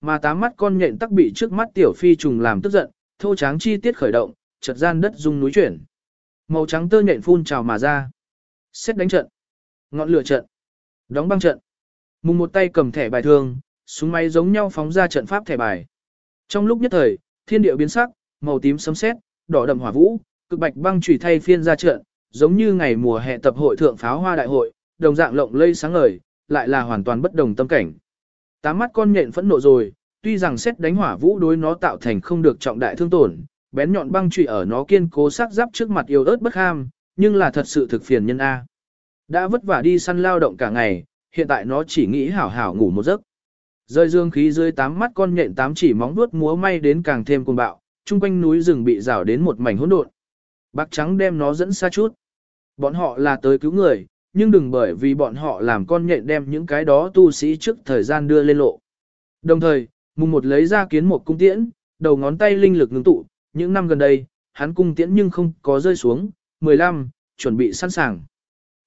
mà tám mắt con nhện tắc bị trước mắt tiểu phi trùng làm tức giận, thô tráng chi tiết khởi động, chợt gian đất rung núi chuyển. Màu trắng tơ nhện phun trào mà ra. Xét đánh trận. Ngọn lửa trận. Đóng băng trận. Mùng một tay cầm thẻ bài thường, súng máy giống nhau phóng ra trận pháp thẻ bài. Trong lúc nhất thời, thiên địa biến sắc, màu tím sấm sét, đỏ đậm hỏa vũ, cực bạch băng chủy thay phiên ra trận, giống như ngày mùa hè tập hội thượng pháo hoa đại hội, đồng dạng lộng lây sáng ngời, lại là hoàn toàn bất đồng tâm cảnh. Tám mắt con nhện phẫn nộ rồi, tuy rằng xét đánh hỏa vũ đối nó tạo thành không được trọng đại thương tổn, bén nhọn băng trụy ở nó kiên cố sắc giáp trước mặt yêu ớt bất ham, nhưng là thật sự thực phiền nhân A. Đã vất vả đi săn lao động cả ngày, hiện tại nó chỉ nghĩ hảo hảo ngủ một giấc. Rơi dương khí dưới tám mắt con nhện tám chỉ móng vuốt múa may đến càng thêm cuồng bạo, chung quanh núi rừng bị rào đến một mảnh hỗn độn. Bạc trắng đem nó dẫn xa chút. Bọn họ là tới cứu người, nhưng đừng bởi vì bọn họ làm con nhện đem những cái đó tu sĩ trước thời gian đưa lên lộ. Đồng thời, mùng một lấy ra kiến một cung tiễn, đầu ngón tay linh lực ngưng tụ, những năm gần đây, hắn cung tiễn nhưng không có rơi xuống, 15, chuẩn bị sẵn sàng.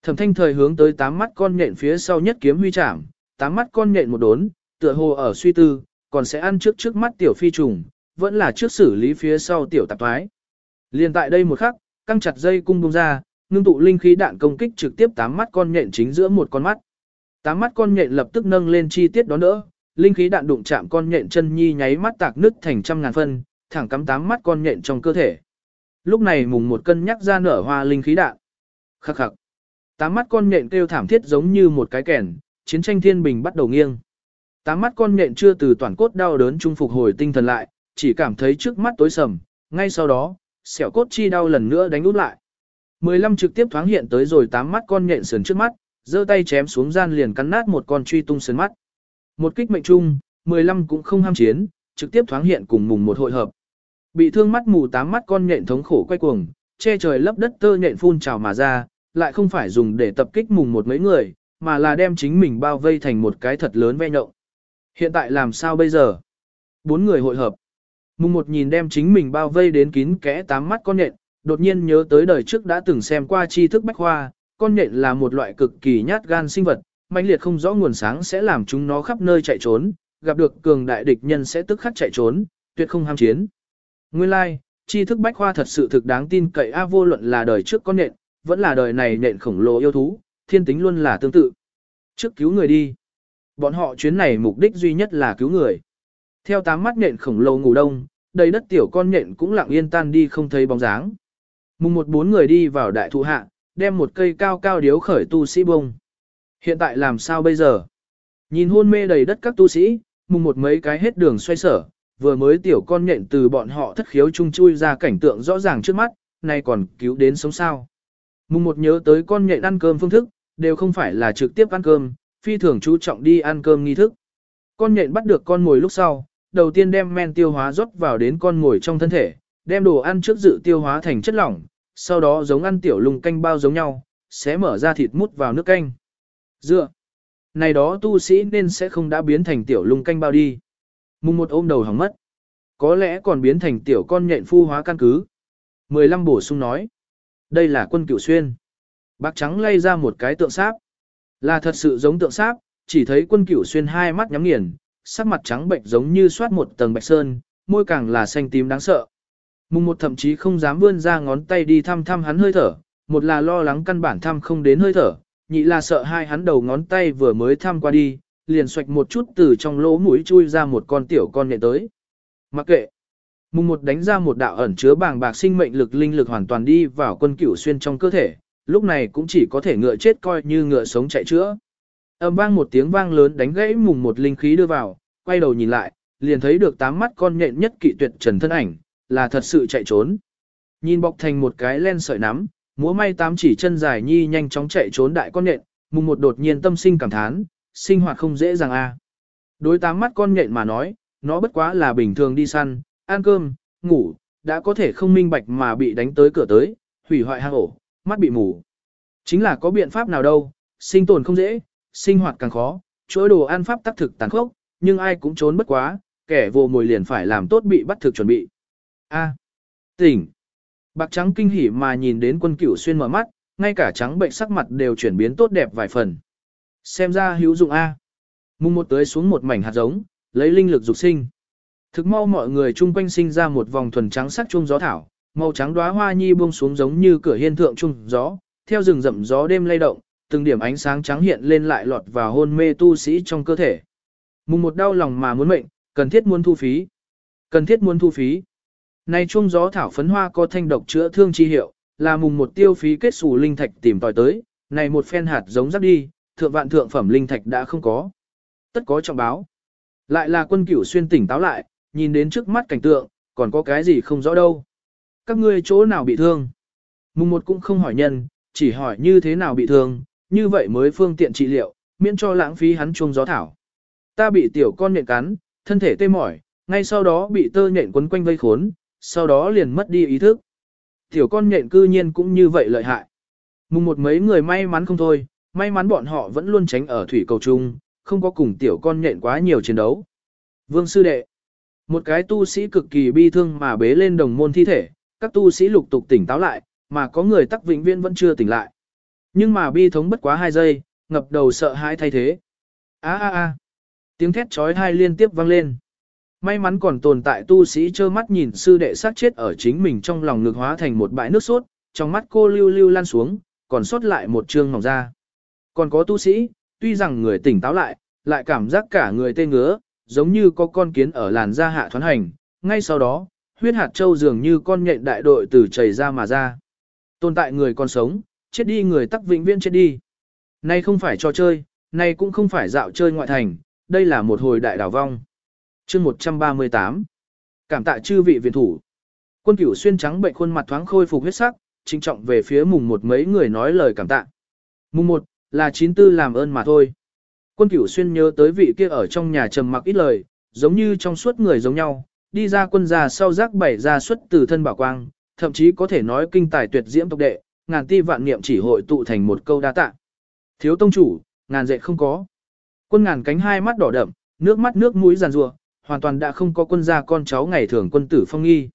Thẩm thanh thời hướng tới tám mắt con nhện phía sau nhất kiếm huy chạm, tám mắt con nhện một đốn, tựa hồ ở suy tư, còn sẽ ăn trước trước mắt tiểu phi trùng, vẫn là trước xử lý phía sau tiểu tạp thoái. Liên tại đây một khắc, căng chặt dây cung bung ra, ngưng tụ linh khí đạn công kích trực tiếp tám mắt con nhện chính giữa một con mắt. Tám mắt con nhện lập tức nâng lên chi tiết đó nữa, linh khí đạn đụng chạm con nhện chân nhi nháy mắt tạc nứt thành trăm ngàn phân, thẳng cắm tám mắt con nhện trong cơ thể. Lúc này mùng một cân nhắc ra nở hoa linh khí đạn. Khắc khắc. Tám mắt con nhện kêu thảm thiết giống như một cái kèn, chiến tranh thiên bình bắt đầu nghiêng. Tám mắt con nhện chưa từ toàn cốt đau đớn trung phục hồi tinh thần lại, chỉ cảm thấy trước mắt tối sầm, ngay sau đó, sẹo cốt chi đau lần nữa đánh út lại. Mười lăm trực tiếp thoáng hiện tới rồi tám mắt con nhện sườn trước mắt, giơ tay chém xuống gian liền cắn nát một con truy tung sườn mắt. Một kích mệnh trung, mười lăm cũng không ham chiến, trực tiếp thoáng hiện cùng mùng một hội hợp. Bị thương mắt mù tám mắt con nhện thống khổ quay cuồng, che trời lấp đất tơ nhện phun trào mà ra, lại không phải dùng để tập kích mùng một mấy người, mà là đem chính mình bao vây thành một cái thật lớn ve nhộng. Hiện tại làm sao bây giờ? Bốn người hội hợp. Mùng một nhìn đem chính mình bao vây đến kín kẽ tám mắt con nhện, đột nhiên nhớ tới đời trước đã từng xem qua tri thức bách khoa, con nhện là một loại cực kỳ nhát gan sinh vật, mãnh liệt không rõ nguồn sáng sẽ làm chúng nó khắp nơi chạy trốn, gặp được cường đại địch nhân sẽ tức khắc chạy trốn, tuyệt không ham chiến. Nguyên lai, like, tri thức bách khoa thật sự thực đáng tin cậy a vô luận là đời trước con nhện, vẫn là đời này nhện khổng lồ yêu thú, thiên tính luôn là tương tự. Trước cứu người đi. Bọn họ chuyến này mục đích duy nhất là cứu người. Theo tám mắt nhện khổng lồ ngủ đông, đầy đất tiểu con nhện cũng lặng yên tan đi không thấy bóng dáng. Mùng một bốn người đi vào đại thụ hạ, đem một cây cao cao điếu khởi tu sĩ bông. Hiện tại làm sao bây giờ? Nhìn hôn mê đầy đất các tu sĩ, mùng một mấy cái hết đường xoay sở, vừa mới tiểu con nhện từ bọn họ thất khiếu chung chui ra cảnh tượng rõ ràng trước mắt, nay còn cứu đến sống sao. Mùng một nhớ tới con nhện ăn cơm phương thức, đều không phải là trực tiếp ăn cơm, phi thường chú trọng đi ăn cơm nghi thức. Con nhện bắt được con ngồi lúc sau, đầu tiên đem men tiêu hóa rót vào đến con ngồi trong thân thể, đem đồ ăn trước dự tiêu hóa thành chất lỏng, sau đó giống ăn tiểu lùng canh bao giống nhau, sẽ mở ra thịt mút vào nước canh. Dựa, này đó tu sĩ nên sẽ không đã biến thành tiểu lùng canh bao đi. Mùng một ôm đầu hỏng mất. Có lẽ còn biến thành tiểu con nhện phu hóa căn cứ. 15 bổ sung nói. Đây là quân cửu xuyên. Bác trắng lay ra một cái tượng sáp. Là thật sự giống tượng sáp, chỉ thấy quân cửu xuyên hai mắt nhắm nghiền, sắc mặt trắng bệnh giống như soát một tầng bạch sơn, môi càng là xanh tím đáng sợ. Mùng một thậm chí không dám vươn ra ngón tay đi thăm thăm hắn hơi thở, một là lo lắng căn bản thăm không đến hơi thở, nhị là sợ hai hắn đầu ngón tay vừa mới thăm qua đi, liền xoạch một chút từ trong lỗ mũi chui ra một con tiểu con nhện tới. Mặc kệ. Mùng một đánh ra một đạo ẩn chứa bàng bạc sinh mệnh lực linh lực hoàn toàn đi vào quân cửu xuyên trong cơ thể, lúc này cũng chỉ có thể ngựa chết coi như ngựa sống chạy chữa. Âm vang một tiếng vang lớn đánh gãy mùng một linh khí đưa vào, quay đầu nhìn lại, liền thấy được tám mắt con nhện nhất kỵ tuyệt trần thân ảnh, là thật sự chạy trốn. Nhìn bọc thành một cái len sợi nắm, múa may tám chỉ chân dài nhi nhanh chóng chạy trốn đại con nhện, mùng một đột nhiên tâm sinh cảm thán, sinh hoạt không dễ dàng a. Đối tám mắt con nhện mà nói, nó bất quá là bình thường đi săn, ăn cơm, ngủ, đã có thể không minh bạch mà bị đánh tới cửa tới, hủy hoại hang ổ, mắt bị mù. Chính là có biện pháp nào đâu, sinh tồn không dễ, sinh hoạt càng khó, chuỗi đồ ăn pháp tác thực tàn khốc, nhưng ai cũng trốn bất quá, kẻ vô mồi liền phải làm tốt bị bắt thực chuẩn bị. A. tỉnh. Bạc trắng kinh hỉ mà nhìn đến quân cửu xuyên mở mắt, ngay cả trắng bệnh sắc mặt đều chuyển biến tốt đẹp vài phần. Xem ra hữu dụng A. Mùng một tới xuống một mảnh hạt giống, lấy linh lực dục sinh. Thực mau mọi người chung quanh sinh ra một vòng thuần trắng sắc trung gió thảo, màu trắng đóa hoa nhi buông xuống giống như cửa hiên thượng trung gió, theo rừng rậm gió đêm lay động, từng điểm ánh sáng trắng hiện lên lại lọt vào hôn mê tu sĩ trong cơ thể. Mùng một đau lòng mà muốn mệnh, cần thiết muốn thu phí. Cần thiết muốn thu phí. Này chuông gió thảo phấn hoa có thanh độc chữa thương chi hiệu, là mùng một tiêu phí kết xù linh thạch tìm tòi tới, này một phen hạt giống rắc đi, thượng vạn thượng phẩm linh thạch đã không có. Tất có trọng báo. Lại là quân cửu xuyên tỉnh táo lại, nhìn đến trước mắt cảnh tượng, còn có cái gì không rõ đâu. Các ngươi chỗ nào bị thương? Mùng một cũng không hỏi nhân, chỉ hỏi như thế nào bị thương, như vậy mới phương tiện trị liệu, miễn cho lãng phí hắn chuông gió thảo. Ta bị tiểu con nhện cắn, thân thể tê mỏi, ngay sau đó bị tơ nhện quấn quanh vây khốn, sau đó liền mất đi ý thức. Tiểu con nhện cư nhiên cũng như vậy lợi hại. Mùng một mấy người may mắn không thôi, may mắn bọn họ vẫn luôn tránh ở thủy cầu chung, không có cùng tiểu con nhện quá nhiều chiến đấu. Vương sư đệ, một cái tu sĩ cực kỳ bi thương mà bế lên đồng môn thi thể, các tu sĩ lục tục tỉnh táo lại, mà có người tắc vĩnh viên vẫn chưa tỉnh lại. Nhưng mà bi thống bất quá hai giây, ngập đầu sợ hãi thay thế. A a a. Tiếng thét chói tai liên tiếp vang lên. May mắn còn tồn tại tu sĩ trơ mắt nhìn sư đệ sát chết ở chính mình trong lòng ngực hóa thành một bãi nước sốt, trong mắt cô lưu lưu lan xuống, còn sót lại một trương ngọc ra. Còn có tu sĩ, tuy rằng người tỉnh táo lại, lại cảm giác cả người tê ngứa, giống như có con kiến ở làn da hạ thoán hành. Ngay sau đó, huyết hạt châu dường như con nhện đại đội từ chảy ra mà ra. Tồn tại người còn sống, chết đi người tắc vĩnh viễn chết đi. Nay không phải trò chơi, nay cũng không phải dạo chơi ngoại thành, đây là một hồi đại đảo vong chương 138 Cảm tạ chư vị viện thủ. Quân cửu xuyên trắng bệnh khuôn mặt thoáng khôi phục huyết sắc, trinh trọng về phía mùng một mấy người nói lời cảm tạ. Mùng một, là chín tư làm ơn mà thôi. Quân cửu xuyên nhớ tới vị kia ở trong nhà trầm mặc ít lời, giống như trong suốt người giống nhau, đi ra quân gia sau rác bảy ra xuất từ thân bảo quang, thậm chí có thể nói kinh tài tuyệt diễm tộc đệ, ngàn ti vạn niệm chỉ hội tụ thành một câu đa tạ. Thiếu tông chủ, ngàn dệt không có. Quân ngàn cánh hai mắt đỏ đậm, nước mắt nước mũi giàn rùa, hoàn toàn đã không có quân gia con cháu ngày thường quân tử phong nghi.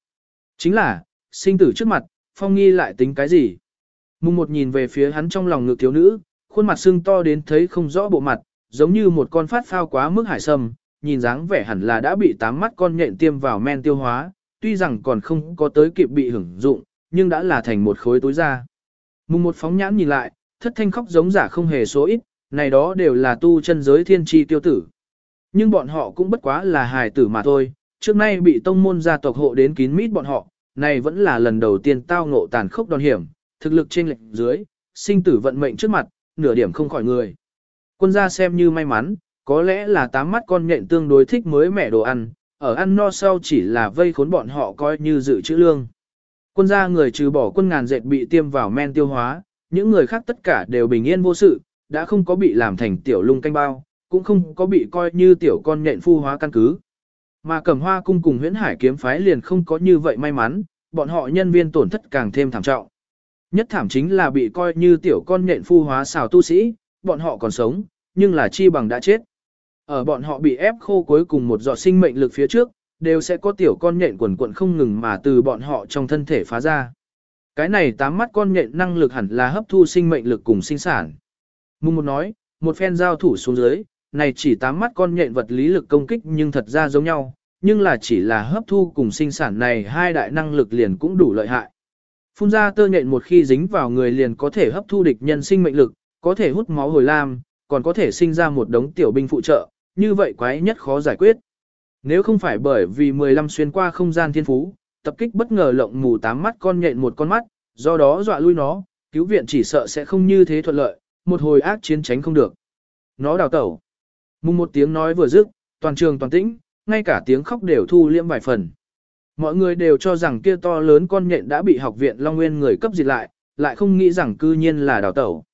Chính là, sinh tử trước mặt, phong nghi lại tính cái gì? Mùng một nhìn về phía hắn trong lòng ngực thiếu nữ, khuôn mặt sưng to đến thấy không rõ bộ mặt, giống như một con phát phao quá mức hải sâm, nhìn dáng vẻ hẳn là đã bị tám mắt con nhện tiêm vào men tiêu hóa, tuy rằng còn không có tới kịp bị hưởng dụng, nhưng đã là thành một khối tối ra. Mùng một phóng nhãn nhìn lại, thất thanh khóc giống giả không hề số ít, này đó đều là tu chân giới thiên tri tiêu tử. Nhưng bọn họ cũng bất quá là hài tử mà thôi, trước nay bị tông môn gia tộc hộ đến kín mít bọn họ, này vẫn là lần đầu tiên tao ngộ tàn khốc đòn hiểm, thực lực trên lệnh dưới, sinh tử vận mệnh trước mặt, nửa điểm không khỏi người. Quân gia xem như may mắn, có lẽ là tám mắt con nhện tương đối thích mới mẻ đồ ăn, ở ăn no sau chỉ là vây khốn bọn họ coi như dự trữ lương. Quân gia người trừ bỏ quân ngàn dệt bị tiêm vào men tiêu hóa, những người khác tất cả đều bình yên vô sự, đã không có bị làm thành tiểu lung canh bao, cũng không có bị coi như tiểu con nhện phu hóa căn cứ. Mà cẩm hoa cung cùng huyễn hải kiếm phái liền không có như vậy may mắn, bọn họ nhân viên tổn thất càng thêm thảm trọng. Nhất thảm chính là bị coi như tiểu con nhện phu hóa xào tu sĩ, bọn họ còn sống, nhưng là chi bằng đã chết. Ở bọn họ bị ép khô cuối cùng một giọt sinh mệnh lực phía trước, đều sẽ có tiểu con nhện quần quận không ngừng mà từ bọn họ trong thân thể phá ra. Cái này tám mắt con nhện năng lực hẳn là hấp thu sinh mệnh lực cùng sinh sản. Mùng một nói, một phen giao thủ xuống dưới, này chỉ tám mắt con nhện vật lý lực công kích nhưng thật ra giống nhau, nhưng là chỉ là hấp thu cùng sinh sản này hai đại năng lực liền cũng đủ lợi hại. Phun ra tơ nhện một khi dính vào người liền có thể hấp thu địch nhân sinh mệnh lực, có thể hút máu hồi lam, còn có thể sinh ra một đống tiểu binh phụ trợ, như vậy quái nhất khó giải quyết. Nếu không phải bởi vì 15 xuyên qua không gian thiên phú, tập kích bất ngờ lộng mù tám mắt con nhện một con mắt, do đó dọa lui nó, cứu viện chỉ sợ sẽ không như thế thuận lợi, một hồi ác chiến tránh không được. Nó đào tẩu. Mùng một tiếng nói vừa dứt, toàn trường toàn tĩnh, ngay cả tiếng khóc đều thu liễm vài phần. Mọi người đều cho rằng kia to lớn con nhện đã bị học viện Long Nguyên người cấp diệt lại, lại không nghĩ rằng cư nhiên là đào tẩu.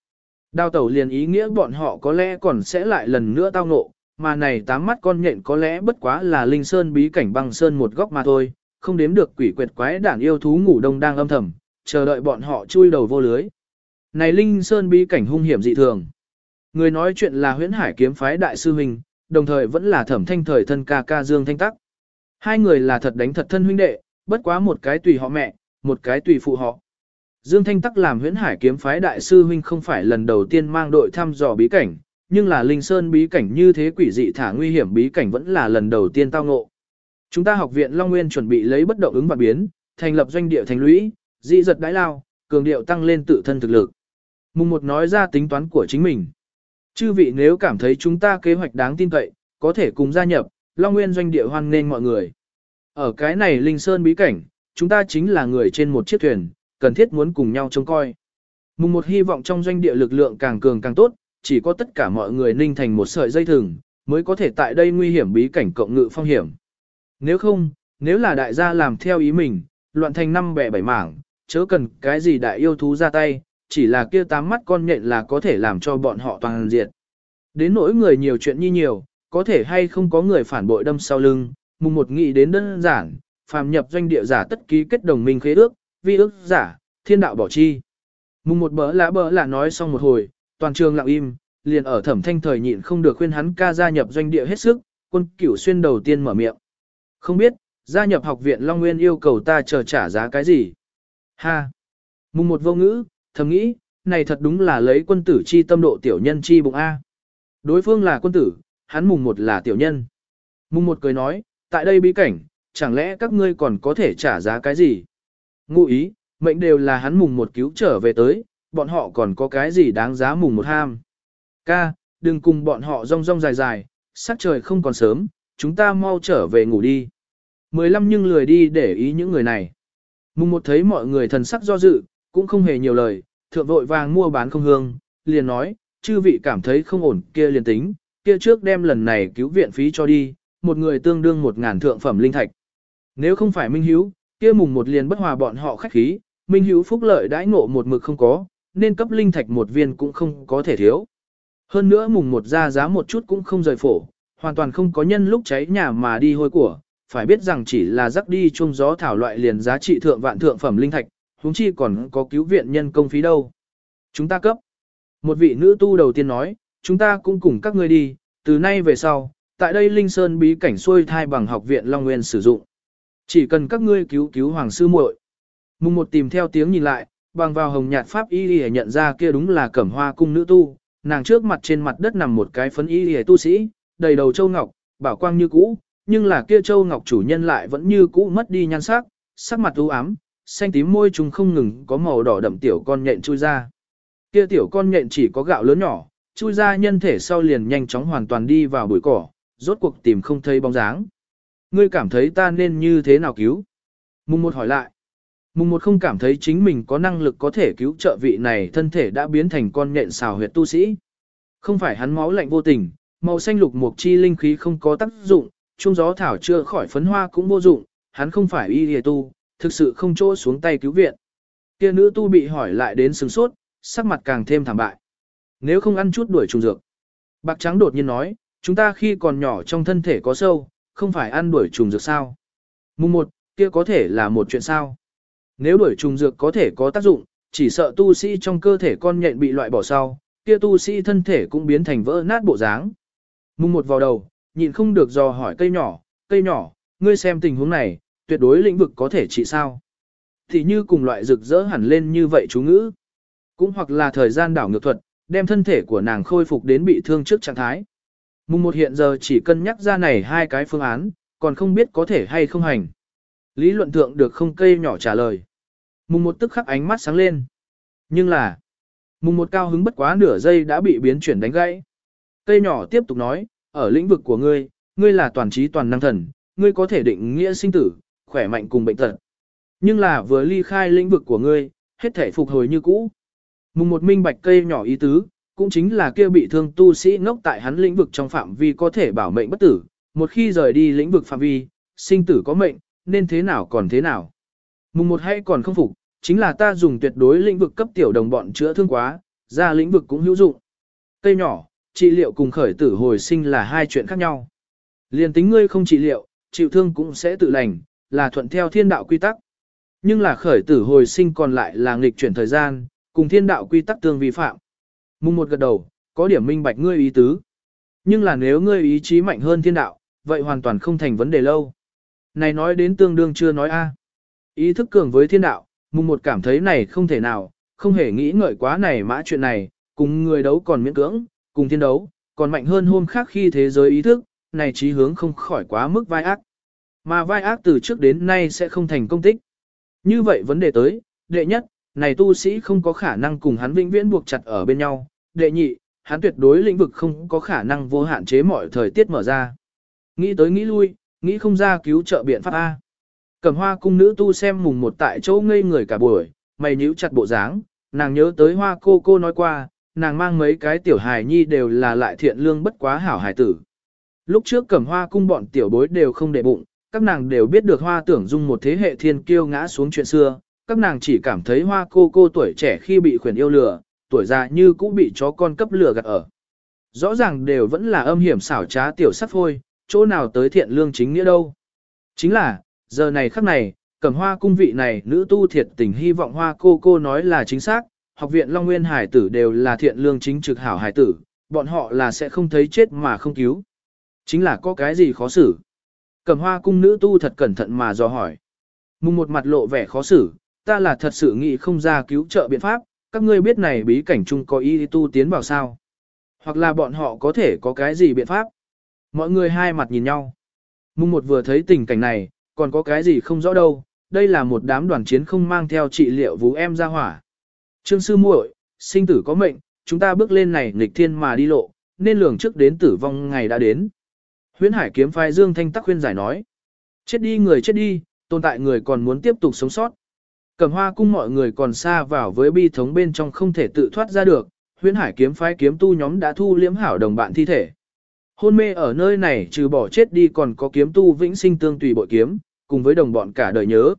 Đào tẩu liền ý nghĩa bọn họ có lẽ còn sẽ lại lần nữa tao ngộ, mà này tám mắt con nhện có lẽ bất quá là linh sơn bí cảnh băng sơn một góc mà thôi, không đếm được quỷ quyệt quái đản yêu thú ngủ đông đang âm thầm, chờ đợi bọn họ chui đầu vô lưới. Này linh sơn bí cảnh hung hiểm dị thường. Người nói chuyện là huyễn hải kiếm phái đại sư huynh, đồng thời vẫn là thẩm thanh thời thân ca ca dương thanh tắc. Hai người là thật đánh thật thân huynh đệ, bất quá một cái tùy họ mẹ, một cái tùy phụ họ. Dương Thanh Tắc làm huyễn hải kiếm phái đại sư huynh không phải lần đầu tiên mang đội thăm dò bí cảnh, nhưng là Linh Sơn bí cảnh như thế quỷ dị thả nguy hiểm bí cảnh vẫn là lần đầu tiên tao ngộ. Chúng ta học viện Long Nguyên chuẩn bị lấy bất động ứng và biến, thành lập doanh địa thành lũy, dị giật đái lao, cường điệu tăng lên tự thân thực lực. Mùng một nói ra tính toán của chính mình. Chư vị nếu cảm thấy chúng ta kế hoạch đáng tin cậy, có thể cùng gia nhập, Long Nguyên doanh địa hoan nghênh mọi người. Ở cái này Linh Sơn bí cảnh, chúng ta chính là người trên một chiếc thuyền, cần thiết muốn cùng nhau trông coi. Mùng một hy vọng trong doanh địa lực lượng càng cường càng tốt, chỉ có tất cả mọi người ninh thành một sợi dây thừng, mới có thể tại đây nguy hiểm bí cảnh cộng ngự phong hiểm. Nếu không, nếu là đại gia làm theo ý mình, loạn thành năm bẻ bảy mảng, chớ cần cái gì đại yêu thú ra tay, chỉ là kia tám mắt con nhện là có thể làm cho bọn họ toàn diệt. Đến nỗi người nhiều chuyện như nhiều, có thể hay không có người phản bội đâm sau lưng, mùng một nghĩ đến đơn giản, phàm nhập doanh địa giả tất ký kết đồng minh khế ước, vi ước giả, thiên đạo bỏ chi. Mùng một bỡ lã bỡ là nói xong một hồi, toàn trường lặng im, liền ở thẩm thanh thời nhịn không được khuyên hắn ca gia nhập doanh địa hết sức, quân cửu xuyên đầu tiên mở miệng. Không biết, gia nhập học viện Long Nguyên yêu cầu ta chờ trả giá cái gì? Ha! Mùng một vô ngữ, thầm nghĩ, này thật đúng là lấy quân tử chi tâm độ tiểu nhân chi bụng A. Đối phương là quân tử, hắn mùng một là tiểu nhân. Mùng một cười nói, tại đây bí cảnh, chẳng lẽ các ngươi còn có thể trả giá cái gì? Ngụ ý, mệnh đều là hắn mùng một cứu trở về tới, bọn họ còn có cái gì đáng giá mùng một ham. Ca, đừng cùng bọn họ rong rong dài dài, sắc trời không còn sớm, chúng ta mau trở về ngủ đi. Mười lăm nhưng lười đi để ý những người này. Mùng một thấy mọi người thần sắc do dự, cũng không hề nhiều lời, thượng vội vàng mua bán không hương, liền nói, chư vị cảm thấy không ổn kia liền tính, kia trước đem lần này cứu viện phí cho đi, một người tương đương một ngàn thượng phẩm linh thạch. Nếu không phải Minh Hiếu, kia mùng một liền bất hòa bọn họ khách khí, Minh Hiếu phúc lợi đãi ngộ một mực không có, nên cấp linh thạch một viên cũng không có thể thiếu. Hơn nữa mùng một ra giá một chút cũng không rời phổ, hoàn toàn không có nhân lúc cháy nhà mà đi hôi của, phải biết rằng chỉ là rắc đi chung gió thảo loại liền giá trị thượng vạn thượng phẩm linh thạch, huống chi còn có cứu viện nhân công phí đâu. Chúng ta cấp. Một vị nữ tu đầu tiên nói, chúng ta cũng cùng các ngươi đi, từ nay về sau, tại đây Linh Sơn bí cảnh xuôi thai bằng học viện Long Nguyên sử dụng. Chỉ cần các ngươi cứu cứu hoàng sư muội. Mùng một tìm theo tiếng nhìn lại, bằng vào hồng nhạt pháp y y nhận ra kia đúng là cẩm hoa cung nữ tu, nàng trước mặt trên mặt đất nằm một cái phấn y y tu sĩ, đầy đầu châu ngọc, bảo quang như cũ, nhưng là kia châu ngọc chủ nhân lại vẫn như cũ mất đi nhan sắc, sắc mặt u ám, xanh tím môi trùng không ngừng có màu đỏ đậm tiểu con nhện chui ra. Kia tiểu con nhện chỉ có gạo lớn nhỏ, chui ra nhân thể sau liền nhanh chóng hoàn toàn đi vào bụi cỏ, rốt cuộc tìm không thấy bóng dáng. Ngươi cảm thấy ta nên như thế nào cứu? Mùng một hỏi lại. Mùng một không cảm thấy chính mình có năng lực có thể cứu trợ vị này thân thể đã biến thành con nhện xào huyệt tu sĩ. Không phải hắn máu lạnh vô tình, màu xanh lục mục chi linh khí không có tác dụng, trung gió thảo chưa khỏi phấn hoa cũng vô dụng, hắn không phải y hề tu, thực sự không chỗ xuống tay cứu viện. Kia nữ tu bị hỏi lại đến sừng sốt, sắc mặt càng thêm thảm bại. Nếu không ăn chút đuổi trùng dược. Bạc trắng đột nhiên nói, chúng ta khi còn nhỏ trong thân thể có sâu, không phải ăn đuổi trùng dược sao. Mùng một, kia có thể là một chuyện sao. Nếu đuổi trùng dược có thể có tác dụng, chỉ sợ tu sĩ trong cơ thể con nhện bị loại bỏ sau, kia tu sĩ thân thể cũng biến thành vỡ nát bộ dáng. Mùng một vào đầu, nhịn không được dò hỏi cây nhỏ, cây nhỏ, ngươi xem tình huống này, tuyệt đối lĩnh vực có thể trị sao. Thì như cùng loại rực rỡ hẳn lên như vậy chú ngữ. Cũng hoặc là thời gian đảo ngược thuật, đem thân thể của nàng khôi phục đến bị thương trước trạng thái. Mùng một hiện giờ chỉ cân nhắc ra này hai cái phương án, còn không biết có thể hay không hành. Lý luận thượng được không cây nhỏ trả lời. Mùng một tức khắc ánh mắt sáng lên. Nhưng là, mùng một cao hứng bất quá nửa giây đã bị biến chuyển đánh gãy. Cây nhỏ tiếp tục nói, ở lĩnh vực của ngươi, ngươi là toàn trí toàn năng thần, ngươi có thể định nghĩa sinh tử, khỏe mạnh cùng bệnh tật. Nhưng là vừa ly khai lĩnh vực của ngươi, hết thể phục hồi như cũ. Mùng một minh bạch cây nhỏ ý tứ, cũng chính là kia bị thương tu sĩ ngốc tại hắn lĩnh vực trong phạm vi có thể bảo mệnh bất tử, một khi rời đi lĩnh vực phạm vi, sinh tử có mệnh, nên thế nào còn thế nào. Mùng một hay còn không phục, chính là ta dùng tuyệt đối lĩnh vực cấp tiểu đồng bọn chữa thương quá, ra lĩnh vực cũng hữu dụng. Cây nhỏ, trị liệu cùng khởi tử hồi sinh là hai chuyện khác nhau. Liên tính ngươi không trị liệu, chịu thương cũng sẽ tự lành, là thuận theo thiên đạo quy tắc. Nhưng là khởi tử hồi sinh còn lại là nghịch chuyển thời gian, cùng thiên đạo quy tắc tương vi phạm. Mùng một gật đầu, có điểm minh bạch ngươi ý tứ. Nhưng là nếu ngươi ý chí mạnh hơn thiên đạo, vậy hoàn toàn không thành vấn đề lâu. Này nói đến tương đương chưa nói a. Ý thức cường với thiên đạo, mùng một cảm thấy này không thể nào, không hề nghĩ ngợi quá này mã chuyện này, cùng người đấu còn miễn cưỡng, cùng thiên đấu, còn mạnh hơn hôm khác khi thế giới ý thức, này trí hướng không khỏi quá mức vai ác. Mà vai ác từ trước đến nay sẽ không thành công tích. Như vậy vấn đề tới, đệ nhất, này tu sĩ không có khả năng cùng hắn vĩnh viễn buộc chặt ở bên nhau. Đệ nhị, hắn tuyệt đối lĩnh vực không có khả năng vô hạn chế mọi thời tiết mở ra. Nghĩ tới nghĩ lui, nghĩ không ra cứu trợ biện pháp A. Cầm hoa cung nữ tu xem mùng một tại chỗ ngây người cả buổi, mày nhíu chặt bộ dáng, nàng nhớ tới hoa cô cô nói qua, nàng mang mấy cái tiểu hài nhi đều là lại thiện lương bất quá hảo hài tử. Lúc trước cầm hoa cung bọn tiểu bối đều không để bụng, các nàng đều biết được hoa tưởng dung một thế hệ thiên kiêu ngã xuống chuyện xưa, các nàng chỉ cảm thấy hoa cô cô tuổi trẻ khi bị khuyển yêu lừa, tuổi già như cũ bị chó con cấp lừa gạt ở. Rõ ràng đều vẫn là âm hiểm xảo trá tiểu sắc thôi, chỗ nào tới thiện lương chính nghĩa đâu. Chính là, giờ này khắc này, cầm hoa cung vị này nữ tu thiệt tình hy vọng hoa cô cô nói là chính xác, học viện Long Nguyên Hải tử đều là thiện lương chính trực hảo hải tử, bọn họ là sẽ không thấy chết mà không cứu. Chính là có cái gì khó xử. Cầm hoa cung nữ tu thật cẩn thận mà dò hỏi. Mùng một mặt lộ vẻ khó xử, ta là thật sự nghĩ không ra cứu trợ biện pháp, các ngươi biết này bí cảnh chung có ý tu tiến vào sao. Hoặc là bọn họ có thể có cái gì biện pháp. Mọi người hai mặt nhìn nhau. Mùng một vừa thấy tình cảnh này, còn có cái gì không rõ đâu, đây là một đám đoàn chiến không mang theo trị liệu vũ em ra hỏa. Trương sư muội, sinh tử có mệnh, chúng ta bước lên này nghịch thiên mà đi lộ, nên lường trước đến tử vong ngày đã đến. Huyễn Hải kiếm phái Dương Thanh Tắc khuyên giải nói. Chết đi người chết đi, tồn tại người còn muốn tiếp tục sống sót. Cẩm hoa cung mọi người còn xa vào với bi thống bên trong không thể tự thoát ra được, huyễn hải kiếm phái kiếm tu nhóm đã thu liếm hảo đồng bạn thi thể. Hôn mê ở nơi này trừ bỏ chết đi còn có kiếm tu vĩnh sinh tương tùy bội kiếm, cùng với đồng bọn cả đời nhớ.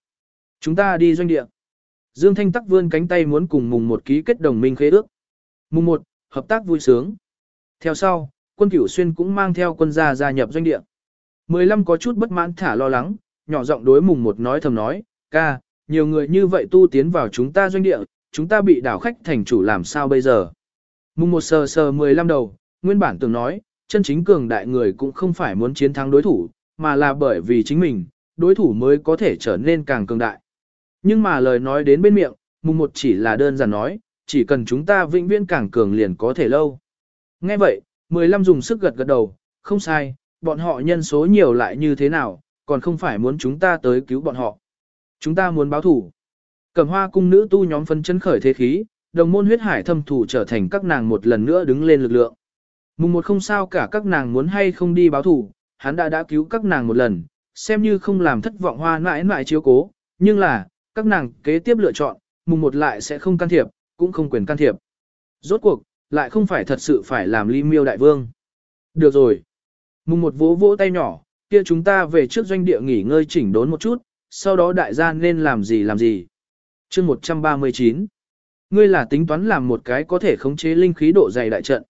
Chúng ta đi doanh địa. Dương Thanh Tắc vươn cánh tay muốn cùng mùng một ký kết đồng minh khế ước. Mùng một, hợp tác vui sướng. Theo sau, quân cửu xuyên cũng mang theo quân gia gia nhập doanh địa. Mười lăm có chút bất mãn thả lo lắng, nhỏ giọng đối mùng một nói thầm nói, ca, nhiều người như vậy tu tiến vào chúng ta doanh địa, chúng ta bị đảo khách thành chủ làm sao bây giờ. Mùng một sờ sờ mười lăm đầu, nguyên bản từng nói, chân chính cường đại người cũng không phải muốn chiến thắng đối thủ, mà là bởi vì chính mình, đối thủ mới có thể trở nên càng cường đại. Nhưng mà lời nói đến bên miệng, mùng một chỉ là đơn giản nói, chỉ cần chúng ta vĩnh viễn càng cường liền có thể lâu. Nghe vậy, 15 dùng sức gật gật đầu, không sai, bọn họ nhân số nhiều lại như thế nào, còn không phải muốn chúng ta tới cứu bọn họ. Chúng ta muốn báo thủ. Cẩm hoa cung nữ tu nhóm phân chân khởi thế khí, đồng môn huyết hải thâm thủ trở thành các nàng một lần nữa đứng lên lực lượng. Mùng một không sao cả các nàng muốn hay không đi báo thủ, hắn đã đã cứu các nàng một lần, xem như không làm thất vọng hoa mãi mãi chiếu cố, nhưng là, các nàng kế tiếp lựa chọn, mùng một lại sẽ không can thiệp, cũng không quyền can thiệp. Rốt cuộc, lại không phải thật sự phải làm ly miêu đại vương. Được rồi. Mùng một vỗ vỗ tay nhỏ, kia chúng ta về trước doanh địa nghỉ ngơi chỉnh đốn một chút, sau đó đại gia nên làm gì làm gì. chương 139. Ngươi là tính toán làm một cái có thể khống chế linh khí độ dày đại trận.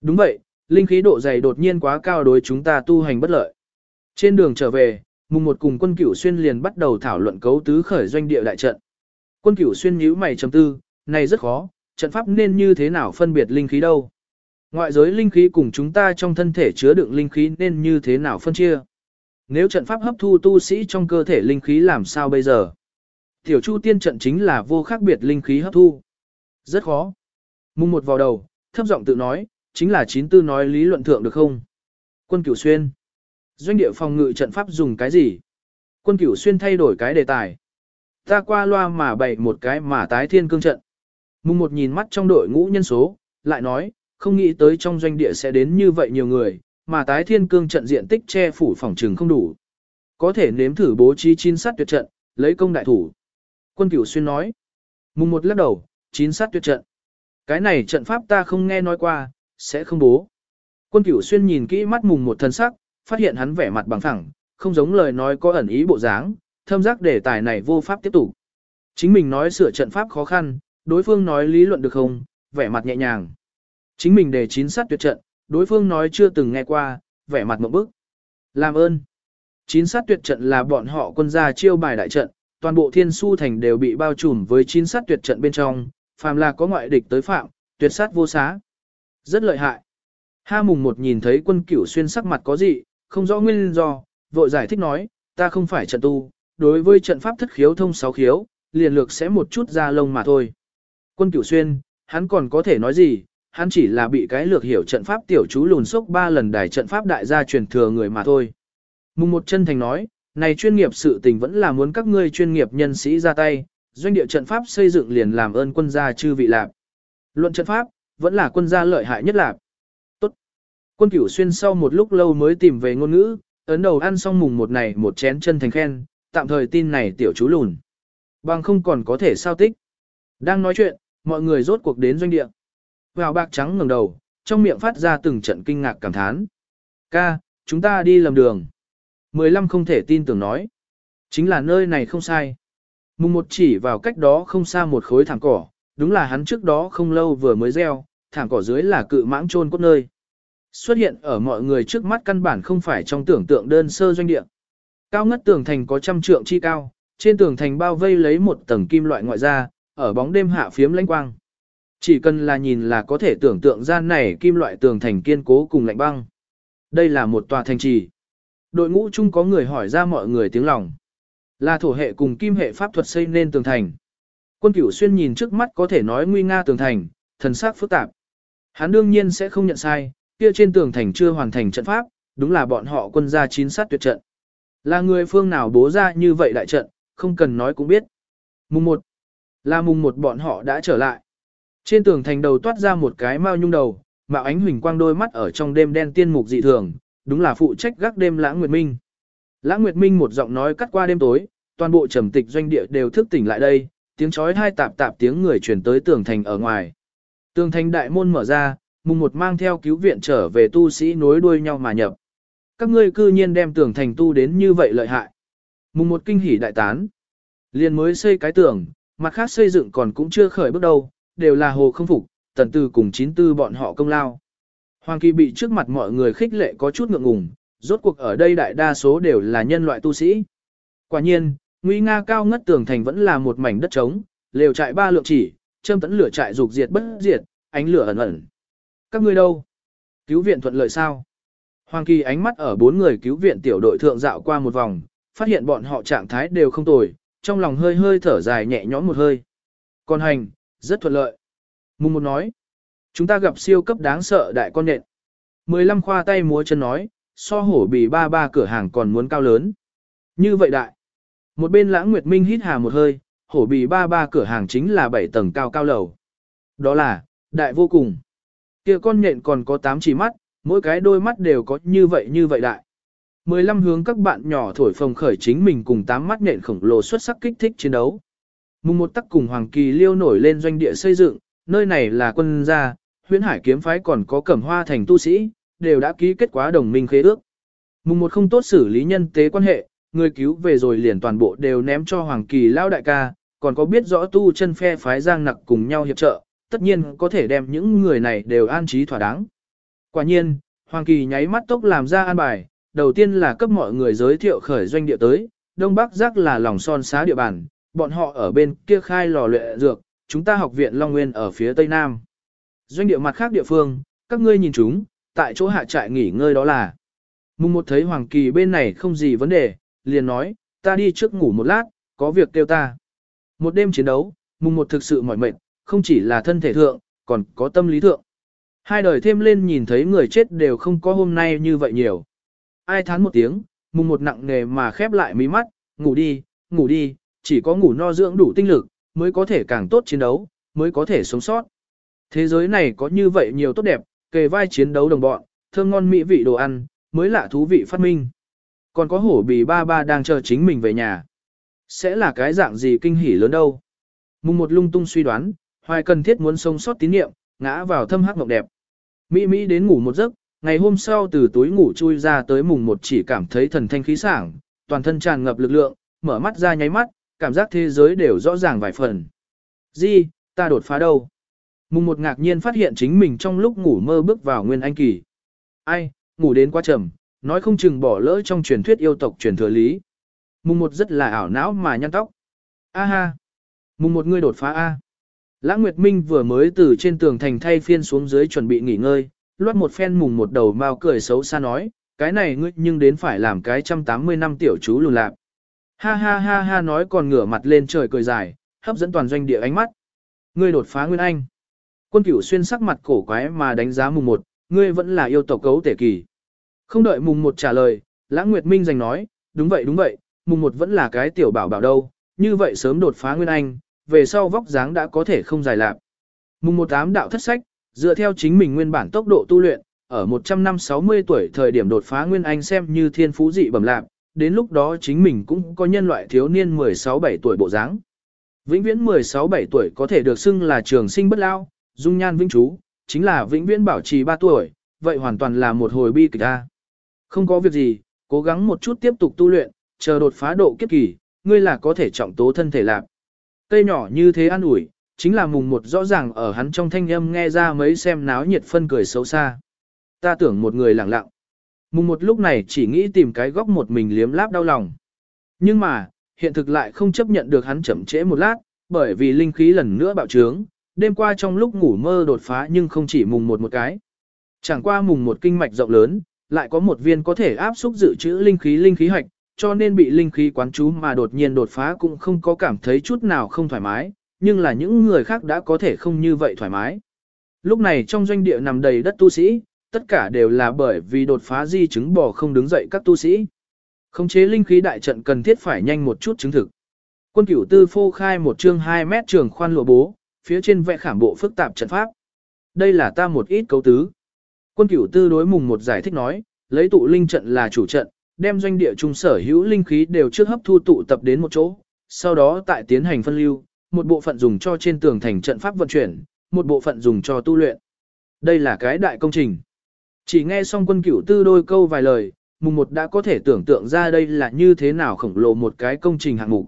Đúng vậy, linh khí độ dày đột nhiên quá cao đối chúng ta tu hành bất lợi. Trên đường trở về, mùng một cùng quân cửu xuyên liền bắt đầu thảo luận cấu tứ khởi doanh địa đại trận. Quân cửu xuyên nhíu mày trầm tư, này rất khó, trận pháp nên như thế nào phân biệt linh khí đâu? Ngoại giới linh khí cùng chúng ta trong thân thể chứa đựng linh khí nên như thế nào phân chia? Nếu trận pháp hấp thu tu sĩ trong cơ thể linh khí làm sao bây giờ? Tiểu Chu tiên trận chính là vô khác biệt linh khí hấp thu. Rất khó. Mùng một vào đầu, thấp giọng tự nói, chính là chín tư nói lý luận thượng được không? Quân Cửu Xuyên. Doanh địa phòng ngự trận pháp dùng cái gì? Quân Cửu Xuyên thay đổi cái đề tài. Ta qua loa mà bày một cái mà tái thiên cương trận. Mùng một nhìn mắt trong đội ngũ nhân số, lại nói, không nghĩ tới trong doanh địa sẽ đến như vậy nhiều người, mà tái thiên cương trận diện tích che phủ phòng trừng không đủ. Có thể nếm thử bố trí chín sát tuyệt trận, lấy công đại thủ. Quân cửu xuyên nói, mùng một lắc đầu, chín sát tuyệt trận. Cái này trận pháp ta không nghe nói qua, sẽ không bố. Quân cửu xuyên nhìn kỹ mắt mùng một thân sắc, phát hiện hắn vẻ mặt bằng phẳng, không giống lời nói có ẩn ý bộ dáng, thâm giác đề tài này vô pháp tiếp tục. Chính mình nói sửa trận pháp khó khăn, đối phương nói lý luận được không, vẻ mặt nhẹ nhàng. Chính mình để chín sát tuyệt trận, đối phương nói chưa từng nghe qua, vẻ mặt một bức. Làm ơn. Chín sát tuyệt trận là bọn họ quân gia chiêu bài đại trận, toàn bộ thiên su thành đều bị bao trùm với chín sát tuyệt trận bên trong, phàm là có ngoại địch tới phạm, tuyệt sát vô xá. Rất lợi hại. Ha mùng một nhìn thấy quân cửu xuyên sắc mặt có gì, không rõ nguyên do, vội giải thích nói, ta không phải trận tu, đối với trận pháp thất khiếu thông sáu khiếu, liền lược sẽ một chút ra lông mà thôi. Quân cửu xuyên, hắn còn có thể nói gì, hắn chỉ là bị cái lược hiểu trận pháp tiểu chú lùn sốc ba lần đài trận pháp đại gia truyền thừa người mà thôi. Mùng một chân thành nói, này chuyên nghiệp sự tình vẫn là muốn các ngươi chuyên nghiệp nhân sĩ ra tay, doanh địa trận pháp xây dựng liền làm ơn quân gia chư vị lạc. Luận trận pháp, vẫn là quân gia lợi hại nhất lạc. Tốt. Quân cửu xuyên sau một lúc lâu mới tìm về ngôn ngữ, ấn đầu ăn xong mùng một này một chén chân thành khen, tạm thời tin này tiểu chú lùn. Bằng không còn có thể sao tích. Đang nói chuyện, mọi người rốt cuộc đến doanh địa. Vào bạc trắng ngẩng đầu, trong miệng phát ra từng trận kinh ngạc cảm thán. Ca, chúng ta đi lầm đường. Mười lăm không thể tin tưởng nói. Chính là nơi này không sai. Mùng một chỉ vào cách đó không xa một khối thảm cỏ, đúng là hắn trước đó không lâu vừa mới gieo, thảm cỏ dưới là cự mãng trôn cốt nơi. Xuất hiện ở mọi người trước mắt căn bản không phải trong tưởng tượng đơn sơ doanh địa. Cao ngất tường thành có trăm trượng chi cao, trên tường thành bao vây lấy một tầng kim loại ngoại ra, ở bóng đêm hạ phiếm lãnh quang. Chỉ cần là nhìn là có thể tưởng tượng ra này kim loại tường thành kiên cố cùng lạnh băng. Đây là một tòa thành trì. Đội ngũ chung có người hỏi ra mọi người tiếng lòng. Là thổ hệ cùng kim hệ pháp thuật xây nên tường thành. Quân cửu xuyên nhìn trước mắt có thể nói nguy nga tường thành, thần sắc phức tạp. Hắn đương nhiên sẽ không nhận sai, kia trên tường thành chưa hoàn thành trận pháp, đúng là bọn họ quân gia chín sát tuyệt trận. Là người phương nào bố ra như vậy đại trận, không cần nói cũng biết. Mùng 1. Là mùng một bọn họ đã trở lại. Trên tường thành đầu toát ra một cái mao nhung đầu, mạo ánh huỳnh quang đôi mắt ở trong đêm đen tiên mục dị thường, đúng là phụ trách gác đêm lãng nguyệt minh. Lãng nguyệt minh một giọng nói cắt qua đêm tối, toàn bộ trầm tịch doanh địa đều thức tỉnh lại đây, tiếng chói hai tạp tạp tiếng người truyền tới tường thành ở ngoài. Tường thành đại môn mở ra, mùng một mang theo cứu viện trở về tu sĩ nối đuôi nhau mà nhập. Các ngươi cư nhiên đem tường thành tu đến như vậy lợi hại. Mùng một kinh hỉ đại tán. Liền mới xây cái tường, mặt khác xây dựng còn cũng chưa khởi bước đầu, đều là hồ không phục, tần tư cùng chín tư bọn họ công lao. Hoàng kỳ bị trước mặt mọi người khích lệ có chút ngượng ngùng, rốt cuộc ở đây đại đa số đều là nhân loại tu sĩ. Quả nhiên, nguy nga cao ngất tường thành vẫn là một mảnh đất trống, lều trại ba lượng chỉ, châm tấn lửa trại dục diệt bất diệt, ánh lửa ẩn ẩn. Các ngươi đâu? Cứu viện thuận lợi sao? Hoàng Kỳ ánh mắt ở bốn người cứu viện tiểu đội thượng dạo qua một vòng, phát hiện bọn họ trạng thái đều không tồi, trong lòng hơi hơi thở dài nhẹ nhõm một hơi. Còn hành, rất thuận lợi. Mùng một nói, chúng ta gặp siêu cấp đáng sợ đại con nện. Mười lăm khoa tay múa chân nói, so hổ bì ba ba cửa hàng còn muốn cao lớn. Như vậy đại. Một bên lãng nguyệt minh hít hà một hơi, hổ bì ba ba cửa hàng chính là bảy tầng cao cao lầu. Đó là, đại vô cùng. kia con nhện còn có tám chỉ mắt, mỗi cái đôi mắt đều có như vậy như vậy đại. 15 hướng các bạn nhỏ thổi phồng khởi chính mình cùng tám mắt nhện khổng lồ xuất sắc kích thích chiến đấu. Mùng một tắc cùng Hoàng Kỳ liêu nổi lên doanh địa xây dựng, nơi này là quân gia, huyễn hải kiếm phái còn có cẩm hoa thành tu sĩ, đều đã ký kết quá đồng minh khế ước. Mùng một không tốt xử lý nhân tế quan hệ, người cứu về rồi liền toàn bộ đều ném cho Hoàng Kỳ lao đại ca, còn có biết rõ tu chân phe phái giang nặc cùng nhau hiệp trợ, tất nhiên có thể đem những người này đều an trí thỏa đáng. Quả nhiên, Hoàng Kỳ nháy mắt tốc làm ra an bài, đầu tiên là cấp mọi người giới thiệu khởi doanh địa tới, Đông Bắc giác là lòng son xá địa bàn, bọn họ ở bên kia khai lò luyện dược, chúng ta học viện Long Nguyên ở phía Tây Nam. Doanh địa mặt khác địa phương, các ngươi nhìn chúng, tại chỗ hạ trại nghỉ ngơi đó là. Mùng một thấy Hoàng Kỳ bên này không gì vấn đề, liền nói, ta đi trước ngủ một lát, có việc kêu ta. Một đêm chiến đấu, mùng một thực sự mỏi mệt, không chỉ là thân thể thượng, còn có tâm lý thượng. Hai đời thêm lên nhìn thấy người chết đều không có hôm nay như vậy nhiều. Ai thán một tiếng, mùng một nặng nề mà khép lại mí mắt, ngủ đi, ngủ đi, chỉ có ngủ no dưỡng đủ tinh lực, mới có thể càng tốt chiến đấu, mới có thể sống sót. Thế giới này có như vậy nhiều tốt đẹp, kề vai chiến đấu đồng bọn, thơm ngon mỹ vị đồ ăn, mới lạ thú vị phát minh. Còn có hổ bì ba ba đang chờ chính mình về nhà. Sẽ là cái dạng gì kinh hỉ lớn đâu. Mùng một lung tung suy đoán, hoài cần thiết muốn sống sót tín niệm, ngã vào thâm hắc mộng đẹp. Mỹ Mỹ đến ngủ một giấc, ngày hôm sau từ túi ngủ chui ra tới mùng một chỉ cảm thấy thần thanh khí sảng, toàn thân tràn ngập lực lượng, mở mắt ra nháy mắt, cảm giác thế giới đều rõ ràng vài phần. Di, ta đột phá đâu? Mùng một ngạc nhiên phát hiện chính mình trong lúc ngủ mơ bước vào nguyên anh kỳ. Ai, ngủ đến quá trầm, nói không chừng bỏ lỡ trong truyền thuyết yêu tộc truyền thừa lý. Mùng một rất là ảo não mà nhăn tóc. A ha. Mùng một người đột phá A. Lãng Nguyệt Minh vừa mới từ trên tường thành thay phiên xuống dưới chuẩn bị nghỉ ngơi, loát một phen mùng một đầu mau cười xấu xa nói, cái này ngươi nhưng đến phải làm cái trăm tám mươi năm tiểu chú lùn lạc. Ha ha ha ha nói còn ngửa mặt lên trời cười dài, hấp dẫn toàn doanh địa ánh mắt. Ngươi đột phá Nguyên Anh. Quân cửu xuyên sắc mặt cổ quái mà đánh giá mùng một, ngươi vẫn là yêu tộc cấu tể kỳ. Không đợi mùng một trả lời, lãng nguyệt minh giành nói, đúng vậy đúng vậy, mùng một vẫn là cái tiểu bảo bảo đâu, như vậy sớm đột phá nguyên anh, về sau vóc dáng đã có thể không dài lạp. Mùng một tám đạo thất sách, dựa theo chính mình nguyên bản tốc độ tu luyện, ở 100 năm 60 tuổi thời điểm đột phá nguyên anh xem như thiên phú dị bẩm lạc, đến lúc đó chính mình cũng có nhân loại thiếu niên 16-7 tuổi bộ dáng. Vĩnh viễn 16-7 tuổi có thể được xưng là trường sinh bất lao, dung nhan vĩnh chú, chính là vĩnh viễn bảo trì 3 tuổi, vậy hoàn toàn là một hồi bi kịch ta. Không có việc gì, cố gắng một chút tiếp tục tu luyện, chờ đột phá độ kiếp kỳ, ngươi là có thể trọng tố thân thể lạc. Cây nhỏ như thế an ủi, chính là mùng một rõ ràng ở hắn trong thanh âm nghe ra mấy xem náo nhiệt phân cười xấu xa. Ta tưởng một người lặng lặng. Mùng một lúc này chỉ nghĩ tìm cái góc một mình liếm láp đau lòng. Nhưng mà, hiện thực lại không chấp nhận được hắn chậm trễ một lát, bởi vì linh khí lần nữa bạo trướng, đêm qua trong lúc ngủ mơ đột phá nhưng không chỉ mùng một một cái. Chẳng qua mùng một kinh mạch rộng lớn, lại có một viên có thể áp xúc dự trữ linh khí linh khí hạch, cho nên bị linh khí quán chú mà đột nhiên đột phá cũng không có cảm thấy chút nào không thoải mái, nhưng là những người khác đã có thể không như vậy thoải mái. Lúc này trong doanh địa nằm đầy đất tu sĩ, tất cả đều là bởi vì đột phá di chứng bỏ không đứng dậy các tu sĩ. Khống chế linh khí đại trận cần thiết phải nhanh một chút chứng thực. Quân cửu tư phô khai một chương 2 mét trường khoan lụa bố, phía trên vẽ khảm bộ phức tạp trận pháp. Đây là ta một ít cấu tứ. Quân cửu tư đối mùng một giải thích nói, lấy tụ linh trận là chủ trận, đem doanh địa trung sở hữu linh khí đều trước hấp thu tụ tập đến một chỗ, sau đó tại tiến hành phân lưu, một bộ phận dùng cho trên tường thành trận pháp vận chuyển, một bộ phận dùng cho tu luyện. Đây là cái đại công trình. Chỉ nghe xong quân cửu tư đôi câu vài lời, mùng một đã có thể tưởng tượng ra đây là như thế nào khổng lồ một cái công trình hạng mục.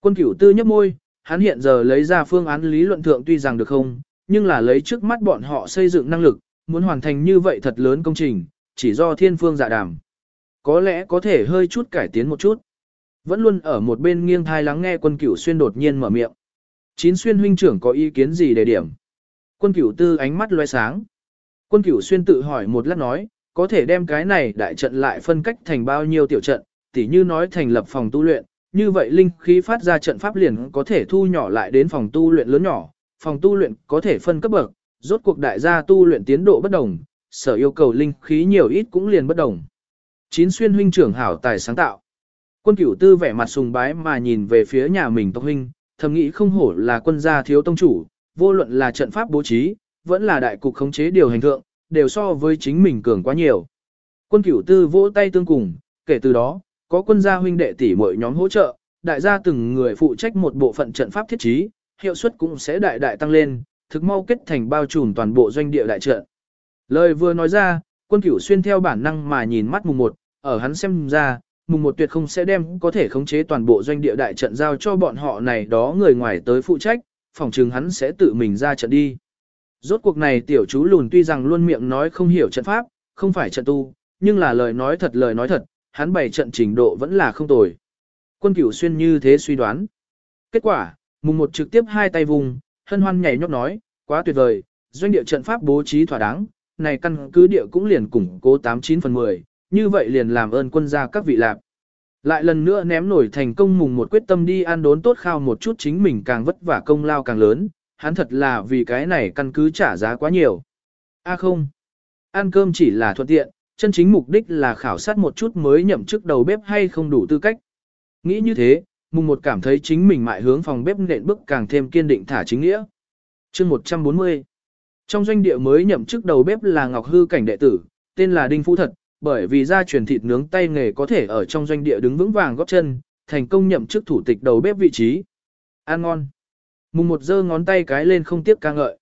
Quân cửu tư nhấp môi, hắn hiện giờ lấy ra phương án lý luận thượng tuy rằng được không, nhưng là lấy trước mắt bọn họ xây dựng năng lực, muốn hoàn thành như vậy thật lớn công trình, chỉ do thiên phương dạ đàm. Có lẽ có thể hơi chút cải tiến một chút. Vẫn luôn ở một bên nghiêng thai lắng nghe quân cửu xuyên đột nhiên mở miệng. Chín xuyên huynh trưởng có ý kiến gì để điểm? Quân cửu tư ánh mắt loe sáng. Quân cửu xuyên tự hỏi một lát nói, có thể đem cái này đại trận lại phân cách thành bao nhiêu tiểu trận, tỉ như nói thành lập phòng tu luyện, như vậy linh khí phát ra trận pháp liền có thể thu nhỏ lại đến phòng tu luyện lớn nhỏ, phòng tu luyện có thể phân cấp bậc, rốt cuộc đại gia tu luyện tiến độ bất đồng, sở yêu cầu linh khí nhiều ít cũng liền bất đồng. Chín xuyên huynh trưởng hảo tài sáng tạo. Quân cửu tư vẻ mặt sùng bái mà nhìn về phía nhà mình tộc huynh, thầm nghĩ không hổ là quân gia thiếu tông chủ, vô luận là trận pháp bố trí, vẫn là đại cục khống chế điều hành thượng, đều so với chính mình cường quá nhiều. Quân cửu tư vỗ tay tương cùng, kể từ đó, có quân gia huynh đệ tỷ mọi nhóm hỗ trợ, đại gia từng người phụ trách một bộ phận trận pháp thiết trí, hiệu suất cũng sẽ đại đại tăng lên, thực mau kết thành bao trùm toàn bộ doanh địa đại trận. Lời vừa nói ra, quân cửu xuyên theo bản năng mà nhìn mắt mùng một, ở hắn xem ra, mùng một tuyệt không sẽ đem có thể khống chế toàn bộ doanh địa đại trận giao cho bọn họ này đó người ngoài tới phụ trách, phòng trường hắn sẽ tự mình ra trận đi. Rốt cuộc này tiểu chú lùn tuy rằng luôn miệng nói không hiểu trận pháp, không phải trận tu, nhưng là lời nói thật lời nói thật, hắn bày trận trình độ vẫn là không tồi. Quân cửu xuyên như thế suy đoán. Kết quả, mùng một trực tiếp hai tay vùng, hân hoan nhảy nhót nói, quá tuyệt vời, doanh địa trận pháp bố trí thỏa đáng, này căn cứ địa cũng liền củng cố 89 phần 10, như vậy liền làm ơn quân gia các vị lạp. Lại lần nữa ném nổi thành công mùng một quyết tâm đi ăn đốn tốt khao một chút chính mình càng vất vả công lao càng lớn, hắn thật là vì cái này căn cứ trả giá quá nhiều. A không, ăn cơm chỉ là thuận tiện, chân chính mục đích là khảo sát một chút mới nhậm chức đầu bếp hay không đủ tư cách. Nghĩ như thế, mùng một cảm thấy chính mình mại hướng phòng bếp nện bước càng thêm kiên định thả chính nghĩa. chương 140 Trong doanh địa mới nhậm chức đầu bếp là Ngọc Hư cảnh đệ tử, tên là Đinh Phú Thật, bởi vì gia truyền thịt nướng tay nghề có thể ở trong doanh địa đứng vững vàng góp chân, thành công nhậm chức thủ tịch đầu bếp vị trí. Ăn ngon. Mùng một giơ ngón tay cái lên không tiếc ca ngợi.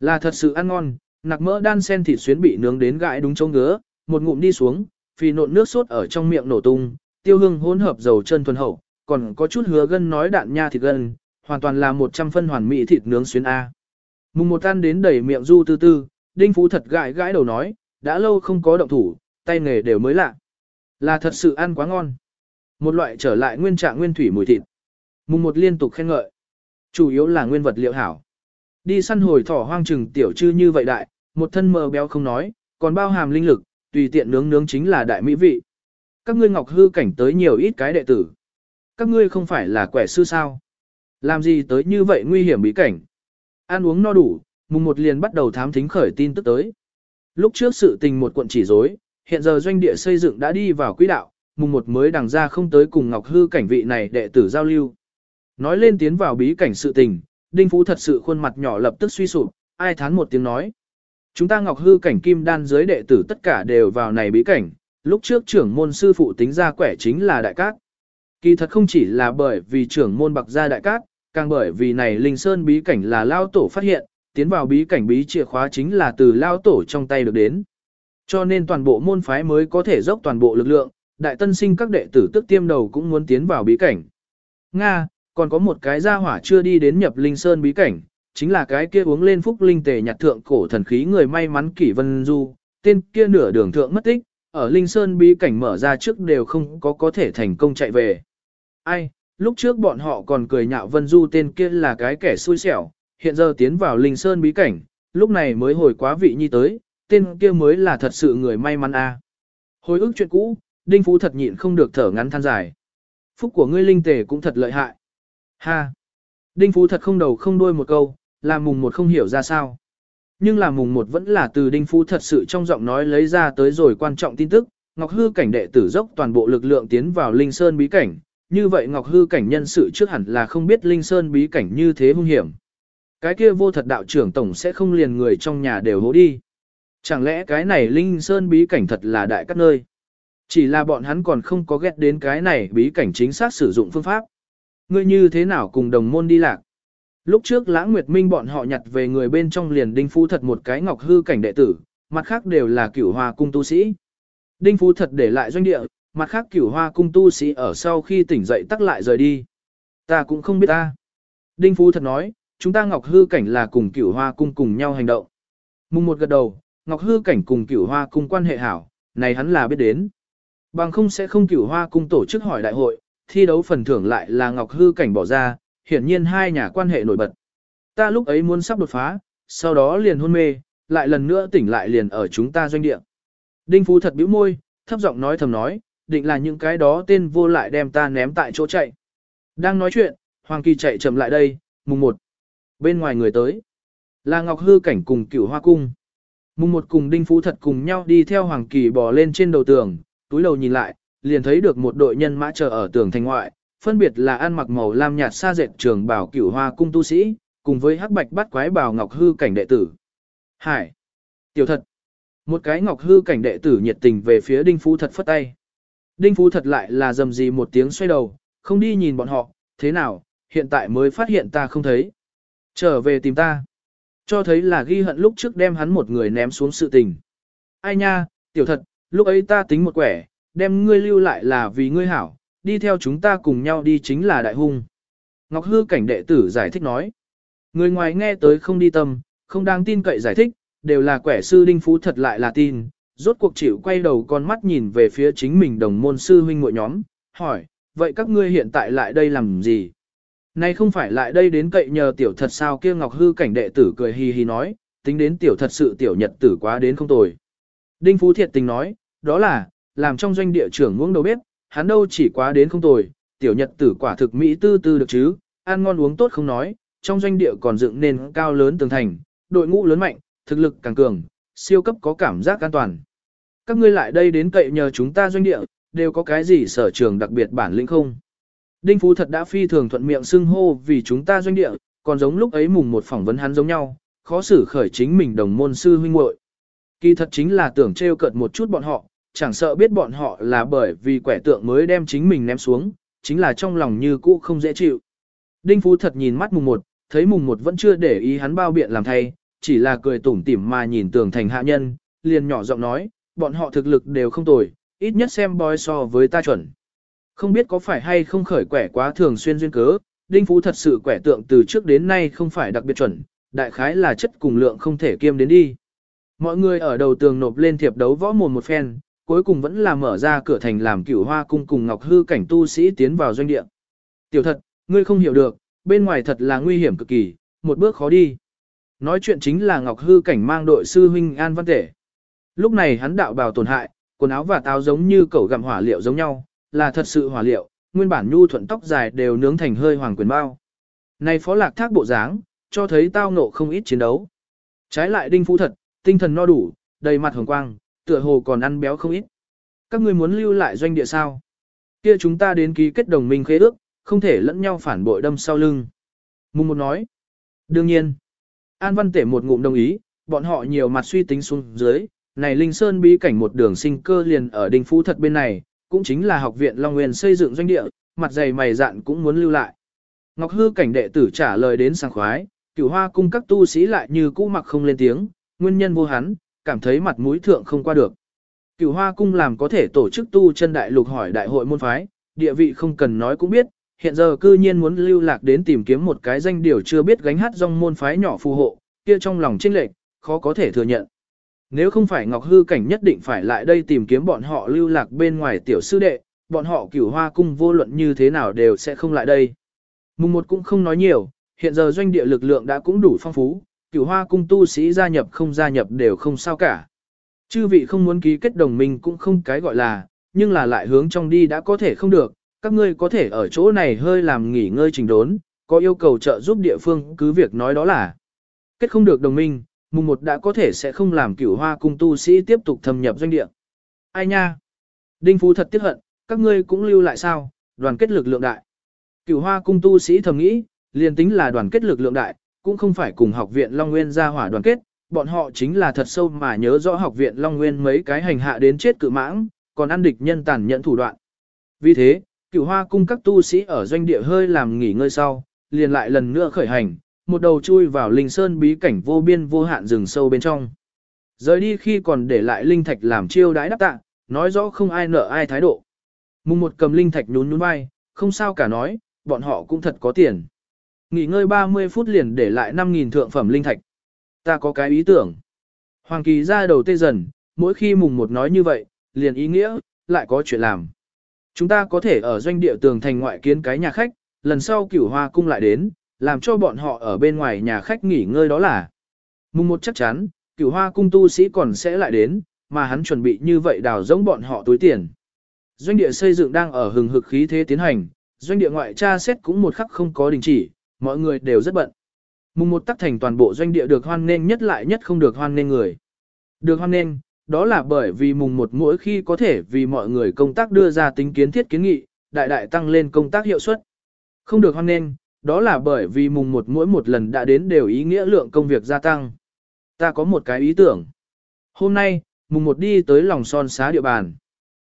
Là thật sự ăn ngon, nạc mỡ đan sen thịt xuyến bị nướng đến gãi đúng chỗ ngứa, một ngụm đi xuống, phì nộn nước sốt ở trong miệng nổ tung, tiêu hương hỗn hợp dầu chân thuần hậu, còn có chút hứa gân nói đạn nha thịt gân, hoàn toàn là một trăm phân hoàn mỹ thịt nướng xuyến A. Mùng một ăn đến đầy miệng du tư tư, đinh phú thật gãi gãi đầu nói, đã lâu không có động thủ, tay nghề đều mới lạ. Là thật sự ăn quá ngon. Một loại trở lại nguyên trạng nguyên thủy mùi thịt. Mùng một liên tục khen ngợi. Chủ yếu là nguyên vật liệu hảo. Đi săn hồi thỏ hoang trừng tiểu trư như vậy đại, một thân mờ béo không nói, còn bao hàm linh lực, tùy tiện nướng nướng chính là đại mỹ vị. Các ngươi ngọc hư cảnh tới nhiều ít cái đệ tử. Các ngươi không phải là quẻ sư sao? Làm gì tới như vậy nguy hiểm bí cảnh? Ăn uống no đủ, mùng một liền bắt đầu thám thính khởi tin tức tới. Lúc trước sự tình một quận chỉ dối hiện giờ doanh địa xây dựng đã đi vào quỹ đạo, mùng một mới đằng ra không tới cùng Ngọc Hư cảnh vị này đệ tử giao lưu. Nói lên tiến vào bí cảnh sự tình, Đinh Phú thật sự khuôn mặt nhỏ lập tức suy sụp, ai thán một tiếng nói. Chúng ta Ngọc Hư cảnh kim đan giới đệ tử tất cả đều vào này bí cảnh, lúc trước trưởng môn sư phụ tính ra quẻ chính là đại cát. Kỳ thật không chỉ là bởi vì trưởng môn bạc gia đại cát, càng bởi vì này linh sơn bí cảnh là lao tổ phát hiện, tiến vào bí cảnh bí chìa khóa chính là từ lao tổ trong tay được đến. Cho nên toàn bộ môn phái mới có thể dốc toàn bộ lực lượng, đại tân sinh các đệ tử tức tiêm đầu cũng muốn tiến vào bí cảnh. Nga, còn có một cái gia hỏa chưa đi đến nhập linh sơn bí cảnh, chính là cái kia uống lên phúc linh tề nhặt thượng cổ thần khí người may mắn kỷ vân du, tên kia nửa đường thượng mất tích, ở linh sơn bí cảnh mở ra trước đều không có có thể thành công chạy về. Ai, lúc trước bọn họ còn cười nhạo vân du tên kia là cái kẻ xui xẻo, hiện giờ tiến vào linh sơn bí cảnh, lúc này mới hồi quá vị nhi tới, tên kia mới là thật sự người may mắn a. Hồi ức chuyện cũ, Đinh Phú thật nhịn không được thở ngắn than dài. Phúc của ngươi linh tề cũng thật lợi hại. Ha! Đinh Phú thật không đầu không đuôi một câu, làm mùng một không hiểu ra sao. Nhưng làm mùng một vẫn là từ Đinh Phú thật sự trong giọng nói lấy ra tới rồi quan trọng tin tức, Ngọc Hư cảnh đệ tử dốc toàn bộ lực lượng tiến vào Linh Sơn bí cảnh, như vậy Ngọc Hư cảnh nhân sự trước hẳn là không biết Linh Sơn bí cảnh như thế hung hiểm. Cái kia vô thật đạo trưởng tổng sẽ không liền người trong nhà đều hố đi. Chẳng lẽ cái này Linh Sơn bí cảnh thật là đại các nơi? Chỉ là bọn hắn còn không có ghét đến cái này bí cảnh chính xác sử dụng phương pháp. Ngươi như thế nào cùng đồng môn đi lạc? Lúc trước Lãng Nguyệt Minh bọn họ nhặt về người bên trong liền Đinh Phú thật một cái ngọc hư cảnh đệ tử, mặt khác đều là cửu hoa cung tu sĩ. Đinh Phú thật để lại doanh địa, mặt khác cửu hoa cung tu sĩ ở sau khi tỉnh dậy tắc lại rời đi. Ta cũng không biết ta. Đinh Phú thật nói, chúng ta ngọc hư cảnh là cùng cửu hoa cung cùng nhau hành động. Mùng một gật đầu, ngọc hư cảnh cùng cửu hoa cung quan hệ hảo, này hắn là biết đến. Bằng không sẽ không cửu hoa cung tổ chức hỏi đại hội, thi đấu phần thưởng lại là Ngọc Hư Cảnh bỏ ra, hiển nhiên hai nhà quan hệ nổi bật. Ta lúc ấy muốn sắp đột phá, sau đó liền hôn mê, lại lần nữa tỉnh lại liền ở chúng ta doanh địa. Đinh Phú thật bĩu môi, thấp giọng nói thầm nói, định là những cái đó tên vô lại đem ta ném tại chỗ chạy. Đang nói chuyện, Hoàng Kỳ chạy chậm lại đây, mùng một. Bên ngoài người tới, là Ngọc Hư Cảnh cùng cửu hoa cung. Mùng một cùng Đinh Phú thật cùng nhau đi theo Hoàng Kỳ bò lên trên đầu tường, túi đầu nhìn lại, liền thấy được một đội nhân mã chờ ở tường thành ngoại, phân biệt là ăn mặc màu lam nhạt xa dệt trường bảo cửu hoa cung tu sĩ, cùng với hắc bạch bắt quái bảo ngọc hư cảnh đệ tử. Hải! Tiểu thật! Một cái ngọc hư cảnh đệ tử nhiệt tình về phía đinh phú thật phất tay. Đinh phú thật lại là dầm gì một tiếng xoay đầu, không đi nhìn bọn họ, thế nào, hiện tại mới phát hiện ta không thấy. Trở về tìm ta. Cho thấy là ghi hận lúc trước đem hắn một người ném xuống sự tình. Ai nha, tiểu thật, lúc ấy ta tính một quẻ, đem ngươi lưu lại là vì ngươi hảo, đi theo chúng ta cùng nhau đi chính là đại hung. Ngọc Hư cảnh đệ tử giải thích nói. Người ngoài nghe tới không đi tâm, không đáng tin cậy giải thích, đều là quẻ sư đinh phú thật lại là tin. Rốt cuộc chịu quay đầu con mắt nhìn về phía chính mình đồng môn sư huynh muội nhóm, hỏi, vậy các ngươi hiện tại lại đây làm gì? Nay không phải lại đây đến cậy nhờ tiểu thật sao kia Ngọc Hư cảnh đệ tử cười hì hì nói, tính đến tiểu thật sự tiểu nhật tử quá đến không tồi. Đinh Phú thiệt tình nói, đó là, làm trong doanh địa trưởng ngưỡng đầu bếp, hắn đâu chỉ quá đến không tồi, tiểu nhật tử quả thực Mỹ tư tư được chứ, ăn ngon uống tốt không nói, trong doanh địa còn dựng nên cao lớn tường thành, đội ngũ lớn mạnh, thực lực càng cường, siêu cấp có cảm giác an toàn. Các ngươi lại đây đến cậy nhờ chúng ta doanh địa, đều có cái gì sở trường đặc biệt bản lĩnh không? Đinh Phú thật đã phi thường thuận miệng xưng hô vì chúng ta doanh địa, còn giống lúc ấy mùng một phỏng vấn hắn giống nhau, khó xử khởi chính mình đồng môn sư huynh muội. Kỳ thật chính là tưởng trêu cợt một chút bọn họ, chẳng sợ biết bọn họ là bởi vì quẻ tượng mới đem chính mình ném xuống, chính là trong lòng như cũ không dễ chịu. Đinh Phú thật nhìn mắt mùng một, thấy mùng một vẫn chưa để ý hắn bao biện làm thay, chỉ là cười tủm tỉm mà nhìn tưởng thành hạ nhân, liền nhỏ giọng nói, bọn họ thực lực đều không tồi, ít nhất xem bói so với ta chuẩn. Không biết có phải hay không khởi quẻ quá thường xuyên duyên cớ, Đinh Phú thật sự quẻ tượng từ trước đến nay không phải đặc biệt chuẩn, đại khái là chất cùng lượng không thể kiêm đến đi. Mọi người ở đầu tường nộp lên thiệp đấu võ mồm một phen, cuối cùng vẫn là mở ra cửa thành làm cửu hoa cung cùng ngọc hư cảnh tu sĩ tiến vào doanh địa. Tiểu thật, ngươi không hiểu được, bên ngoài thật là nguy hiểm cực kỳ, một bước khó đi. Nói chuyện chính là ngọc hư cảnh mang đội sư huynh An Văn Tể. Lúc này hắn đạo bào tổn hại, quần áo và táo giống như cẩu gặm hỏa liệu giống nhau, là thật sự hỏa liệu, nguyên bản nhu thuận tóc dài đều nướng thành hơi hoàng quyền bao. Này phó lạc thác bộ dáng, cho thấy tao nộ không ít chiến đấu. Trái lại đinh phú thật, tinh thần no đủ, đầy mặt hồng quang, tựa hồ còn ăn béo không ít. Các ngươi muốn lưu lại doanh địa sao? Kia chúng ta đến ký kết đồng minh khế ước, không thể lẫn nhau phản bội đâm sau lưng. Mùng một nói. Đương nhiên. An Văn Tể một ngụm đồng ý, bọn họ nhiều mặt suy tính xuống dưới, này Linh Sơn bí cảnh một đường sinh cơ liền ở đinh phú thật bên này, cũng chính là học viện Long Nguyên xây dựng doanh địa, mặt dày mày dạn cũng muốn lưu lại. Ngọc Hư cảnh đệ tử trả lời đến sảng khoái, cửu hoa cung các tu sĩ lại như cũ mặc không lên tiếng, nguyên nhân vô hắn, cảm thấy mặt mũi thượng không qua được. Cửu hoa cung làm có thể tổ chức tu chân đại lục hỏi đại hội môn phái, địa vị không cần nói cũng biết, hiện giờ cư nhiên muốn lưu lạc đến tìm kiếm một cái danh điều chưa biết gánh hát dòng môn phái nhỏ phù hộ, kia trong lòng chênh lệch, khó có thể thừa nhận. Nếu không phải Ngọc Hư Cảnh nhất định phải lại đây tìm kiếm bọn họ lưu lạc bên ngoài tiểu sư đệ, bọn họ cửu hoa cung vô luận như thế nào đều sẽ không lại đây. Mùng một cũng không nói nhiều, hiện giờ doanh địa lực lượng đã cũng đủ phong phú, cửu hoa cung tu sĩ gia nhập không gia nhập đều không sao cả. Chư vị không muốn ký kết đồng minh cũng không cái gọi là, nhưng là lại hướng trong đi đã có thể không được, các ngươi có thể ở chỗ này hơi làm nghỉ ngơi trình đốn, có yêu cầu trợ giúp địa phương cứ việc nói đó là. Kết không được đồng minh, mùng một đã có thể sẽ không làm cửu hoa cung tu sĩ tiếp tục thâm nhập doanh địa. Ai nha? Đinh Phú thật tiếc hận, các ngươi cũng lưu lại sao, đoàn kết lực lượng đại. Cửu hoa cung tu sĩ thầm nghĩ, liền tính là đoàn kết lực lượng đại, cũng không phải cùng học viện Long Nguyên ra hỏa đoàn kết, bọn họ chính là thật sâu mà nhớ rõ học viện Long Nguyên mấy cái hành hạ đến chết cự mãng, còn ăn địch nhân tàn nhẫn thủ đoạn. Vì thế, cửu hoa cung các tu sĩ ở doanh địa hơi làm nghỉ ngơi sau, liền lại lần nữa khởi hành, một đầu chui vào linh sơn bí cảnh vô biên vô hạn rừng sâu bên trong. Rời đi khi còn để lại linh thạch làm chiêu đãi đáp tạ, nói rõ không ai nợ ai thái độ. Mùng một cầm linh thạch nhún nhún vai, không sao cả nói, bọn họ cũng thật có tiền. Nghỉ ngơi 30 phút liền để lại 5.000 thượng phẩm linh thạch. Ta có cái ý tưởng. Hoàng kỳ ra đầu tê dần, mỗi khi mùng một nói như vậy, liền ý nghĩa, lại có chuyện làm. Chúng ta có thể ở doanh địa tường thành ngoại kiến cái nhà khách, lần sau cửu hoa cung lại đến, làm cho bọn họ ở bên ngoài nhà khách nghỉ ngơi đó là. Mùng một chắc chắn, cửu hoa cung tu sĩ còn sẽ lại đến, mà hắn chuẩn bị như vậy đào giống bọn họ túi tiền. Doanh địa xây dựng đang ở hừng hực khí thế tiến hành, doanh địa ngoại tra xét cũng một khắc không có đình chỉ, mọi người đều rất bận. Mùng một tắc thành toàn bộ doanh địa được hoan nghênh nhất lại nhất không được hoan nghênh người. Được hoan nghênh, đó là bởi vì mùng một mỗi khi có thể vì mọi người công tác đưa ra tính kiến thiết kiến nghị, đại đại tăng lên công tác hiệu suất. Không được hoan nghênh, đó là bởi vì mùng một mỗi một lần đã đến đều ý nghĩa lượng công việc gia tăng. Ta có một cái ý tưởng. Hôm nay, mùng một đi tới lòng son xá địa bàn.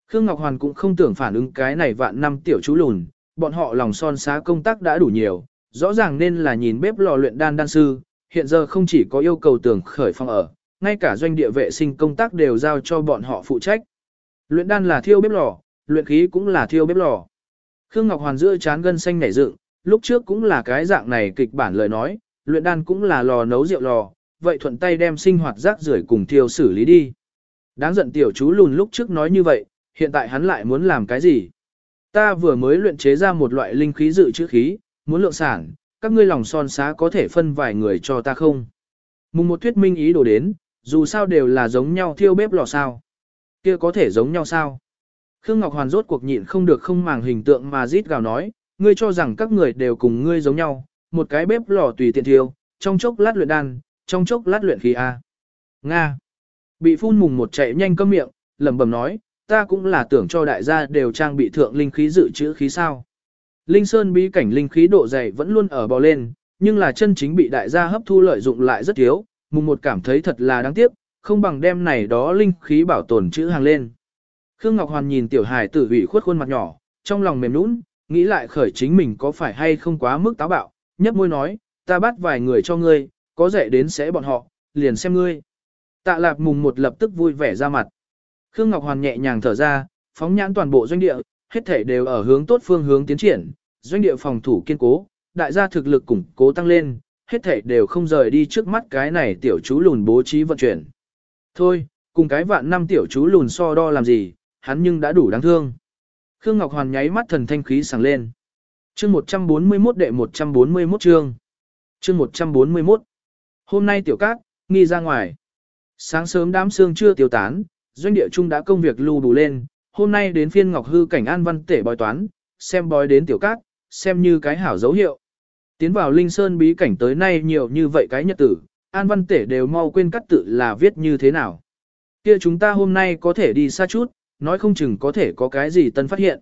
Khương Ngọc Hoàn cũng không tưởng phản ứng cái này vạn năm tiểu chú lùn, bọn họ lòng son xá công tác đã đủ nhiều, rõ ràng nên là nhìn bếp lò luyện đan đan sư, hiện giờ không chỉ có yêu cầu tưởng khởi phong ở, ngay cả doanh địa vệ sinh công tác đều giao cho bọn họ phụ trách. Luyện đan là thiêu bếp lò, luyện khí cũng là thiêu bếp lò. Khương Ngọc Hoàn giữa chán gân xanh nảy dựng, lúc trước cũng là cái dạng này kịch bản lời nói, luyện đan cũng là lò nấu rượu lò, vậy thuận tay đem sinh hoạt rác rưởi cùng thiêu xử lý đi. Đáng giận tiểu chú lùn lúc trước nói như vậy, hiện tại hắn lại muốn làm cái gì? Ta vừa mới luyện chế ra một loại linh khí dự trữ khí, muốn lượng sản, các ngươi lòng son xá có thể phân vài người cho ta không? Mùng một thuyết minh ý đồ đến, dù sao đều là giống nhau thiêu bếp lò sao. Kia có thể giống nhau sao? Khương Ngọc Hoàn rốt cuộc nhịn không được không màng hình tượng mà rít gào nói, ngươi cho rằng các người đều cùng ngươi giống nhau, một cái bếp lò tùy tiện thiêu, trong chốc lát luyện đan, trong chốc lát luyện khí A. Nga. Bị phun mùng một chạy nhanh câm miệng, lẩm bẩm nói, ta cũng là tưởng cho đại gia đều trang bị thượng linh khí dự trữ khí sao. Linh Sơn bí cảnh linh khí độ dày vẫn luôn ở bò lên, nhưng là chân chính bị đại gia hấp thu lợi dụng lại rất thiếu, mùng một cảm thấy thật là đáng tiếc, không bằng đem này đó linh khí bảo tồn chữ hàng lên. Khương Ngọc Hoàn nhìn tiểu hài tử ủy khuất khuôn mặt nhỏ, trong lòng mềm nũng, nghĩ lại khởi chính mình có phải hay không quá mức táo bạo, nhấp môi nói, ta bắt vài người cho ngươi, có dạy đến sẽ bọn họ, liền xem ngươi. Tạ lạp mùng một lập tức vui vẻ ra mặt. Khương Ngọc Hoàn nhẹ nhàng thở ra, phóng nhãn toàn bộ doanh địa, hết thể đều ở hướng tốt phương hướng tiến triển, doanh địa phòng thủ kiên cố, đại gia thực lực củng cố tăng lên, hết thể đều không rời đi trước mắt cái này tiểu chú lùn bố trí vận chuyển. Thôi, cùng cái vạn năm tiểu chú lùn so đo làm gì, hắn nhưng đã đủ đáng thương. Khương Ngọc Hoàn nháy mắt thần thanh khí sảng lên. Chương 141 đệ 141 chương. Chương 141. Hôm nay tiểu cát, nghi ra ngoài. Sáng sớm đám sương chưa tiêu tán, doanh địa trung đã công việc lưu đủ lên, hôm nay đến phiên Ngọc Hư cảnh an văn tể bói toán, xem bói đến tiểu cát, xem như cái hảo dấu hiệu. Tiến vào Linh Sơn bí cảnh tới nay nhiều như vậy cái nhật tử, An Văn Tể đều mau quên cắt tự là viết như thế nào. Kia chúng ta hôm nay có thể đi xa chút, nói không chừng có thể có cái gì tân phát hiện.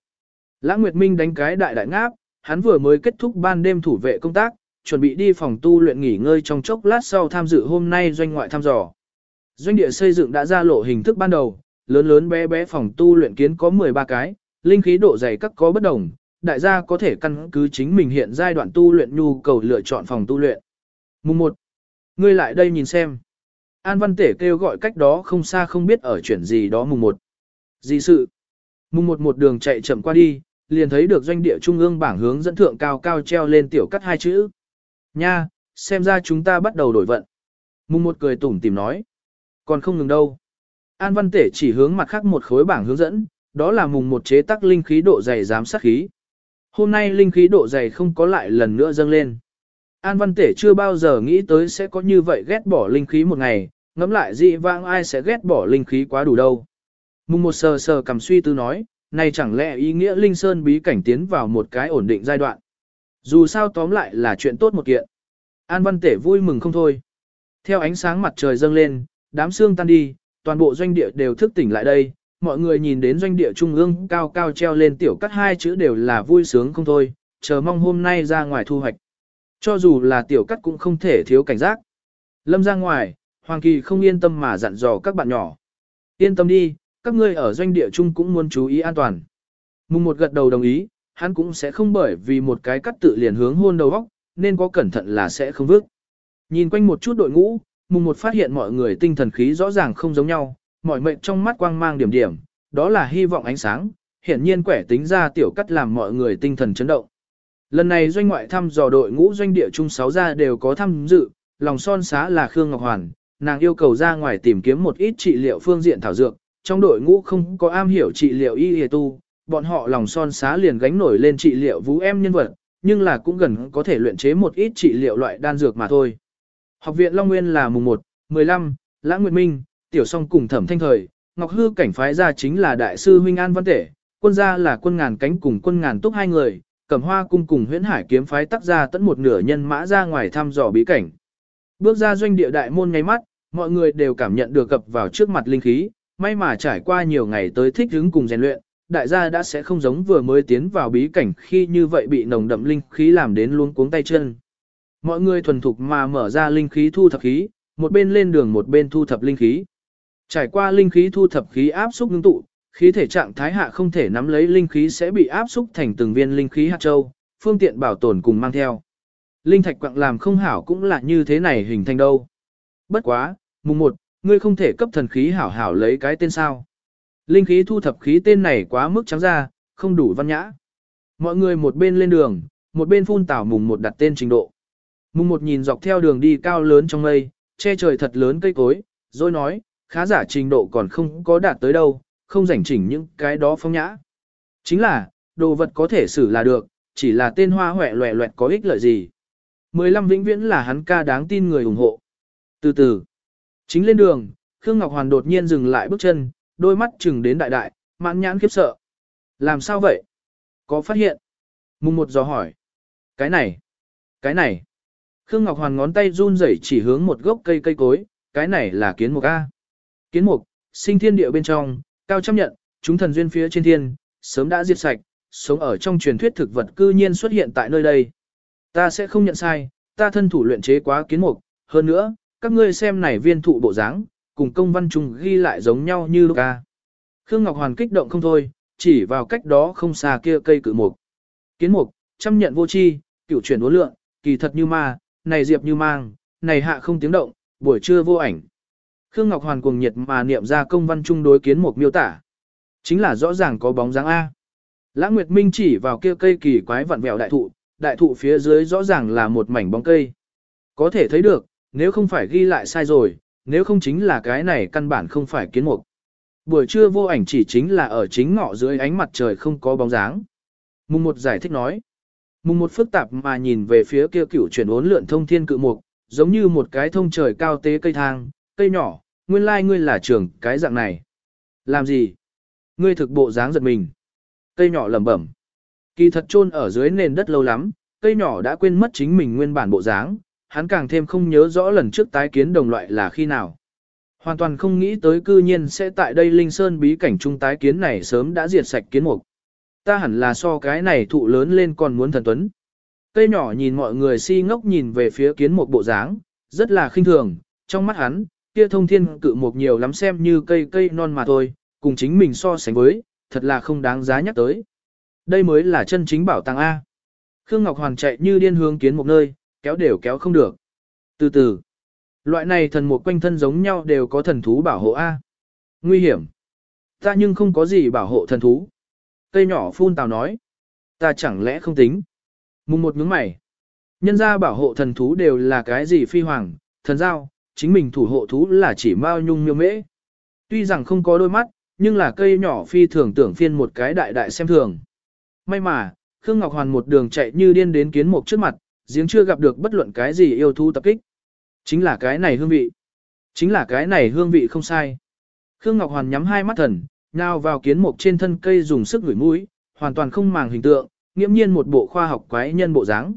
Lã Nguyệt Minh đánh cái đại đại ngáp, hắn vừa mới kết thúc ban đêm thủ vệ công tác, chuẩn bị đi phòng tu luyện nghỉ ngơi trong chốc lát sau tham dự hôm nay doanh ngoại thăm dò. Doanh địa xây dựng đã ra lộ hình thức ban đầu, lớn lớn bé bé phòng tu luyện kiến có 13 cái, linh khí độ dày các có bất đồng, đại gia có thể căn cứ chính mình hiện giai đoạn tu luyện nhu cầu lựa chọn phòng tu luyện. Mùng 1. Ngươi lại đây nhìn xem. An Văn Tể kêu gọi cách đó không xa không biết ở chuyển gì đó mùng 1. Gì sự? Mùng một một đường chạy chậm qua đi, liền thấy được doanh địa trung ương bảng hướng dẫn thượng cao cao treo lên tiểu cắt hai chữ. Nha, xem ra chúng ta bắt đầu đổi vận. Mùng một cười tủm tìm nói. Còn không ngừng đâu. An Văn Tể chỉ hướng mặt khác một khối bảng hướng dẫn, đó là mùng một chế tác linh khí độ dày giám sát khí. Hôm nay linh khí độ dày không có lại lần nữa dâng lên. An Văn Tể chưa bao giờ nghĩ tới sẽ có như vậy ghét bỏ linh khí một ngày, ngẫm lại dị vãng ai sẽ ghét bỏ linh khí quá đủ đâu. Mùng một sờ sờ cầm suy tư nói, này chẳng lẽ ý nghĩa linh sơn bí cảnh tiến vào một cái ổn định giai đoạn. Dù sao tóm lại là chuyện tốt một kiện. An Văn Tể vui mừng không thôi. Theo ánh sáng mặt trời dâng lên, đám xương tan đi, toàn bộ doanh địa đều thức tỉnh lại đây, mọi người nhìn đến doanh địa trung ương cao cao treo lên tiểu cắt hai chữ đều là vui sướng không thôi, chờ mong hôm nay ra ngoài thu hoạch. Cho dù là tiểu cắt cũng không thể thiếu cảnh giác. Lâm ra ngoài, Hoàng Kỳ không yên tâm mà dặn dò các bạn nhỏ. Yên tâm đi, các ngươi ở doanh địa chung cũng muốn chú ý an toàn. Mùng một gật đầu đồng ý, hắn cũng sẽ không bởi vì một cái cắt tự liền hướng hôn đầu góc, nên có cẩn thận là sẽ không vứt Nhìn quanh một chút đội ngũ, mùng một phát hiện mọi người tinh thần khí rõ ràng không giống nhau, mọi mệnh trong mắt quang mang điểm điểm, đó là hy vọng ánh sáng, hiển nhiên quẻ tính ra tiểu cắt làm mọi người tinh thần chấn động. Lần này doanh ngoại thăm dò đội ngũ doanh địa chung sáu gia đều có tham dự, lòng son xá là Khương Ngọc Hoàn, nàng yêu cầu ra ngoài tìm kiếm một ít trị liệu phương diện thảo dược, trong đội ngũ không có am hiểu trị liệu y y tu, bọn họ lòng son xá liền gánh nổi lên trị liệu vũ em nhân vật, nhưng là cũng gần có thể luyện chế một ít trị liệu loại đan dược mà thôi. Học viện Long Nguyên là mùng 1, 15, Lãng Nguyệt Minh, Tiểu Song cùng Thẩm Thanh Thời, Ngọc Hư cảnh phái ra chính là đại sư huynh An Văn Tể, quân gia là quân ngàn cánh cùng quân ngàn túc hai người, Cẩm Hoa cung cùng Huyễn Hải kiếm phái tác ra tận một nửa nhân mã ra ngoài thăm dò bí cảnh. Bước ra doanh địa đại môn ngay mắt, mọi người đều cảm nhận được cập vào trước mặt linh khí, may mà trải qua nhiều ngày tới thích ứng cùng rèn luyện, đại gia đã sẽ không giống vừa mới tiến vào bí cảnh khi như vậy bị nồng đậm linh khí làm đến luống cuống tay chân. Mọi người thuần thục mà mở ra linh khí thu thập khí, một bên lên đường một bên thu thập linh khí. Trải qua linh khí thu thập khí áp xúc ngưng tụ, khí thể trạng thái hạ không thể nắm lấy linh khí sẽ bị áp xúc thành từng viên linh khí hạt châu, phương tiện bảo tồn cùng mang theo. Linh thạch quặng làm không hảo cũng là như thế này hình thành đâu. Bất quá, mùng 1, ngươi không thể cấp thần khí hảo hảo lấy cái tên sao. Linh khí thu thập khí tên này quá mức trắng ra, không đủ văn nhã. Mọi người một bên lên đường, một bên phun tảo mùng một đặt tên trình độ. Mùng một nhìn dọc theo đường đi cao lớn trong mây, che trời thật lớn cây cối, rồi nói, khá giả trình độ còn không có đạt tới đâu, không rảnh chỉnh những cái đó phong nhã. Chính là, đồ vật có thể xử là được, chỉ là tên hoa hoẹ loẹ loẹt có ích lợi gì. 15 vĩnh viễn là hắn ca đáng tin người ủng hộ. Từ từ, chính lên đường, Khương Ngọc Hoàn đột nhiên dừng lại bước chân, đôi mắt chừng đến đại đại, mãn nhãn khiếp sợ. Làm sao vậy? Có phát hiện? Mùng một giò hỏi. Cái này, cái này. Khương Ngọc Hoàn ngón tay run rẩy chỉ hướng một gốc cây cây cối, cái này là kiến mục A. Kiến mục, sinh thiên địa bên trong, cao chấp nhận, chúng thần duyên phía trên thiên, sớm đã diệt sạch, sống ở trong truyền thuyết thực vật cư nhiên xuất hiện tại nơi đây. Ta sẽ không nhận sai, ta thân thủ luyện chế quá kiến mục, hơn nữa, các ngươi xem này viên thụ bộ dáng, cùng công văn trùng ghi lại giống nhau như lúc ca. Khương Ngọc Hoàn kích động không thôi, chỉ vào cách đó không xa kia cây cự mục. Kiến mục, trăm nhận vô chi, cửu chuyển uốn lượng, kỳ thật như ma, này diệp như mang, này hạ không tiếng động, buổi trưa vô ảnh. Khương Ngọc Hoàn cuồng nhiệt mà niệm ra công văn trung đối kiến mục miêu tả. Chính là rõ ràng có bóng dáng A. Lãng Nguyệt Minh chỉ vào kia cây kỳ quái vặn vẹo đại thụ, đại thụ phía dưới rõ ràng là một mảnh bóng cây. Có thể thấy được, nếu không phải ghi lại sai rồi, nếu không chính là cái này căn bản không phải kiến mục. Buổi trưa vô ảnh chỉ chính là ở chính ngọ dưới ánh mặt trời không có bóng dáng. Mùng một giải thích nói. Mùng một phức tạp mà nhìn về phía kia cửu chuyển uốn lượn thông thiên cự mục, giống như một cái thông trời cao tế cây thang, cây nhỏ, nguyên lai like ngươi là trưởng cái dạng này. Làm gì? Ngươi thực bộ dáng giật mình. Cây nhỏ lẩm bẩm. Kỳ thật chôn ở dưới nền đất lâu lắm, cây nhỏ đã quên mất chính mình nguyên bản bộ dáng, hắn càng thêm không nhớ rõ lần trước tái kiến đồng loại là khi nào. Hoàn toàn không nghĩ tới cư nhiên sẽ tại đây Linh Sơn bí cảnh trung tái kiến này sớm đã diệt sạch kiến mục. Ta hẳn là so cái này thụ lớn lên còn muốn thần tuấn. Cây nhỏ nhìn mọi người si ngốc nhìn về phía kiến mục bộ dáng, rất là khinh thường, trong mắt hắn, kia thông thiên cự mục nhiều lắm xem như cây cây non mà thôi, cùng chính mình so sánh với, thật là không đáng giá nhắc tới. Đây mới là chân chính bảo tàng A. Khương Ngọc Hoàn chạy như điên hướng kiến một nơi, kéo đều kéo không được. Từ từ, loại này thần mục quanh thân giống nhau đều có thần thú bảo hộ A. Nguy hiểm. Ta nhưng không có gì bảo hộ thần thú. Cây nhỏ phun tào nói. Ta chẳng lẽ không tính. Mùng một nhướng mày. Nhân ra bảo hộ thần thú đều là cái gì phi hoàng, thần giao, chính mình thủ hộ thú là chỉ mao nhung miêu mễ. Tuy rằng không có đôi mắt, nhưng là cây nhỏ phi thường tưởng phiên một cái đại đại xem thường. May mà, Khương Ngọc Hoàn một đường chạy như điên đến kiến mục trước mặt, giếng chưa gặp được bất luận cái gì yêu thú tập kích. Chính là cái này hương vị. Chính là cái này hương vị không sai. Khương Ngọc Hoàn nhắm hai mắt thần, nhào vào kiến mục trên thân cây dùng sức ngửi mũi, hoàn toàn không màng hình tượng, nghiễm nhiên một bộ khoa học quái nhân bộ dáng.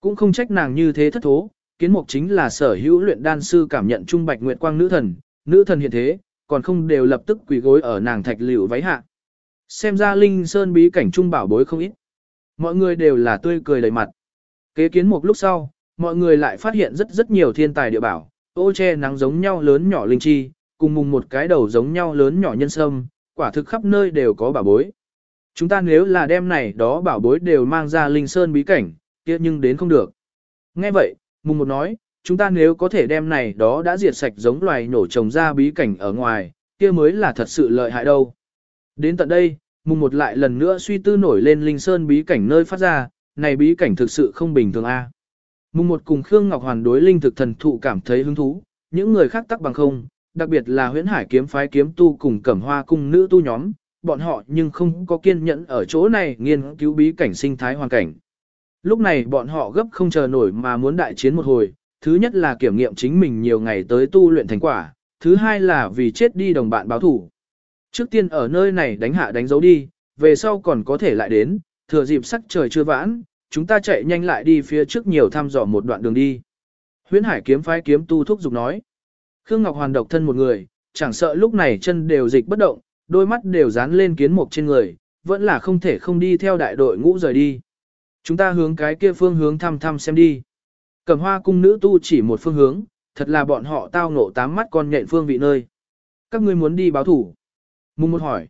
Cũng không trách nàng như thế thất thố, kiến mục chính là sở hữu luyện đan sư cảm nhận trung bạch nguyệt quang nữ thần, nữ thần hiện thế, còn không đều lập tức quỳ gối ở nàng thạch liễu váy hạ. Xem ra Linh Sơn bí cảnh trung bảo bối không ít. Mọi người đều là tươi cười đầy mặt. Kế kiến một lúc sau, mọi người lại phát hiện rất rất nhiều thiên tài địa bảo, ô che nắng giống nhau lớn nhỏ linh chi, cùng mùng một cái đầu giống nhau lớn nhỏ nhân sâm, quả thực khắp nơi đều có bảo bối. Chúng ta nếu là đem này đó bảo bối đều mang ra Linh Sơn bí cảnh, kia nhưng đến không được. Nghe vậy, mùng một nói, chúng ta nếu có thể đem này đó đã diệt sạch giống loài nổ trồng ra bí cảnh ở ngoài, kia mới là thật sự lợi hại đâu. Đến tận đây, mùng một lại lần nữa suy tư nổi lên linh sơn bí cảnh nơi phát ra, này bí cảnh thực sự không bình thường a. Mùng một cùng Khương Ngọc Hoàn đối linh thực thần thụ cảm thấy hứng thú, những người khác tắc bằng không, đặc biệt là huyễn hải kiếm phái kiếm tu cùng cẩm hoa cung nữ tu nhóm, bọn họ nhưng không có kiên nhẫn ở chỗ này nghiên cứu bí cảnh sinh thái hoàn cảnh. Lúc này bọn họ gấp không chờ nổi mà muốn đại chiến một hồi, thứ nhất là kiểm nghiệm chính mình nhiều ngày tới tu luyện thành quả, thứ hai là vì chết đi đồng bạn báo thủ. Trước tiên ở nơi này đánh hạ đánh dấu đi, về sau còn có thể lại đến, thừa dịp sắc trời chưa vãn, chúng ta chạy nhanh lại đi phía trước nhiều thăm dò một đoạn đường đi. Huyễn Hải kiếm phái kiếm tu thúc giục nói. Khương Ngọc Hoàn độc thân một người, chẳng sợ lúc này chân đều dịch bất động, đôi mắt đều dán lên kiến mục trên người, vẫn là không thể không đi theo đại đội ngũ rời đi. Chúng ta hướng cái kia phương hướng thăm thăm xem đi. Cẩm hoa cung nữ tu chỉ một phương hướng, thật là bọn họ tao ngộ tám mắt con nhện phương vị nơi. Các ngươi muốn đi báo thủ. Mùng một hỏi.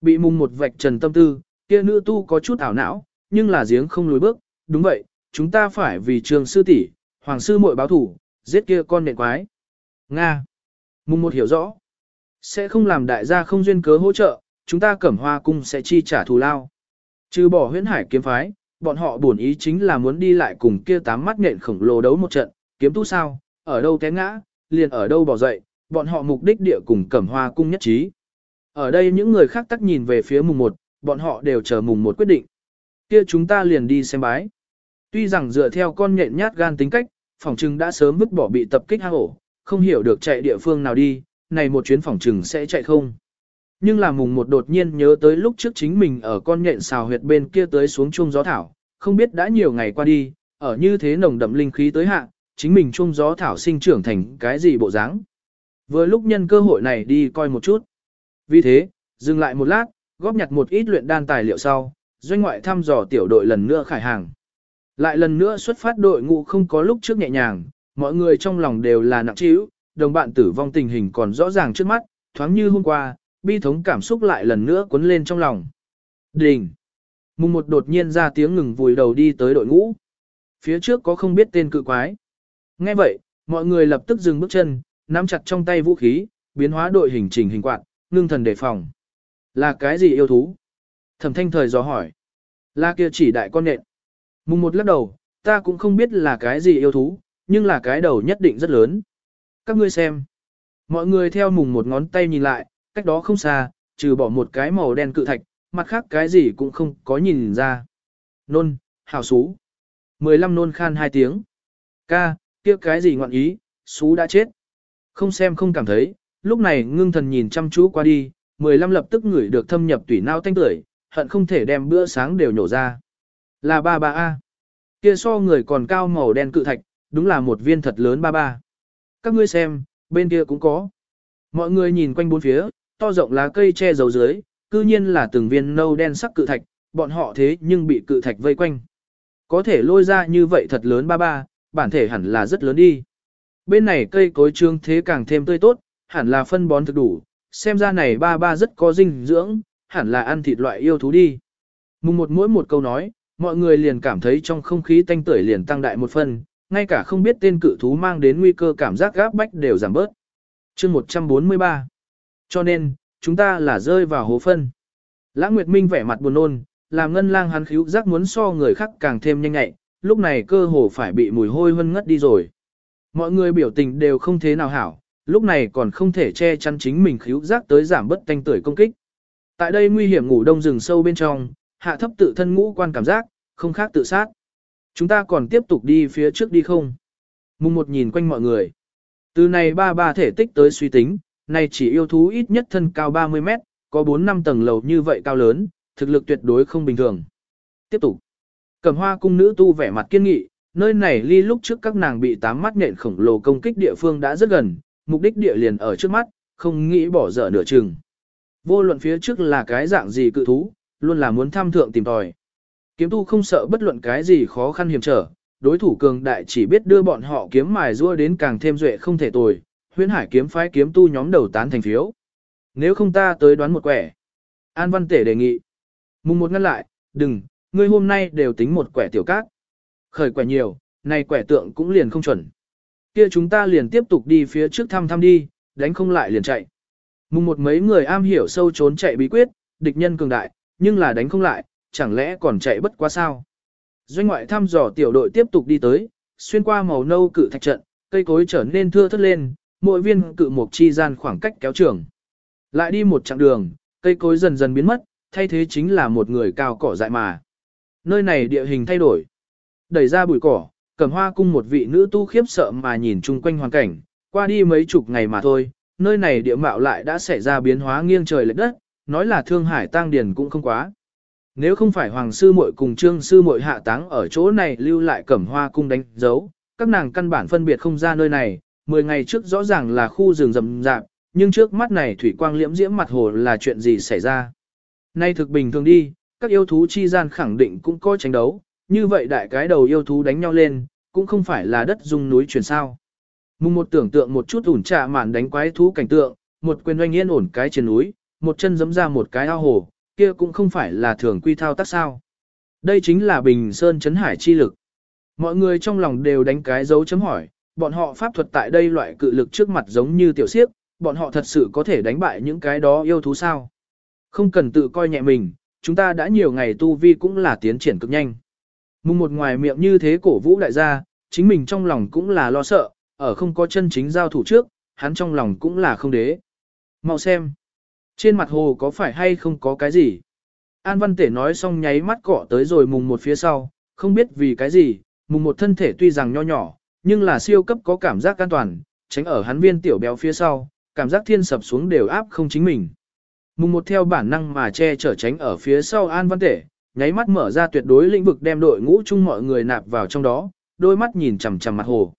Bị mùng một vạch trần tâm tư, kia nữ tu có chút ảo não, nhưng là giếng không lùi bước. Đúng vậy, chúng ta phải vì trường sư tỷ, hoàng sư muội báo thủ, giết kia con nện quái. Nga. Mùng một hiểu rõ. Sẽ không làm đại gia không duyên cớ hỗ trợ, chúng ta cẩm hoa cung sẽ chi trả thù lao. Trừ bỏ huyễn hải kiếm phái, bọn họ buồn ý chính là muốn đi lại cùng kia tám mắt nện khổng lồ đấu một trận, kiếm tu sao, ở đâu té ngã, liền ở đâu bỏ dậy, bọn họ mục đích địa cùng cẩm hoa cung nhất trí. Ở đây những người khác tắc nhìn về phía mùng một bọn họ đều chờ mùng một quyết định. Kia chúng ta liền đi xem bái. Tuy rằng dựa theo con nhện nhát gan tính cách, phòng trừng đã sớm vứt bỏ bị tập kích hang ổ, không hiểu được chạy địa phương nào đi, này một chuyến phòng trừng sẽ chạy không. Nhưng là mùng một đột nhiên nhớ tới lúc trước chính mình ở con nhện xào huyệt bên kia tới xuống chung gió thảo, không biết đã nhiều ngày qua đi, ở như thế nồng đậm linh khí tới hạ, chính mình chung gió thảo sinh trưởng thành cái gì bộ dáng. Vừa lúc nhân cơ hội này đi coi một chút. Vì thế, dừng lại một lát, góp nhặt một ít luyện đan tài liệu sau, doanh ngoại thăm dò tiểu đội lần nữa khải hàng. Lại lần nữa xuất phát đội ngũ không có lúc trước nhẹ nhàng, mọi người trong lòng đều là nặng trĩu, đồng bạn tử vong tình hình còn rõ ràng trước mắt, thoáng như hôm qua, bi thống cảm xúc lại lần nữa cuốn lên trong lòng. Đình! Mùng một đột nhiên ra tiếng ngừng vùi đầu đi tới đội ngũ. Phía trước có không biết tên cự quái. Nghe vậy, mọi người lập tức dừng bước chân, nắm chặt trong tay vũ khí, biến hóa đội hình trình hình quạt, ngưng thần đề phòng. Là cái gì yêu thú? Thẩm thanh thời dò hỏi. Là kia chỉ đại con nện. Mùng một lắc đầu, ta cũng không biết là cái gì yêu thú, nhưng là cái đầu nhất định rất lớn. Các ngươi xem. Mọi người theo mùng một ngón tay nhìn lại, cách đó không xa, trừ bỏ một cái màu đen cự thạch, mặt khác cái gì cũng không có nhìn ra. Nôn, hào xú. 15 nôn khan hai tiếng. Ca, kia cái gì ngoạn ý, xú đã chết. Không xem không cảm thấy, lúc này ngưng thần nhìn chăm chú qua đi, 15 lập tức ngửi được thâm nhập tủy não thanh tưởi, hận không thể đem bữa sáng đều nhổ ra. Là ba ba A. Kia so người còn cao màu đen cự thạch, đúng là một viên thật lớn ba ba. Các ngươi xem, bên kia cũng có. Mọi người nhìn quanh bốn phía, to rộng lá cây che dầu dưới, cư nhiên là từng viên nâu đen sắc cự thạch, bọn họ thế nhưng bị cự thạch vây quanh. Có thể lôi ra như vậy thật lớn ba ba, bản thể hẳn là rất lớn đi. Bên này cây cối trương thế càng thêm tươi tốt, hẳn là phân bón thực đủ, xem ra này ba ba rất có dinh dưỡng, hẳn là ăn thịt loại yêu thú đi. Mùng một mỗi một câu nói, mọi người liền cảm thấy trong không khí tanh tưởi liền tăng đại một phần, ngay cả không biết tên cự thú mang đến nguy cơ cảm giác gáp bách đều giảm bớt. chương 143 Cho nên, chúng ta là rơi vào hố phân. Lãng Nguyệt Minh vẻ mặt buồn nôn, làm ngân lang hắn khíu giác muốn so người khác càng thêm nhanh nhạy, lúc này cơ hồ phải bị mùi hôi hân ngất đi rồi. Mọi người biểu tình đều không thế nào hảo, lúc này còn không thể che chắn chính mình khíu giác tới giảm bất tanh tưởi công kích. Tại đây nguy hiểm ngủ đông rừng sâu bên trong, hạ thấp tự thân ngũ quan cảm giác, không khác tự sát. Chúng ta còn tiếp tục đi phía trước đi không? Mùng một nhìn quanh mọi người. Từ này ba ba thể tích tới suy tính, này chỉ yêu thú ít nhất thân cao 30 mét, có 4 năm tầng lầu như vậy cao lớn, thực lực tuyệt đối không bình thường. Tiếp tục. Cầm hoa cung nữ tu vẻ mặt kiên nghị, nơi này ly lúc trước các nàng bị tám mắt nhện khổng lồ công kích địa phương đã rất gần, mục đích địa liền ở trước mắt, không nghĩ bỏ dở nửa chừng. Vô luận phía trước là cái dạng gì cự thú, luôn là muốn tham thượng tìm tòi. Kiếm tu không sợ bất luận cái gì khó khăn hiểm trở, đối thủ cường đại chỉ biết đưa bọn họ kiếm mài rua đến càng thêm duệ không thể tồi, huyễn hải kiếm phái kiếm tu nhóm đầu tán thành phiếu. Nếu không ta tới đoán một quẻ. An Văn Tể đề nghị. Mùng một ngăn lại, đừng, ngươi hôm nay đều tính một quẻ tiểu cát. Khởi quẻ nhiều, này quẻ tượng cũng liền không chuẩn. Kia chúng ta liền tiếp tục đi phía trước thăm thăm đi, đánh không lại liền chạy. Mùng một mấy người am hiểu sâu trốn chạy bí quyết, địch nhân cường đại, nhưng là đánh không lại, chẳng lẽ còn chạy bất quá sao. Doanh ngoại thăm dò tiểu đội tiếp tục đi tới, xuyên qua màu nâu cự thạch trận, cây cối trở nên thưa thất lên, mỗi viên cự mục chi gian khoảng cách kéo trường. Lại đi một chặng đường, cây cối dần dần biến mất, thay thế chính là một người cao cỏ dại mà. Nơi này địa hình thay đổi. Đẩy ra bụi cỏ, Cẩm hoa cung một vị nữ tu khiếp sợ mà nhìn chung quanh hoàn cảnh, qua đi mấy chục ngày mà thôi, nơi này địa mạo lại đã xảy ra biến hóa nghiêng trời lệch đất, nói là thương hải tang điền cũng không quá. Nếu không phải hoàng sư muội cùng trương sư muội hạ táng ở chỗ này lưu lại cẩm hoa cung đánh dấu, các nàng căn bản phân biệt không ra nơi này, 10 ngày trước rõ ràng là khu rừng rậm rạp, nhưng trước mắt này thủy quang liễm diễm mặt hồ là chuyện gì xảy ra. Nay thực bình thường đi, các yêu thú chi gian khẳng định cũng có tranh đấu, như vậy đại cái đầu yêu thú đánh nhau lên, cũng không phải là đất dung núi chuyển sao. Mùng một tưởng tượng một chút ủn trạ mạn đánh quái thú cảnh tượng, một quyền oanh yên ổn cái trên núi, một chân giẫm ra một cái ao hồ, kia cũng không phải là thường quy thao tác sao. Đây chính là bình sơn chấn hải chi lực. Mọi người trong lòng đều đánh cái dấu chấm hỏi, bọn họ pháp thuật tại đây loại cự lực trước mặt giống như tiểu siếp, bọn họ thật sự có thể đánh bại những cái đó yêu thú sao. Không cần tự coi nhẹ mình, chúng ta đã nhiều ngày tu vi cũng là tiến triển cực nhanh. Mùng một ngoài miệng như thế cổ vũ đại gia, chính mình trong lòng cũng là lo sợ, ở không có chân chính giao thủ trước, hắn trong lòng cũng là không đế. Mau xem. Trên mặt hồ có phải hay không có cái gì? An Văn Tể nói xong nháy mắt cọ tới rồi mùng một phía sau, không biết vì cái gì, mùng một thân thể tuy rằng nho nhỏ, nhưng là siêu cấp có cảm giác an toàn, tránh ở hắn viên tiểu béo phía sau, cảm giác thiên sập xuống đều áp không chính mình. Mùng một theo bản năng mà che chở tránh ở phía sau An Văn Tể, nháy mắt mở ra tuyệt đối lĩnh vực đem đội ngũ chung mọi người nạp vào trong đó, đôi mắt nhìn chằm chằm mặt hồ.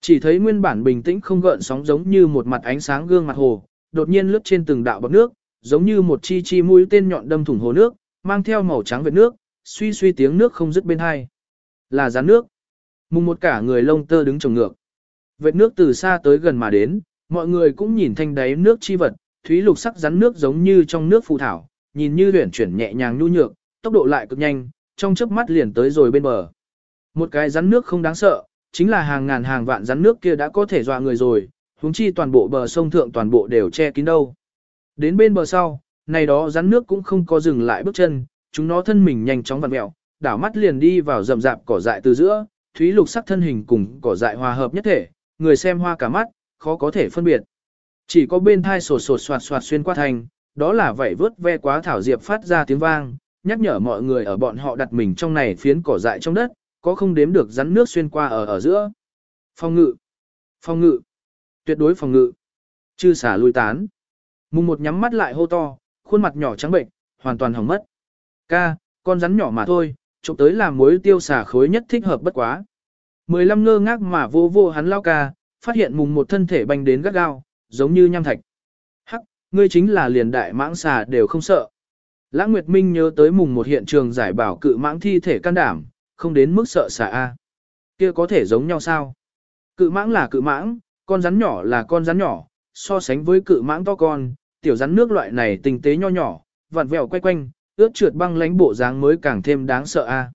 Chỉ thấy nguyên bản bình tĩnh không gợn sóng giống như một mặt ánh sáng gương mặt hồ, đột nhiên lướt trên từng đạo bọt nước, giống như một chi chi mũi tên nhọn đâm thủng hồ nước, mang theo màu trắng vệt nước, suy suy tiếng nước không dứt bên hai. Là rắn nước. Mùng một cả người lông tơ đứng trồng ngược. Vệt nước từ xa tới gần mà đến, mọi người cũng nhìn thanh đáy nước chi vật, thúy lục sắc rắn nước giống như trong nước phù thảo, nhìn như luyện chuyển nhẹ nhàng nhu nhược, tốc độ lại cực nhanh, trong chớp mắt liền tới rồi bên bờ. Một cái rắn nước không đáng sợ, chính là hàng ngàn hàng vạn rắn nước kia đã có thể dọa người rồi, huống chi toàn bộ bờ sông thượng toàn bộ đều che kín đâu. Đến bên bờ sau, này đó rắn nước cũng không có dừng lại bước chân, chúng nó thân mình nhanh chóng vặn mẹo, đảo mắt liền đi vào rậm rạp cỏ dại từ giữa, thúy lục sắc thân hình cùng cỏ dại hòa hợp nhất thể, người xem hoa cả mắt, khó có thể phân biệt. Chỉ có bên thai sột sột soạt soạt xuyên qua thành, đó là vậy vớt ve quá thảo diệp phát ra tiếng vang, nhắc nhở mọi người ở bọn họ đặt mình trong này phiến cỏ dại trong đất, có không đếm được rắn nước xuyên qua ở ở giữa. phòng ngự, phòng ngự, tuyệt đối phòng ngự. Chư xả lui tán. Mùng một nhắm mắt lại hô to, khuôn mặt nhỏ trắng bệnh, hoàn toàn hỏng mất. Ca, con rắn nhỏ mà thôi, chụp tới làm muối tiêu xả khối nhất thích hợp bất quá. Mười lăm ngơ ngác mà vô vô hắn lao ca, phát hiện mùng một thân thể banh đến gắt gao, giống như nham thạch. Hắc, ngươi chính là liền đại mãng xà đều không sợ. Lãng Nguyệt Minh nhớ tới mùng một hiện trường giải bảo cự mãng thi thể can đảm, không đến mức sợ xà A. Kia có thể giống nhau sao? Cự mãng là cự mãng, con rắn nhỏ là con rắn nhỏ, so sánh với cự mãng to con, tiểu rắn nước loại này tinh tế nho nhỏ, vặn vẹo quay quanh, ướt trượt băng lánh bộ dáng mới càng thêm đáng sợ a.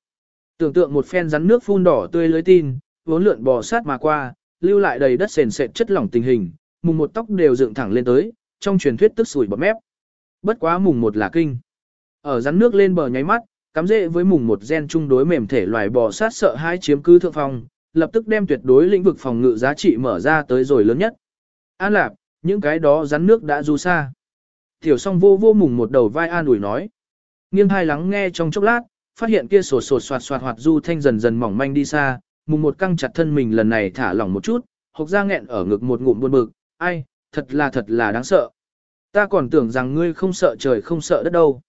Tưởng tượng một phen rắn nước phun đỏ tươi lưới tin, vốn lượn bò sát mà qua, lưu lại đầy đất sền sệt chất lỏng tình hình, mùng một tóc đều dựng thẳng lên tới, trong truyền thuyết tức sủi bọt mép. Bất quá mùng một là kinh. Ở rắn nước lên bờ nháy mắt, cắm rễ với mùng một gen chung đối mềm thể loài bò sát sợ hai chiếm cứ thượng phong, lập tức đem tuyệt đối lĩnh vực phòng ngự giá trị mở ra tới rồi lớn nhất. An lạp, những cái đó rắn nước đã du xa. Tiểu song vô vô mùng một đầu vai an ủi nói. Nghiêng hai lắng nghe trong chốc lát, phát hiện kia sổ sổ soạt soạt hoạt du thanh dần dần mỏng manh đi xa, mùng một căng chặt thân mình lần này thả lỏng một chút, hộc ra nghẹn ở ngực một ngụm buồn bực, ai, thật là thật là đáng sợ. Ta còn tưởng rằng ngươi không sợ trời không sợ đất đâu.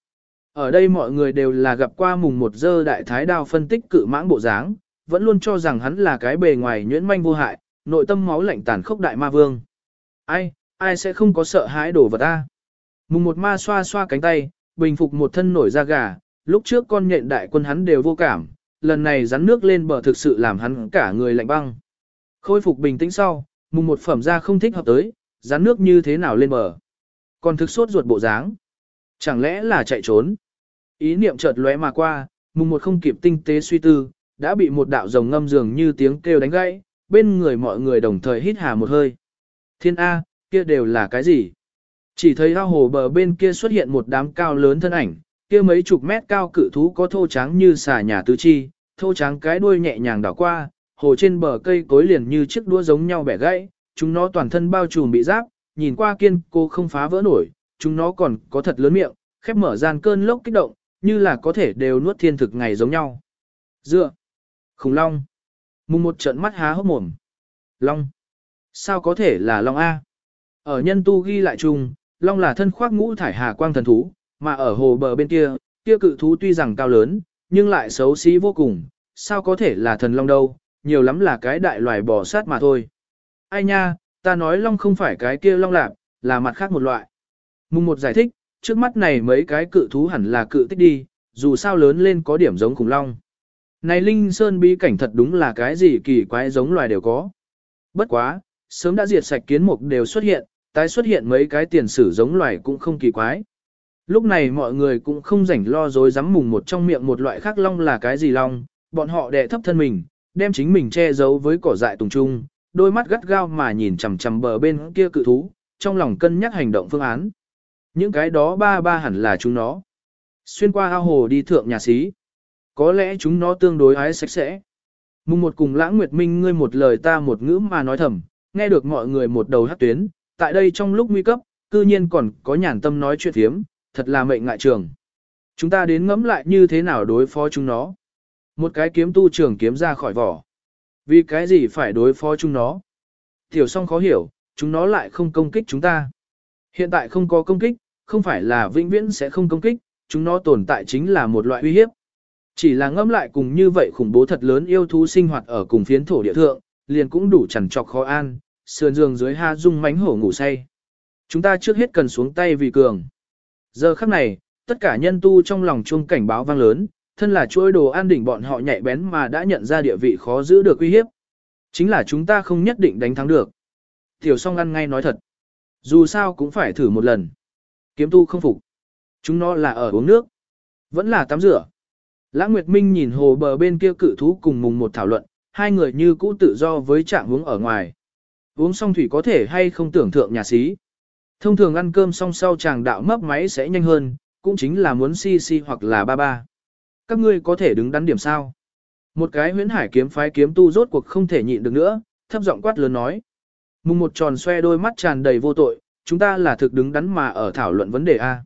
Ở đây mọi người đều là gặp qua mùng một dơ đại thái đao phân tích cự mãng bộ dáng, vẫn luôn cho rằng hắn là cái bề ngoài nhuyễn manh vô hại, nội tâm máu lạnh tàn khốc đại ma vương. Ai, ai sẽ không có sợ hãi đổ vật ta. Mùng một ma xoa xoa cánh tay, bình phục một thân nổi da gà, lúc trước con nhện đại quân hắn đều vô cảm, lần này rắn nước lên bờ thực sự làm hắn cả người lạnh băng. Khôi phục bình tĩnh sau, mùng một phẩm ra không thích hợp tới, rắn nước như thế nào lên bờ. Còn thực sốt ruột bộ dáng. Chẳng lẽ là chạy trốn? Ý niệm chợt lóe mà qua, mùng một không kịp tinh tế suy tư, đã bị một đạo rồng ngâm dường như tiếng kêu đánh gãy, bên người mọi người đồng thời hít hà một hơi. Thiên A, kia đều là cái gì? Chỉ thấy ao hồ bờ bên kia xuất hiện một đám cao lớn thân ảnh, kia mấy chục mét cao cự thú có thô trắng như xà nhà tứ chi, thô trắng cái đuôi nhẹ nhàng đảo qua, hồ trên bờ cây cối liền như chiếc đũa giống nhau bẻ gãy, chúng nó toàn thân bao trùm bị giáp, nhìn qua kiên cô không phá vỡ nổi, chúng nó còn có thật lớn miệng, khép mở gian cơn lốc kích động, như là có thể đều nuốt thiên thực ngày giống nhau. Dựa, khủng long, mùng một trận mắt há hốc mồm. Long, sao có thể là long A? Ở nhân tu ghi lại chung, long là thân khoác ngũ thải hà quang thần thú, mà ở hồ bờ bên kia, kia cự thú tuy rằng cao lớn, nhưng lại xấu xí vô cùng, sao có thể là thần long đâu, nhiều lắm là cái đại loài bò sát mà thôi. Ai nha, ta nói long không phải cái kia long lạp, là mặt khác một loại. Mùng một giải thích, trước mắt này mấy cái cự thú hẳn là cự tích đi, dù sao lớn lên có điểm giống khủng long. Này Linh Sơn bí cảnh thật đúng là cái gì kỳ quái giống loài đều có. Bất quá, sớm đã diệt sạch kiến mục đều xuất hiện, tái xuất hiện mấy cái tiền sử giống loài cũng không kỳ quái. Lúc này mọi người cũng không rảnh lo dối dám mùng một trong miệng một loại khác long là cái gì long, bọn họ đè thấp thân mình, đem chính mình che giấu với cỏ dại tùng trung, đôi mắt gắt gao mà nhìn chằm chằm bờ bên kia cự thú, trong lòng cân nhắc hành động phương án. Những cái đó ba ba hẳn là chúng nó. Xuyên qua ao hồ đi thượng nhà xí. Có lẽ chúng nó tương đối ái sạch sẽ. Mùng một cùng lãng nguyệt minh ngươi một lời ta một ngữ mà nói thầm, nghe được mọi người một đầu hát tuyến, tại đây trong lúc nguy cấp, cư nhiên còn có nhàn tâm nói chuyện thiếm, thật là mệnh ngại trường. Chúng ta đến ngẫm lại như thế nào đối phó chúng nó. Một cái kiếm tu trường kiếm ra khỏi vỏ. Vì cái gì phải đối phó chúng nó? Tiểu song khó hiểu, chúng nó lại không công kích chúng ta. Hiện tại không có công kích, không phải là vĩnh viễn sẽ không công kích, chúng nó tồn tại chính là một loại uy hiếp. Chỉ là ngâm lại cùng như vậy khủng bố thật lớn yêu thú sinh hoạt ở cùng phiến thổ địa thượng, liền cũng đủ chẳng trọc khó an, sườn giường dưới ha dung mánh hổ ngủ say. Chúng ta trước hết cần xuống tay vì cường. Giờ khắc này, tất cả nhân tu trong lòng chung cảnh báo vang lớn, thân là chuỗi đồ an đỉnh bọn họ nhạy bén mà đã nhận ra địa vị khó giữ được uy hiếp. Chính là chúng ta không nhất định đánh thắng được. Tiểu song ăn ngay nói thật. Dù sao cũng phải thử một lần. Kiếm tu không phục. Chúng nó là ở uống nước. Vẫn là tắm rửa. Lãng Nguyệt Minh nhìn hồ bờ bên kia cự thú cùng mùng một thảo luận, hai người như cũ tự do với trạng uống ở ngoài. Uống xong thủy có thể hay không tưởng thượng nhà xí. Thông thường ăn cơm xong sau chàng đạo mấp máy sẽ nhanh hơn, cũng chính là muốn si si hoặc là ba ba. Các ngươi có thể đứng đắn điểm sao? Một cái huyễn hải kiếm phái kiếm tu rốt cuộc không thể nhịn được nữa, thấp giọng quát lớn nói. Mùng một tròn xoe đôi mắt tràn đầy vô tội, chúng ta là thực đứng đắn mà ở thảo luận vấn đề A.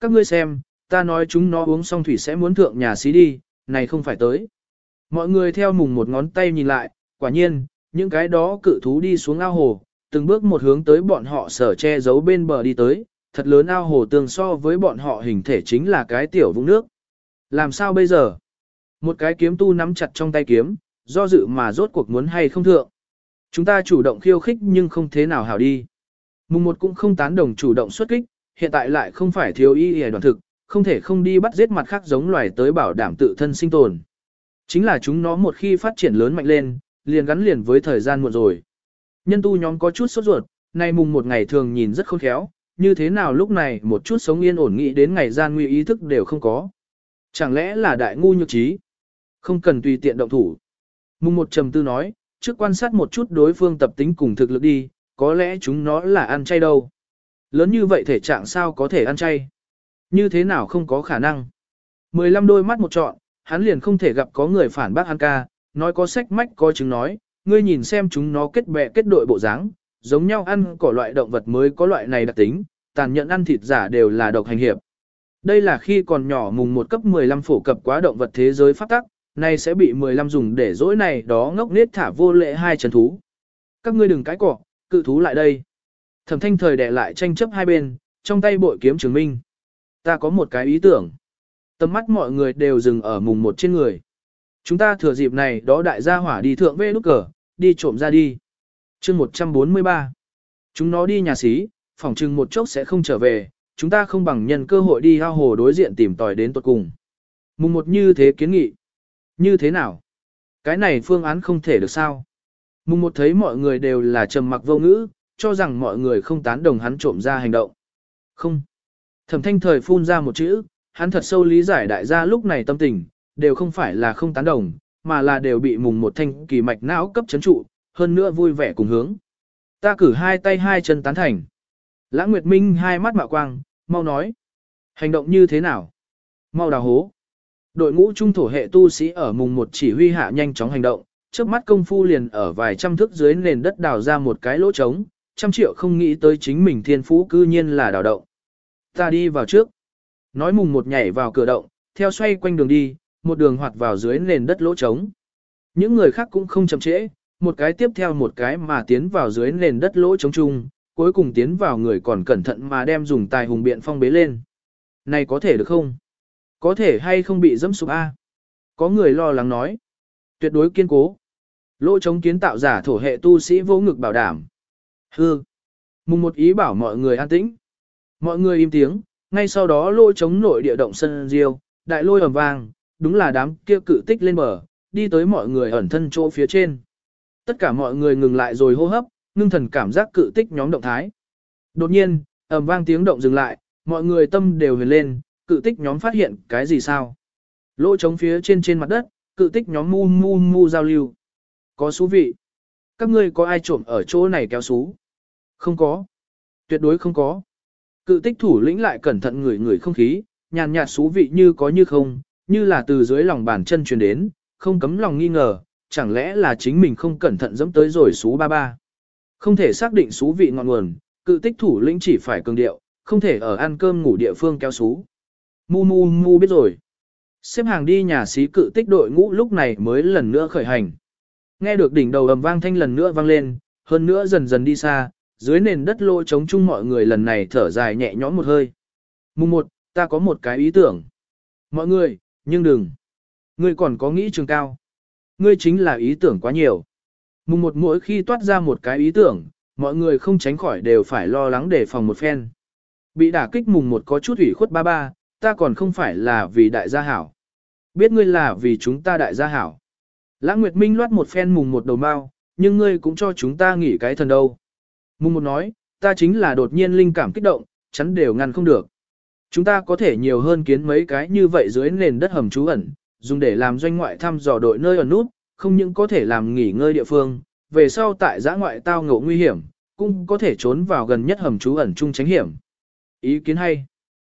Các ngươi xem, ta nói chúng nó uống xong thủy sẽ muốn thượng nhà xí đi, này không phải tới. Mọi người theo mùng một ngón tay nhìn lại, quả nhiên, những cái đó cự thú đi xuống ao hồ, từng bước một hướng tới bọn họ sở che giấu bên bờ đi tới, thật lớn ao hồ tương so với bọn họ hình thể chính là cái tiểu vũng nước. Làm sao bây giờ? Một cái kiếm tu nắm chặt trong tay kiếm, do dự mà rốt cuộc muốn hay không thượng. Chúng ta chủ động khiêu khích nhưng không thế nào hảo đi. Mùng một cũng không tán đồng chủ động xuất kích, hiện tại lại không phải thiếu y hề đoàn thực, không thể không đi bắt giết mặt khác giống loài tới bảo đảm tự thân sinh tồn. Chính là chúng nó một khi phát triển lớn mạnh lên, liền gắn liền với thời gian muộn rồi. Nhân tu nhóm có chút sốt ruột, nay mùng một ngày thường nhìn rất khôn khéo, như thế nào lúc này một chút sống yên ổn nghĩ đến ngày gian nguy ý thức đều không có. Chẳng lẽ là đại ngu nhược trí? Không cần tùy tiện động thủ. Mùng một trầm tư nói, trước quan sát một chút đối phương tập tính cùng thực lực đi, có lẽ chúng nó là ăn chay đâu. Lớn như vậy thể trạng sao có thể ăn chay? Như thế nào không có khả năng? 15 đôi mắt một trọn, hắn liền không thể gặp có người phản bác hắn ca, nói có sách mách có chứng nói, ngươi nhìn xem chúng nó kết bè kết đội bộ dáng, giống nhau ăn cỏ loại động vật mới có loại này đặc tính, tàn nhẫn ăn thịt giả đều là độc hành hiệp. Đây là khi còn nhỏ mùng một cấp 15 phổ cập quá động vật thế giới phát tắc, nay sẽ bị 15 dùng để dỗi này đó ngốc nết thả vô lệ hai chân thú. Các ngươi đừng cái cỏ, cự thú lại đây. Thẩm thanh thời đẻ lại tranh chấp hai bên, trong tay bội kiếm chứng minh. Ta có một cái ý tưởng. Tầm mắt mọi người đều dừng ở mùng một trên người. Chúng ta thừa dịp này đó đại gia hỏa đi thượng vê nút cờ, đi trộm ra đi. chương 143. Chúng nó đi nhà xí, phòng trừng một chốc sẽ không trở về, chúng ta không bằng nhân cơ hội đi hao hồ đối diện tìm tòi đến tuột cùng. Mùng một như thế kiến nghị. Như thế nào? Cái này phương án không thể được sao? Mùng một thấy mọi người đều là trầm mặc vô ngữ, cho rằng mọi người không tán đồng hắn trộm ra hành động. Không. Thẩm thanh thời phun ra một chữ, hắn thật sâu lý giải đại gia lúc này tâm tình, đều không phải là không tán đồng, mà là đều bị mùng một thanh kỳ mạch não cấp chấn trụ, hơn nữa vui vẻ cùng hướng. Ta cử hai tay hai chân tán thành. Lãng Nguyệt Minh hai mắt mạo quang, mau nói. Hành động như thế nào? Mau đào hố. Đội ngũ trung thổ hệ tu sĩ ở mùng một chỉ huy hạ nhanh chóng hành động, trước mắt công phu liền ở vài trăm thước dưới nền đất đào ra một cái lỗ trống, trăm triệu không nghĩ tới chính mình thiên phú cư nhiên là đào động. Ta đi vào trước. Nói mùng một nhảy vào cửa động, theo xoay quanh đường đi, một đường hoạt vào dưới nền đất lỗ trống. Những người khác cũng không chậm trễ, một cái tiếp theo một cái mà tiến vào dưới nền đất lỗ trống chung, cuối cùng tiến vào người còn cẩn thận mà đem dùng tài hùng biện phong bế lên. Này có thể được không? Có thể hay không bị dẫm sụp A? Có người lo lắng nói. Tuyệt đối kiên cố. Lỗ chống kiến tạo giả thổ hệ tu sĩ vô ngực bảo đảm. Hư. Mùng một ý bảo mọi người an tĩnh. Mọi người im tiếng, ngay sau đó lỗ chống nội địa động sân diêu, đại lôi ầm vang, đúng là đám kia cự tích lên bờ, đi tới mọi người ẩn thân chỗ phía trên. Tất cả mọi người ngừng lại rồi hô hấp, ngưng thần cảm giác cự tích nhóm động thái. Đột nhiên, ầm vang tiếng động dừng lại, mọi người tâm đều huyền lên, cự tích nhóm phát hiện cái gì sao? Lỗ trống phía trên trên mặt đất, cự tích nhóm mu mu mu giao lưu. Có xú vị. Các ngươi có ai trộm ở chỗ này kéo xú? Không có. Tuyệt đối không có. Cự tích thủ lĩnh lại cẩn thận ngửi ngửi không khí, nhàn nhạt xú vị như có như không, như là từ dưới lòng bàn chân truyền đến, không cấm lòng nghi ngờ, chẳng lẽ là chính mình không cẩn thận dẫm tới rồi xú ba ba. Không thể xác định xú vị ngọn nguồn, cự tích thủ lĩnh chỉ phải cường điệu, không thể ở ăn cơm ngủ địa phương kéo xú. Mu mu mu biết rồi. Xếp hàng đi nhà xí cự tích đội ngũ lúc này mới lần nữa khởi hành. Nghe được đỉnh đầu ầm vang thanh lần nữa vang lên, hơn nữa dần dần đi xa, dưới nền đất lỗ trống chung mọi người lần này thở dài nhẹ nhõm một hơi. Mùng một, ta có một cái ý tưởng. Mọi người, nhưng đừng. Ngươi còn có nghĩ trường cao. Ngươi chính là ý tưởng quá nhiều. Mùng một mỗi khi toát ra một cái ý tưởng, mọi người không tránh khỏi đều phải lo lắng để phòng một phen. Bị đả kích mùng một có chút ủy khuất ba ba, ta còn không phải là vì đại gia hảo. Biết ngươi là vì chúng ta đại gia hảo. Lãng Nguyệt Minh loát một phen mùng một đầu mau, nhưng ngươi cũng cho chúng ta nghỉ cái thần đâu. Mùng một nói, ta chính là đột nhiên linh cảm kích động, chắn đều ngăn không được. Chúng ta có thể nhiều hơn kiến mấy cái như vậy dưới nền đất hầm trú ẩn, dùng để làm doanh ngoại thăm dò đội nơi ẩn nút, không những có thể làm nghỉ ngơi địa phương, về sau tại giã ngoại tao ngộ nguy hiểm, cũng có thể trốn vào gần nhất hầm trú ẩn chung tránh hiểm. Ý kiến hay.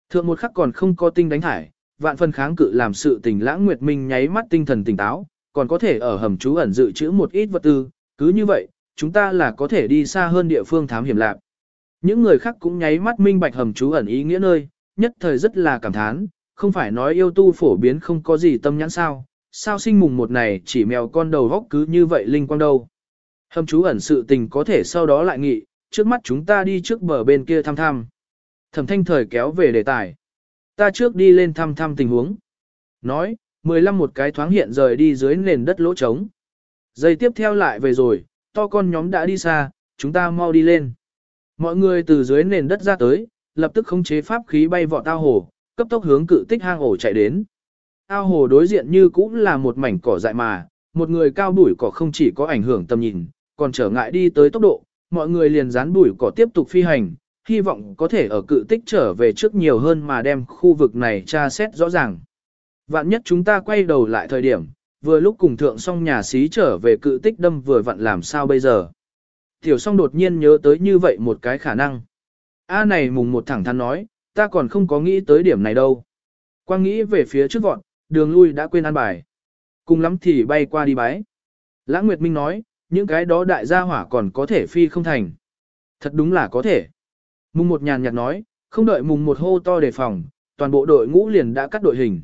Thượng một khắc còn không có tinh đánh thải, vạn phần kháng cự làm sự tình lãng nguyệt minh nháy mắt tinh thần tỉnh táo, còn có thể ở hầm trú ẩn dự trữ một ít vật tư, cứ như vậy, chúng ta là có thể đi xa hơn địa phương thám hiểm lạc. Những người khác cũng nháy mắt minh bạch hầm trú ẩn ý nghĩa nơi, nhất thời rất là cảm thán, không phải nói yêu tu phổ biến không có gì tâm nhãn sao, sao sinh mùng một này chỉ mèo con đầu góc cứ như vậy linh quang đâu. Hầm trú ẩn sự tình có thể sau đó lại nghị, trước mắt chúng ta đi trước bờ bên kia thăm thăm. Thẩm thanh thời kéo về đề tài. Ta trước đi lên thăm thăm tình huống. Nói, 15 một cái thoáng hiện rời đi dưới nền đất lỗ trống. Giây tiếp theo lại về rồi, to con nhóm đã đi xa, chúng ta mau đi lên. Mọi người từ dưới nền đất ra tới, lập tức khống chế pháp khí bay vọt ao hồ, cấp tốc hướng cự tích hang ổ chạy đến. Ao hồ đối diện như cũng là một mảnh cỏ dại mà, một người cao bụi cỏ không chỉ có ảnh hưởng tầm nhìn, còn trở ngại đi tới tốc độ, mọi người liền dán bụi cỏ tiếp tục phi hành, hy vọng có thể ở cự tích trở về trước nhiều hơn mà đem khu vực này tra xét rõ ràng. Vạn nhất chúng ta quay đầu lại thời điểm, vừa lúc cùng thượng song nhà xí trở về cự tích đâm vừa vặn làm sao bây giờ. Tiểu song đột nhiên nhớ tới như vậy một cái khả năng. A này mùng một thẳng thắn nói, ta còn không có nghĩ tới điểm này đâu. Quang nghĩ về phía trước vọn, đường lui đã quên ăn bài. Cùng lắm thì bay qua đi bái. Lãng Nguyệt Minh nói, những cái đó đại gia hỏa còn có thể phi không thành. Thật đúng là có thể. Mùng một nhàn nhạt nói, không đợi mùng một hô to đề phòng, toàn bộ đội ngũ liền đã cắt đội hình.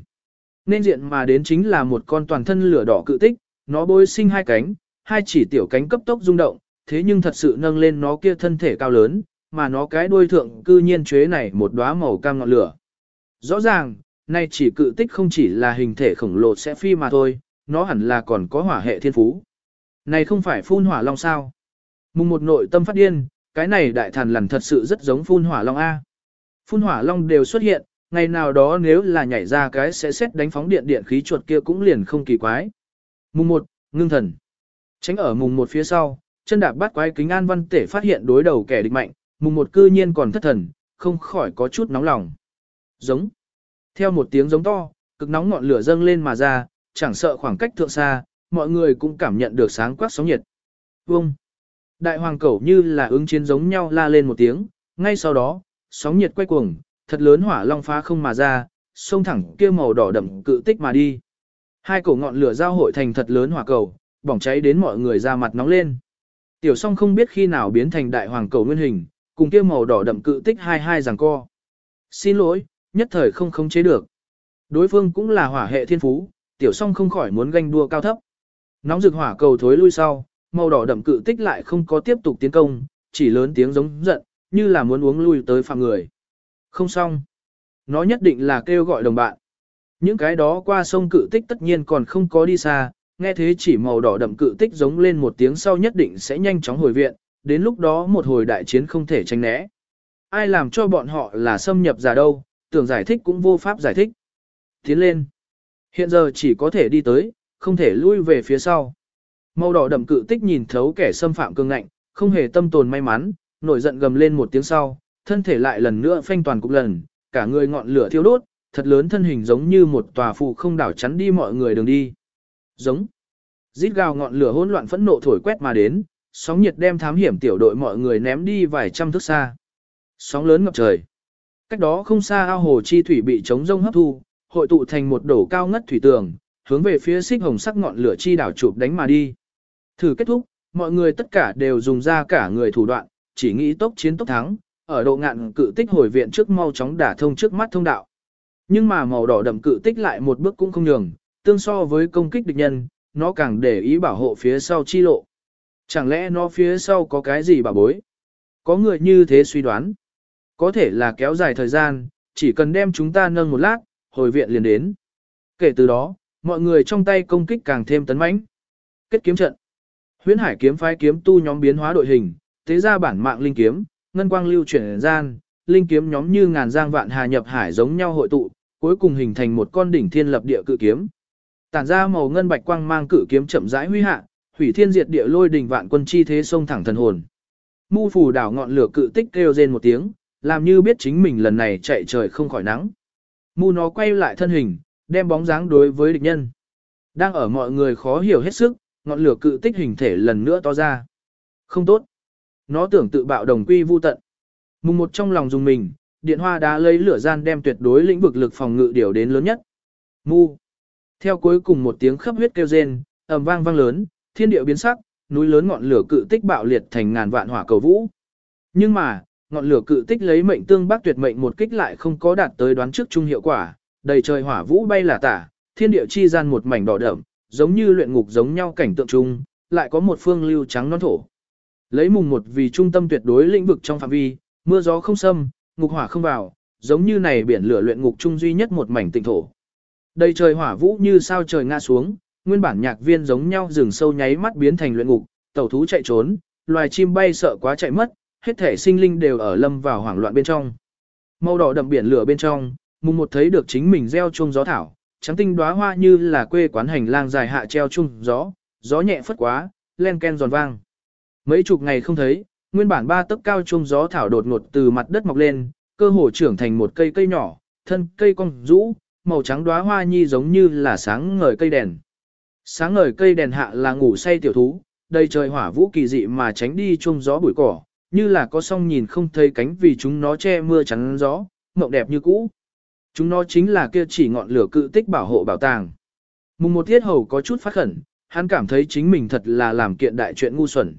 Nên diện mà đến chính là một con toàn thân lửa đỏ cự tích, nó bôi sinh hai cánh, hai chỉ tiểu cánh cấp tốc rung động, thế nhưng thật sự nâng lên nó kia thân thể cao lớn, mà nó cái đuôi thượng cư nhiên chế này một đóa màu cam ngọn lửa. Rõ ràng, nay chỉ cự tích không chỉ là hình thể khổng lồ sẽ phi mà thôi, nó hẳn là còn có hỏa hệ thiên phú. Này không phải phun hỏa long sao? Mùng một nội tâm phát điên, cái này đại thần lằn thật sự rất giống phun hỏa long A. Phun hỏa long đều xuất hiện, ngày nào đó nếu là nhảy ra cái sẽ xét đánh phóng điện điện khí chuột kia cũng liền không kỳ quái. Mùng 1, ngưng thần. Tránh ở mùng 1 phía sau, chân đạp bắt quái kính an văn tể phát hiện đối đầu kẻ địch mạnh, mùng 1 cư nhiên còn thất thần, không khỏi có chút nóng lòng. Giống. Theo một tiếng giống to, cực nóng ngọn lửa dâng lên mà ra, chẳng sợ khoảng cách thượng xa, mọi người cũng cảm nhận được sáng quắc sóng nhiệt. Vông. Đại hoàng cẩu như là ứng chiến giống nhau la lên một tiếng, ngay sau đó, sóng nhiệt quay cuồng, thật lớn hỏa long phá không mà ra, xông thẳng kia màu đỏ đậm cự tích mà đi. Hai cổ ngọn lửa giao hội thành thật lớn hỏa cầu, bỏng cháy đến mọi người ra mặt nóng lên. Tiểu song không biết khi nào biến thành đại hoàng cầu nguyên hình, cùng kia màu đỏ đậm cự tích hai hai giằng co. Xin lỗi, nhất thời không khống chế được. Đối phương cũng là hỏa hệ thiên phú, tiểu song không khỏi muốn ganh đua cao thấp. Nóng rực hỏa cầu thối lui sau, màu đỏ đậm cự tích lại không có tiếp tục tiến công, chỉ lớn tiếng giống giận, như là muốn uống lui tới phạm người. Không xong. Nó nhất định là kêu gọi đồng bạn. Những cái đó qua sông cự tích tất nhiên còn không có đi xa, nghe thế chỉ màu đỏ đậm cự tích giống lên một tiếng sau nhất định sẽ nhanh chóng hồi viện, đến lúc đó một hồi đại chiến không thể tránh né. Ai làm cho bọn họ là xâm nhập giả đâu, tưởng giải thích cũng vô pháp giải thích. Tiến lên. Hiện giờ chỉ có thể đi tới, không thể lui về phía sau. Màu đỏ đậm cự tích nhìn thấu kẻ xâm phạm cương ngạnh, không hề tâm tồn may mắn, nổi giận gầm lên một tiếng sau, thân thể lại lần nữa phanh toàn cục lần, cả người ngọn lửa thiêu đốt, thật lớn thân hình giống như một tòa phù không đảo chắn đi mọi người đường đi. Giống. Rít gào ngọn lửa hỗn loạn phẫn nộ thổi quét mà đến, sóng nhiệt đem thám hiểm tiểu đội mọi người ném đi vài trăm thước xa. Sóng lớn ngập trời. Cách đó không xa ao hồ chi thủy bị chống rông hấp thu, hội tụ thành một đổ cao ngất thủy tường, hướng về phía xích hồng sắc ngọn lửa chi đảo chụp đánh mà đi. Thử kết thúc, mọi người tất cả đều dùng ra cả người thủ đoạn, chỉ nghĩ tốc chiến tốc thắng, ở độ ngạn cự tích hồi viện trước mau chóng đả thông trước mắt thông đạo. Nhưng mà màu đỏ đậm cự tích lại một bước cũng không nhường, tương so với công kích địch nhân, nó càng để ý bảo hộ phía sau chi lộ. Chẳng lẽ nó phía sau có cái gì bảo bối? Có người như thế suy đoán. Có thể là kéo dài thời gian, chỉ cần đem chúng ta nâng một lát, hồi viện liền đến. Kể từ đó, mọi người trong tay công kích càng thêm tấn mãnh. Kết kiếm trận. Huyễn Hải kiếm phái kiếm tu nhóm biến hóa đội hình, thế ra bản mạng linh kiếm, ngân quang lưu chuyển gian, linh kiếm nhóm như ngàn giang vạn hà nhập hải giống nhau hội tụ, cuối cùng hình thành một con đỉnh thiên lập địa cự kiếm. Tản ra màu ngân bạch quang mang cự kiếm chậm rãi huy hạ, hủy thiên diệt địa lôi đỉnh vạn quân chi thế sông thẳng thần hồn. Mu phủ đảo ngọn lửa cự tích kêu rên một tiếng, làm như biết chính mình lần này chạy trời không khỏi nắng. Mu nó quay lại thân hình, đem bóng dáng đối với địch nhân. Đang ở mọi người khó hiểu hết sức, ngọn lửa cự tích hình thể lần nữa to ra. Không tốt. Nó tưởng tự bạo đồng quy vu tận. Mùng một trong lòng dùng mình, điện hoa đã lấy lửa gian đem tuyệt đối lĩnh vực lực phòng ngự điều đến lớn nhất. Mu. Theo cuối cùng một tiếng khắp huyết kêu rên, ầm vang vang lớn, thiên địa biến sắc, núi lớn ngọn lửa cự tích bạo liệt thành ngàn vạn hỏa cầu vũ. Nhưng mà, ngọn lửa cự tích lấy mệnh tương bác tuyệt mệnh một kích lại không có đạt tới đoán trước trung hiệu quả, đầy trời hỏa vũ bay là tả, thiên địa chi gian một mảnh đỏ đậm, giống như luyện ngục giống nhau cảnh tượng chung, lại có một phương lưu trắng non thổ. Lấy mùng một vì trung tâm tuyệt đối lĩnh vực trong phạm vi, mưa gió không xâm, ngục hỏa không vào, giống như này biển lửa luyện ngục trung duy nhất một mảnh tịnh thổ. đây trời hỏa vũ như sao trời ngã xuống, nguyên bản nhạc viên giống nhau rừng sâu nháy mắt biến thành luyện ngục, tẩu thú chạy trốn, loài chim bay sợ quá chạy mất, hết thể sinh linh đều ở lâm vào hoảng loạn bên trong. Màu đỏ đậm biển lửa bên trong, mùng một thấy được chính mình gieo chuông gió thảo, trắng tinh đóa hoa như là quê quán hành lang dài hạ treo chung gió, gió nhẹ phất quá, len ken giòn vang. Mấy chục ngày không thấy, nguyên bản ba tấc cao chung gió thảo đột ngột từ mặt đất mọc lên, cơ hồ trưởng thành một cây cây nhỏ, thân cây cong rũ, màu trắng đóa hoa nhi giống như là sáng ngời cây đèn. Sáng ngời cây đèn hạ là ngủ say tiểu thú, đầy trời hỏa vũ kỳ dị mà tránh đi chung gió bụi cỏ, như là có song nhìn không thấy cánh vì chúng nó che mưa chắn gió, mộng đẹp như cũ. Chúng nó chính là kia chỉ ngọn lửa cự tích bảo hộ bảo tàng. Mùng một thiết hầu có chút phát khẩn, hắn cảm thấy chính mình thật là làm kiện đại chuyện ngu xuẩn.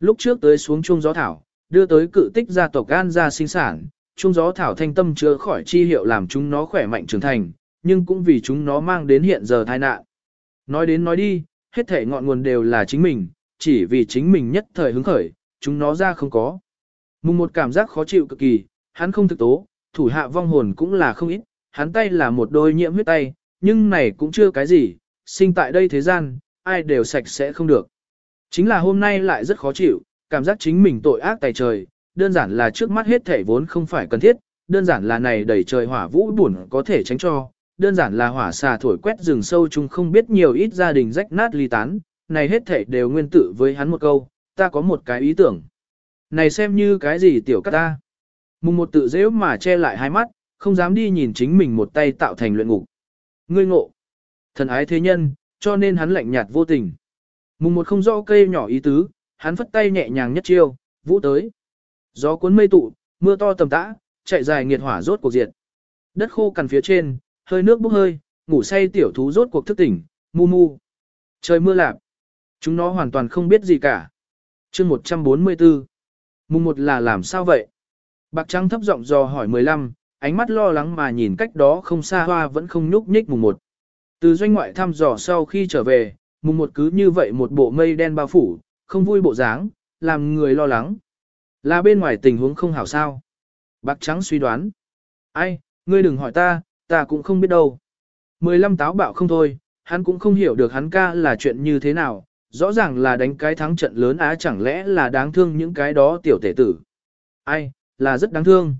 Lúc trước tới xuống chuông gió thảo, đưa tới cự tích gia tộc gan ra sinh sản, chuông gió thảo thanh tâm chữa khỏi chi hiệu làm chúng nó khỏe mạnh trưởng thành, nhưng cũng vì chúng nó mang đến hiện giờ tai nạn. Nói đến nói đi, hết thể ngọn nguồn đều là chính mình, chỉ vì chính mình nhất thời hứng khởi, chúng nó ra không có. Mùng một cảm giác khó chịu cực kỳ, hắn không thực tố, thủ hạ vong hồn cũng là không ít, hắn tay là một đôi nhiễm huyết tay, nhưng này cũng chưa cái gì, sinh tại đây thế gian, ai đều sạch sẽ không được. Chính là hôm nay lại rất khó chịu, cảm giác chính mình tội ác tài trời, đơn giản là trước mắt hết thể vốn không phải cần thiết, đơn giản là này đẩy trời hỏa vũ buồn có thể tránh cho, đơn giản là hỏa xà thổi quét rừng sâu chung không biết nhiều ít gia đình rách nát ly tán, này hết thể đều nguyên tử với hắn một câu, ta có một cái ý tưởng. Này xem như cái gì tiểu cắt ta. Mùng một tự dễ mà che lại hai mắt, không dám đi nhìn chính mình một tay tạo thành luyện ngục. Ngươi ngộ. Thần ái thế nhân, cho nên hắn lạnh nhạt vô tình. Mùng một không rõ cây nhỏ ý tứ, hắn phất tay nhẹ nhàng nhất chiêu, vũ tới. Gió cuốn mây tụ, mưa to tầm tã, chạy dài nghiệt hỏa rốt cuộc diệt. Đất khô cằn phía trên, hơi nước bốc hơi, ngủ say tiểu thú rốt cuộc thức tỉnh, mu mu. Trời mưa lạp. Chúng nó hoàn toàn không biết gì cả. chương 144. Mùng một là làm sao vậy? Bạc trắng thấp giọng dò hỏi 15, ánh mắt lo lắng mà nhìn cách đó không xa hoa vẫn không nhúc nhích mùng một. Từ doanh ngoại thăm dò sau khi trở về, mùng một cứ như vậy một bộ mây đen bao phủ, không vui bộ dáng, làm người lo lắng. Là bên ngoài tình huống không hảo sao. Bạc trắng suy đoán. Ai, ngươi đừng hỏi ta, ta cũng không biết đâu. 15 táo bạo không thôi, hắn cũng không hiểu được hắn ca là chuyện như thế nào, rõ ràng là đánh cái thắng trận lớn á chẳng lẽ là đáng thương những cái đó tiểu tể tử. Ai, là rất đáng thương.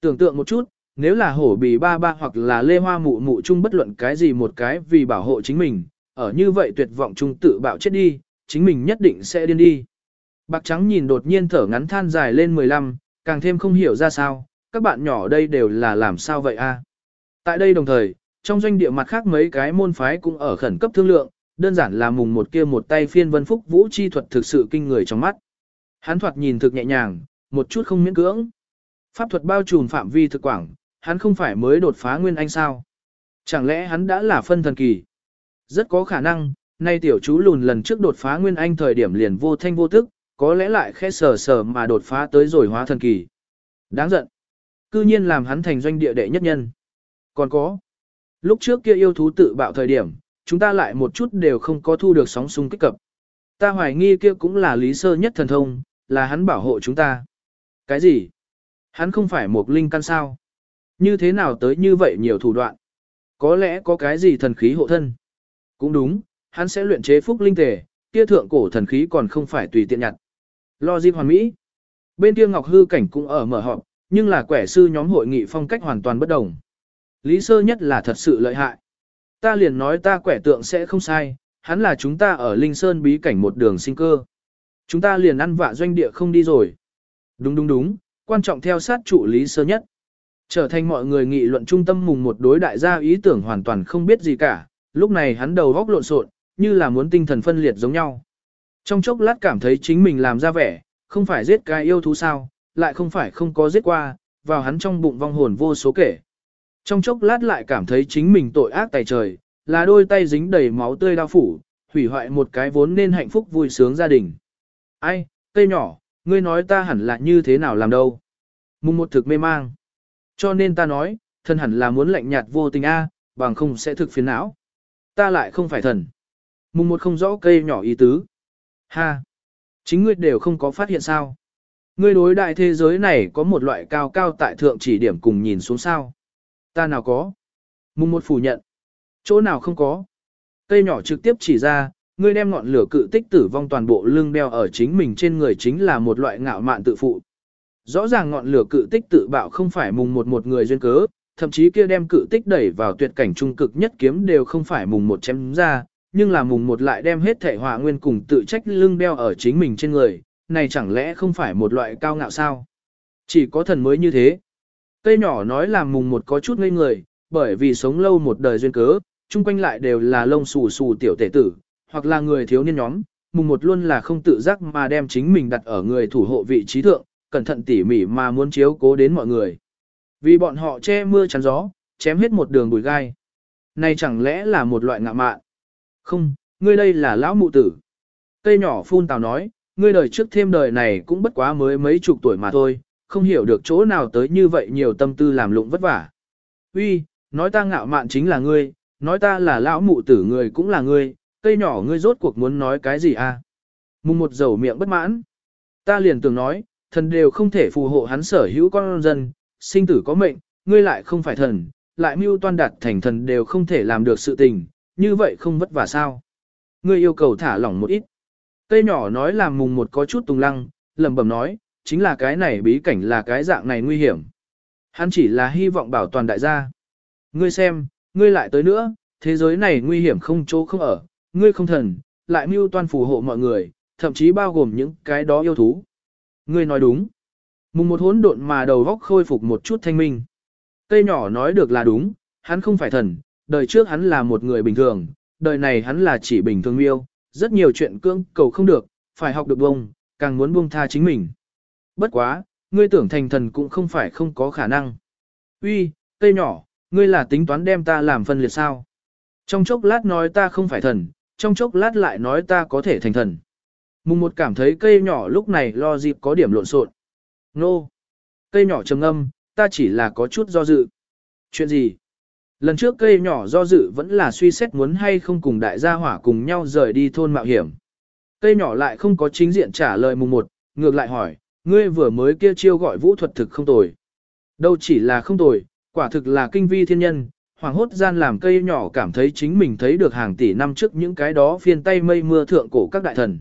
Tưởng tượng một chút, nếu là hổ bì ba ba hoặc là lê hoa mụ mụ chung bất luận cái gì một cái vì bảo hộ chính mình, ở như vậy tuyệt vọng chung tự bạo chết đi, chính mình nhất định sẽ điên đi. Bạc trắng nhìn đột nhiên thở ngắn than dài lên 15, càng thêm không hiểu ra sao, các bạn nhỏ đây đều là làm sao vậy a? Tại đây đồng thời, trong doanh địa mặt khác mấy cái môn phái cũng ở khẩn cấp thương lượng, đơn giản là mùng một kia một tay phiên vân phúc vũ chi thuật thực sự kinh người trong mắt. Hắn thoạt nhìn thực nhẹ nhàng, một chút không miễn cưỡng. Pháp thuật bao trùm phạm vi thực quảng, hắn không phải mới đột phá nguyên anh sao. Chẳng lẽ hắn đã là phân thần kỳ? Rất có khả năng, nay tiểu chú lùn lần trước đột phá nguyên anh thời điểm liền vô thanh vô tức, có lẽ lại khẽ sờ sờ mà đột phá tới rồi hóa thần kỳ. Đáng giận. Cư nhiên làm hắn thành doanh địa đệ nhất nhân. Còn có. Lúc trước kia yêu thú tự bạo thời điểm, chúng ta lại một chút đều không có thu được sóng xung kích cập. Ta hoài nghi kia cũng là lý sơ nhất thần thông, là hắn bảo hộ chúng ta. Cái gì? Hắn không phải một linh căn sao? Như thế nào tới như vậy nhiều thủ đoạn? Có lẽ có cái gì thần khí hộ thân? Cũng đúng, hắn sẽ luyện chế phúc linh tề, kia thượng cổ thần khí còn không phải tùy tiện nhặt. Lo dịp hoàn mỹ. Bên kia Ngọc Hư Cảnh cũng ở mở họp, nhưng là quẻ sư nhóm hội nghị phong cách hoàn toàn bất đồng. Lý sơ nhất là thật sự lợi hại. Ta liền nói ta quẻ tượng sẽ không sai, hắn là chúng ta ở Linh Sơn bí cảnh một đường sinh cơ. Chúng ta liền ăn vạ doanh địa không đi rồi. Đúng đúng đúng, quan trọng theo sát trụ Lý sơ nhất. Trở thành mọi người nghị luận trung tâm mùng một đối đại gia ý tưởng hoàn toàn không biết gì cả, lúc này hắn đầu góc lộn xộn, như là muốn tinh thần phân liệt giống nhau. Trong chốc lát cảm thấy chính mình làm ra vẻ, không phải giết cái yêu thú sao, lại không phải không có giết qua, vào hắn trong bụng vong hồn vô số kể. Trong chốc lát lại cảm thấy chính mình tội ác tài trời, là đôi tay dính đầy máu tươi đau phủ, hủy hoại một cái vốn nên hạnh phúc vui sướng gia đình. Ai, cây nhỏ, ngươi nói ta hẳn là như thế nào làm đâu. Mùng một thực mê mang. Cho nên ta nói, thần hẳn là muốn lạnh nhạt vô tình a, bằng không sẽ thực phiền não. Ta lại không phải thần. Mùng một không rõ cây nhỏ ý tứ. Ha! Chính ngươi đều không có phát hiện sao. Ngươi đối đại thế giới này có một loại cao cao tại thượng chỉ điểm cùng nhìn xuống sao. Ta nào có. Mùng một phủ nhận. Chỗ nào không có. Cây nhỏ trực tiếp chỉ ra, ngươi đem ngọn lửa cự tích tử vong toàn bộ lưng đeo ở chính mình trên người chính là một loại ngạo mạn tự phụ. Rõ ràng ngọn lửa cự tích tự bạo không phải mùng một một người duyên cớ, thậm chí kia đem cự tích đẩy vào tuyệt cảnh trung cực nhất kiếm đều không phải mùng một chém ra, nhưng là mùng một lại đem hết thể hỏa nguyên cùng tự trách lưng đeo ở chính mình trên người, này chẳng lẽ không phải một loại cao ngạo sao? Chỉ có thần mới như thế. Cây nhỏ nói là mùng một có chút ngây người, bởi vì sống lâu một đời duyên cớ, chung quanh lại đều là lông xù xù tiểu tể tử, hoặc là người thiếu niên nhóm, mùng một luôn là không tự giác mà đem chính mình đặt ở người thủ hộ vị trí thượng, cẩn thận tỉ mỉ mà muốn chiếu cố đến mọi người. Vì bọn họ che mưa chắn gió, chém hết một đường bụi gai. Này chẳng lẽ là một loại ngạ mạn? Không, ngươi đây là lão mụ tử. Cây nhỏ phun tào nói, ngươi đời trước thêm đời này cũng bất quá mới mấy chục tuổi mà thôi, không hiểu được chỗ nào tới như vậy nhiều tâm tư làm lụng vất vả. Uy, nói ta ngạo mạn chính là ngươi, nói ta là lão mụ tử người cũng là ngươi, cây nhỏ ngươi rốt cuộc muốn nói cái gì à? Mùng một dầu miệng bất mãn. Ta liền tưởng nói, thần đều không thể phù hộ hắn sở hữu con dân, sinh tử có mệnh, ngươi lại không phải thần, lại mưu toan đạt thành thần đều không thể làm được sự tình, như vậy không vất vả sao? Ngươi yêu cầu thả lỏng một ít. Cây nhỏ nói làm mùng một có chút tung lăng, lẩm bẩm nói, chính là cái này bí cảnh là cái dạng này nguy hiểm. Hắn chỉ là hy vọng bảo toàn đại gia. Ngươi xem, ngươi lại tới nữa, thế giới này nguy hiểm không chỗ không ở, ngươi không thần, lại mưu toan phù hộ mọi người, thậm chí bao gồm những cái đó yêu thú. Ngươi nói đúng. Mùng một hỗn độn mà đầu góc khôi phục một chút thanh minh. Cây nhỏ nói được là đúng, hắn không phải thần, đời trước hắn là một người bình thường, đời này hắn là chỉ bình thường yêu, rất nhiều chuyện cưỡng cầu không được, phải học được bông, càng muốn buông tha chính mình. Bất quá, ngươi tưởng thành thần cũng không phải không có khả năng. Uy, cây nhỏ, ngươi là tính toán đem ta làm phân liệt sao? Trong chốc lát nói ta không phải thần, trong chốc lát lại nói ta có thể thành thần. Mùng một cảm thấy cây nhỏ lúc này lo dịp có điểm lộn xộn. Nô! Cây nhỏ trầm âm, ta chỉ là có chút do dự. Chuyện gì? Lần trước cây nhỏ do dự vẫn là suy xét muốn hay không cùng đại gia hỏa cùng nhau rời đi thôn mạo hiểm. Cây nhỏ lại không có chính diện trả lời mùng một, ngược lại hỏi, ngươi vừa mới kia chiêu gọi vũ thuật thực không tồi. Đâu chỉ là không tồi, quả thực là kinh vi thiên nhân, hoàng hốt gian làm cây nhỏ cảm thấy chính mình thấy được hàng tỷ năm trước những cái đó phiên tay mây mưa thượng cổ các đại thần.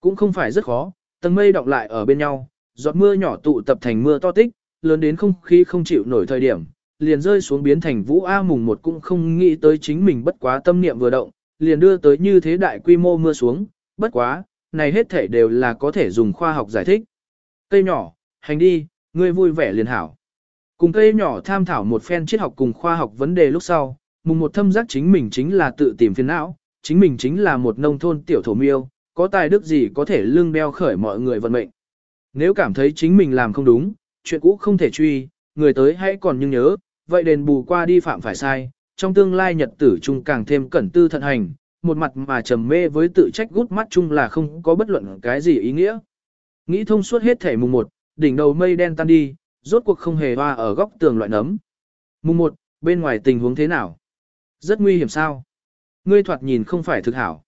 Cũng không phải rất khó, tầng mây đọng lại ở bên nhau, giọt mưa nhỏ tụ tập thành mưa to tích, lớn đến không khí không chịu nổi thời điểm, liền rơi xuống biến thành vũ A mùng một cũng không nghĩ tới chính mình bất quá tâm niệm vừa động, liền đưa tới như thế đại quy mô mưa xuống, bất quá, này hết thể đều là có thể dùng khoa học giải thích. Cây nhỏ, hành đi, ngươi vui vẻ liền hảo. Cùng cây nhỏ tham thảo một phen triết học cùng khoa học vấn đề lúc sau, mùng một thâm giác chính mình chính là tự tìm phiền não, chính mình chính là một nông thôn tiểu thổ miêu, có tài đức gì có thể lương đeo khởi mọi người vận mệnh. Nếu cảm thấy chính mình làm không đúng, chuyện cũ không thể truy, người tới hãy còn nhưng nhớ, vậy đền bù qua đi phạm phải sai, trong tương lai nhật tử chung càng thêm cẩn tư thận hành, một mặt mà trầm mê với tự trách gút mắt chung là không có bất luận cái gì ý nghĩa. Nghĩ thông suốt hết thể mùng một, đỉnh đầu mây đen tan đi, rốt cuộc không hề hoa ở góc tường loại nấm. Mùng một, bên ngoài tình huống thế nào? Rất nguy hiểm sao? Ngươi thoạt nhìn không phải thực hảo.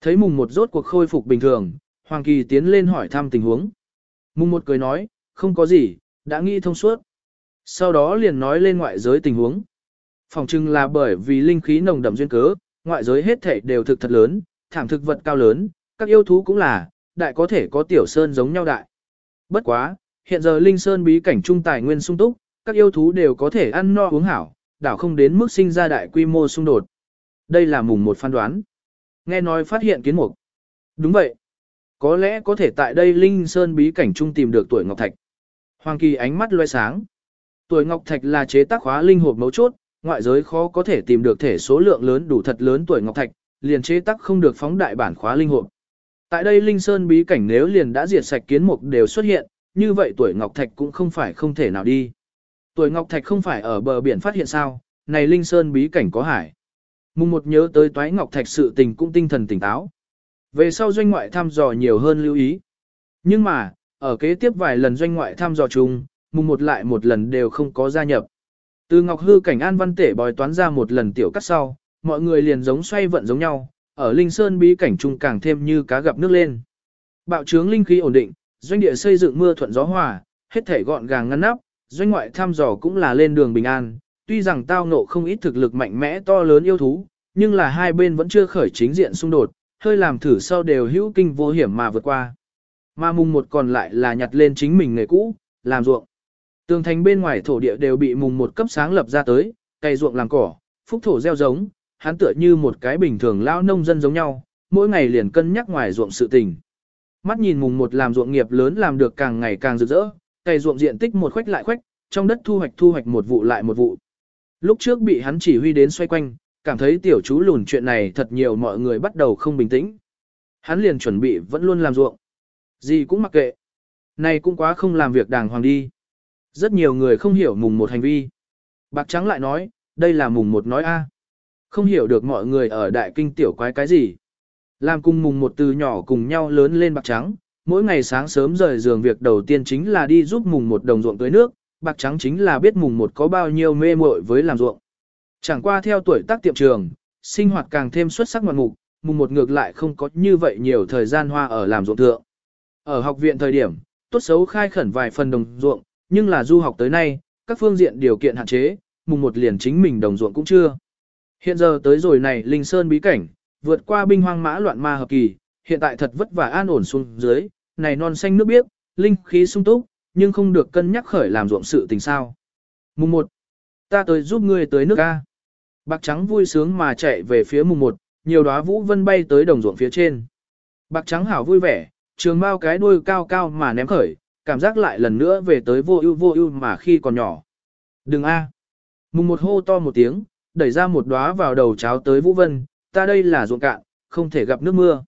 Thấy mùng một rốt cuộc khôi phục bình thường, Hoàng Kỳ tiến lên hỏi thăm tình huống. Mùng một cười nói, không có gì, đã nghĩ thông suốt. Sau đó liền nói lên ngoại giới tình huống. Phòng trưng là bởi vì linh khí nồng đậm duyên cớ, ngoại giới hết thể đều thực thật lớn, thảm thực vật cao lớn, các yêu thú cũng là, đại có thể có tiểu sơn giống nhau đại. Bất quá, hiện giờ linh sơn bí cảnh trung tài nguyên sung túc, các yêu thú đều có thể ăn no uống hảo, đảo không đến mức sinh ra đại quy mô xung đột. Đây là mùng một phán đoán. Nghe nói phát hiện kiến mục. Đúng vậy. Có lẽ có thể tại đây linh sơn bí cảnh trung tìm được tuổi ngọc thạch. Hoàng kỳ ánh mắt loe sáng. Tuổi ngọc thạch là chế tác khóa linh hộp mấu chốt, ngoại giới khó có thể tìm được thể số lượng lớn đủ thật lớn tuổi ngọc thạch, liền chế tác không được phóng đại bản khóa linh hộp. Tại đây Linh Sơn bí cảnh nếu liền đã diệt sạch kiến mục đều xuất hiện, như vậy tuổi Ngọc Thạch cũng không phải không thể nào đi. Tuổi Ngọc Thạch không phải ở bờ biển phát hiện sao, này Linh Sơn bí cảnh có hải. Mùng một nhớ tới toái Ngọc Thạch sự tình cũng tinh thần tỉnh táo. Về sau doanh ngoại thăm dò nhiều hơn lưu ý. Nhưng mà, ở kế tiếp vài lần doanh ngoại thăm dò chung, mùng một lại một lần đều không có gia nhập. Từ Ngọc Hư cảnh An Văn Tể bòi toán ra một lần tiểu cắt sau, mọi người liền giống xoay vận giống nhau, ở Linh Sơn bí cảnh trung càng thêm như cá gặp nước lên. Bạo trướng linh khí ổn định, doanh địa xây dựng mưa thuận gió hòa, hết thể gọn gàng ngăn nắp, doanh ngoại thăm dò cũng là lên đường bình an, tuy rằng tao ngộ không ít thực lực mạnh mẽ to lớn yêu thú, nhưng là hai bên vẫn chưa khởi chính diện xung đột, hơi làm thử sau đều hữu kinh vô hiểm mà vượt qua. Mà mùng một còn lại là nhặt lên chính mình nghề cũ, làm ruộng. Tường thành bên ngoài thổ địa đều bị mùng một cấp sáng lập ra tới, cày ruộng làm cỏ, phúc thổ gieo giống, hắn tựa như một cái bình thường lao nông dân giống nhau, mỗi ngày liền cân nhắc ngoài ruộng sự tình. Mắt nhìn mùng một làm ruộng nghiệp lớn làm được càng ngày càng rực rỡ, cày ruộng diện tích một khoách lại khoách, trong đất thu hoạch thu hoạch một vụ lại một vụ. Lúc trước bị hắn chỉ huy đến xoay quanh, cảm thấy tiểu chú lùn chuyện này thật nhiều mọi người bắt đầu không bình tĩnh. Hắn liền chuẩn bị vẫn luôn làm ruộng. Gì cũng mặc kệ. Này cũng quá không làm việc đàng hoàng đi. Rất nhiều người không hiểu mùng một hành vi. Bạc Trắng lại nói, đây là mùng một nói a. Không hiểu được mọi người ở đại kinh tiểu quái cái gì. Làm cùng mùng một từ nhỏ cùng nhau lớn lên Bạc Trắng, mỗi ngày sáng sớm rời giường việc đầu tiên chính là đi giúp mùng một đồng ruộng tưới nước, Bạc Trắng chính là biết mùng một có bao nhiêu mê muội với làm ruộng. Chẳng qua theo tuổi tác tiệm trường, sinh hoạt càng thêm xuất sắc ngoạn mục, mùng một ngược lại không có như vậy nhiều thời gian hoa ở làm ruộng thượng. Ở học viện thời điểm, tốt xấu khai khẩn vài phần đồng ruộng, nhưng là du học tới nay, các phương diện điều kiện hạn chế, mùng một liền chính mình đồng ruộng cũng chưa. Hiện giờ tới rồi này Linh Sơn bí cảnh, vượt qua binh hoang mã loạn ma hợp kỳ, hiện tại thật vất vả an ổn xuống dưới, này non xanh nước biếc, linh khí sung túc, nhưng không được cân nhắc khởi làm ruộng sự tình sao. Mùng 1. Ta tới giúp ngươi tới nước A. Bạc trắng vui sướng mà chạy về phía mùng 1, nhiều đóa vũ vân bay tới đồng ruộng phía trên. Bạc trắng hảo vui vẻ, trường bao cái đuôi cao cao mà ném khởi, cảm giác lại lần nữa về tới vô ưu vô ưu mà khi còn nhỏ. Đừng A. Mùng một hô to một tiếng, đẩy ra một đóa vào đầu cháo tới Vũ Vân, ta đây là ruộng cạn, không thể gặp nước mưa.